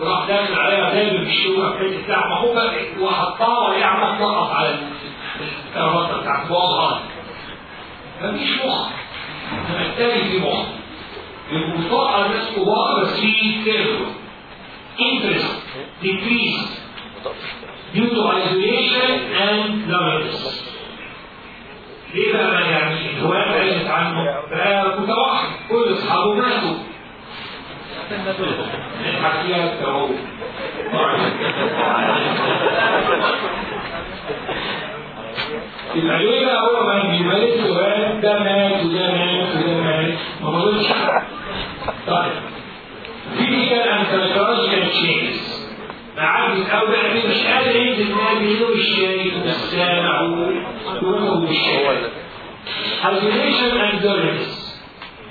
وراح داخل عليها داخل في الشغل في حتة لحمه هو وحطها وهي عمالة تنقط على الكرافته بتاعت واضحه مفيش مخ. بالتالي في مخ. البطاقة على الناس كبار بس في كيرف interest. Decrease. Due to isolation and loneliness ليه بقى يعني الهواء بعيدت عنه. بقى متوحد كل أصحابه ماتوا. نضحك فيها التهور يبقى ليه بقى هو ما بيمارس سؤال ده مات وده مات وده مات؟ ما بقولش. طيب. physical and psychological changes عجز أو يعني مش قادر ينزل نادي له الشاي والسامع ويطلب الشاي Isolation and dullness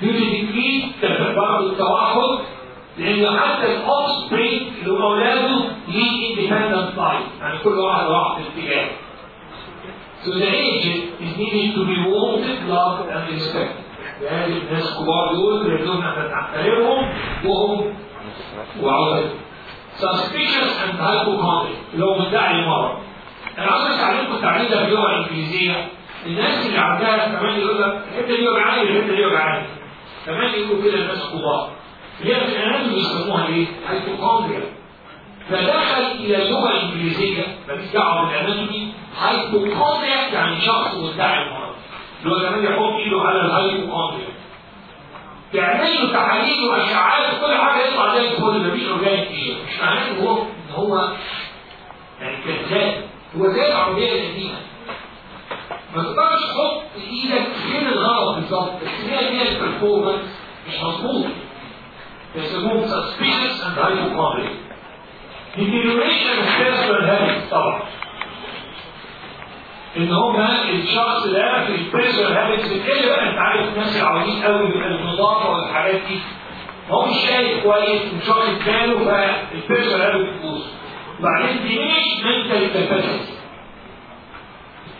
due to decreased بعض التوحد لأن حتى الأوف سبرينج اللي هم أولاده ليه independent life يعني كل واحد راح في اتجاه So the aged is needed to be wanted, loved and respected. يعني الناس الكبار دول لازم إحنا نحترمهم وهم وعوضهم. Suspicious and hypochondriac اللي هو مدعي المرض. أنا عاوز اتعلمكم التعليم ده باللغة الانجليزيه الناس اللي عندها كمان يقول لك الحتة دي وجعاني الحتة دي وجعاني. كمان يقولوا كده الناس. اللي هي في ال anatomy بيسموها إيه؟ hypochondria. فدخل إلى اللغة الانجليزيه ماليش دعوة بال anatomy hypochondria يعني شخص مدعي المرض. اللي هو كمان يحط إيده على ال hypochondria. تعمل له تحاليل واشعاعات وكل حاجة يطلع زي الفل مفيش organic فيه مش معناه إن هو إن هو يعني كذاب. هو زي العربية القديمة. ما تقدرش تحط إيدك فين الغلط بالظبط. بس هي فيها ال performance مش مظبوط. يسموه suspicious and hypochondriac deterioration of personal habits. طبعا. ان هما الشخص ده في ال personal habits بتقل بقى انت عارف الناس العواجيز قوي النظافه والحاجات دي هو مش شايف كويس مش واخد باله فال personal habit بتبوظ وبعدين دي منتال كاباسيتي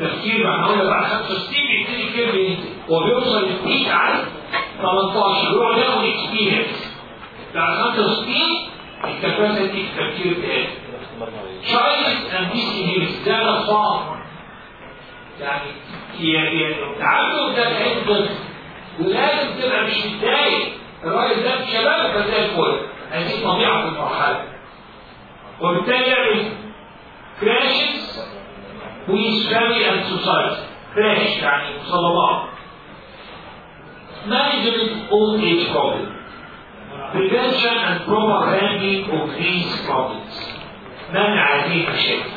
التفكير مع هقول بعد 65 بيبتدي الكلمة ينزل هو بيوصل للبيك عند 18 يقعد ياخد اكسبيرينس بعد 65 الكاباسيتي التفكير بتاعي شايلز اند ديس ده صعب يعني التعلم ده هيفضل ولازم تبقى مش متضايق الراجل ده في شباب زي الفل هذه طبيعة المرحلة. وبالتالي يعمل كراشز فاميلي اند سوسايتي كراش يعني مصلبات management old age problem. Prevention and proper handling of these problems. منع هذه المشاكل.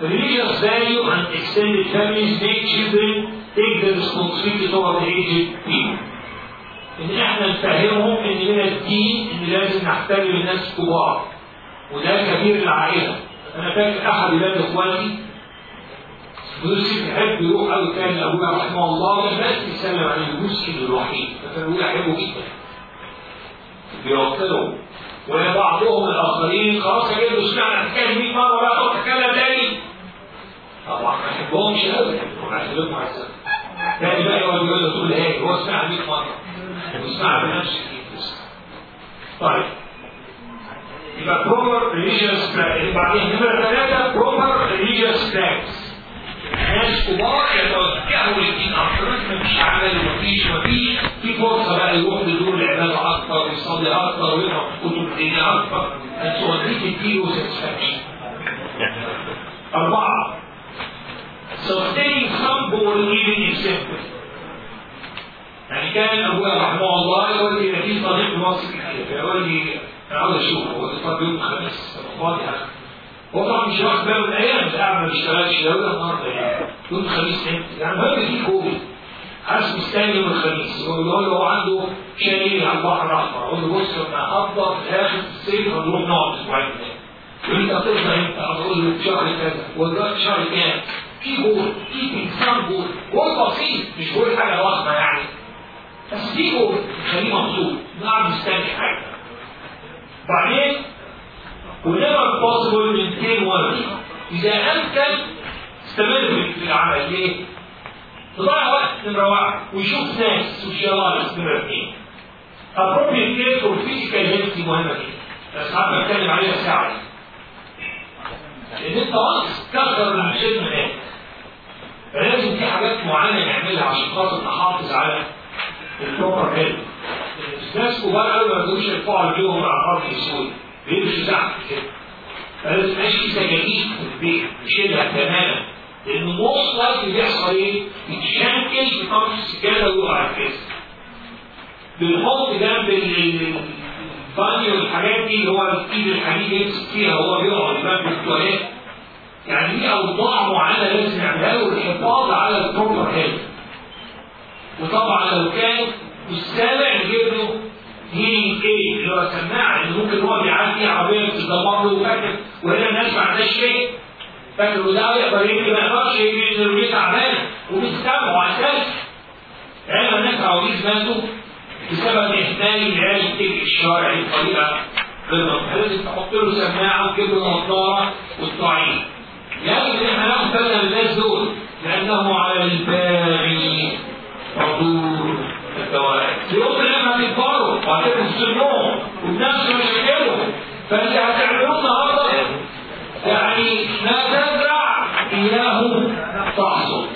Religious value and extended families make children take the responsibility toward the aged people. إن إحنا نفهمهم إن من الدين إن لازم نحترم الناس الكبار وده كبير العائله أنا فاكر أحد ولاد اخواني يوسف يحب يروح قوي كان لابويا رحمه الله بس يسلم عليه المسلم الوحيد فكان ابويا يحبه جدا. بيوصله وبعضهم الآخرين خلاص يا جدو سمعنا الحكاية 100 مرة بقى تتكلم تاني. طبعا ما يحبهمش قوي على السنة تاني بقى يقعد يقول له تقول إيه هو سمعها 100 مرة. ويسمعها بنفس طيب. يبقى religious practice. بعدين نمرة ثلاثة proper religious practice. ناس كبار يتوجهوا للدين. أكثر مفيش عمل ومفيش مفيش. في فرصة بقى يروح لدور العبادة أكثر ويصلي أكثر ويقرأ كتب الدنيا أكثر and so on دي تديله satisfaction أربعة. Sustaining some goal even simple. يعني كان ابويا رحمه الله يقول لي في صديق في مصر كتير يقول لي أنا عاوز اشوفه هو طب يوم الخميس فاضي هو طبعا مش واخد باله من الأيام بتاع ما بيشتغلش يقول لك النهارده يعني يوم الخميس إمتى يعني ما في كوفيد حاسس مستني يوم الخميس. يقول له هو عنده شاليه على البحر الأحمر أقول له بص أنا افضل في اخر الصيف هنروح نقعد أسبوعين يقول لي انت هتفضل إمتى؟ أقول له شهر كذا. ودلوقتي شهر كام؟ في جول في انسان goal goal بسيط مش جول حاجة ضخمة يعني. بس في جول خليه مبسوط نقعد مستني حاجة. بعدين whenever possible maintain work إذا امكن استمر في العمل ليه؟ تضيع وقت نمرة واحد ويشوف ناس socialize اثنين appropriate care for physical health مهمة جدا. بس ساعات بتكلم عليها ساعة. لأن أنت خلاص كسر الشيء من فلازم في حاجات معينة نعملها عشان خاطر نحافظ على ال proper health ناس كبار قوي ما يقدروش يرفعوا رجلهم مع فرق السوي بيمشوا تحت كده فلازم يبقاش في سجاجيد في البيت نشيلها تماما لأنه most likely بيحصل إيه؟ يتشنكل بطرف السجادة ويقع الكاس بنحط جنب البانيو والحاجات دي اللي هو الايد الحديد يمسك فيها وهو بيقعد جنب التواليت يعني دي اوضاع معينه لازم نعملها له للحفاظ على ال proper health وطبعا لو كان مش سامع نجيب له hearing إيه؟ اللي هو سماعة اللي ممكن هو بيعدي عربية بتدمر له وفاكر وهنا الناس ما عندهاش شيء. فاكر وده يقدر يجري ما يقدرش يجري تعبانه ومش سامع وعساس علم الناس عواجيز ماتوا بسبب اهمال العلاج الطبي الشرعي بطريقه غير لازم تحط له سماعة وتجيب له نظارة وتطعيه يجب ان إحنا ناخد بالنا من الناس دول لأنه على الباغي حضور الدوائر يوم لما هتكبروا وهتبقوا سنهم والناس مشاكلهم فانت هتعملوا النهارده يعني ما تزرع اياه تحصل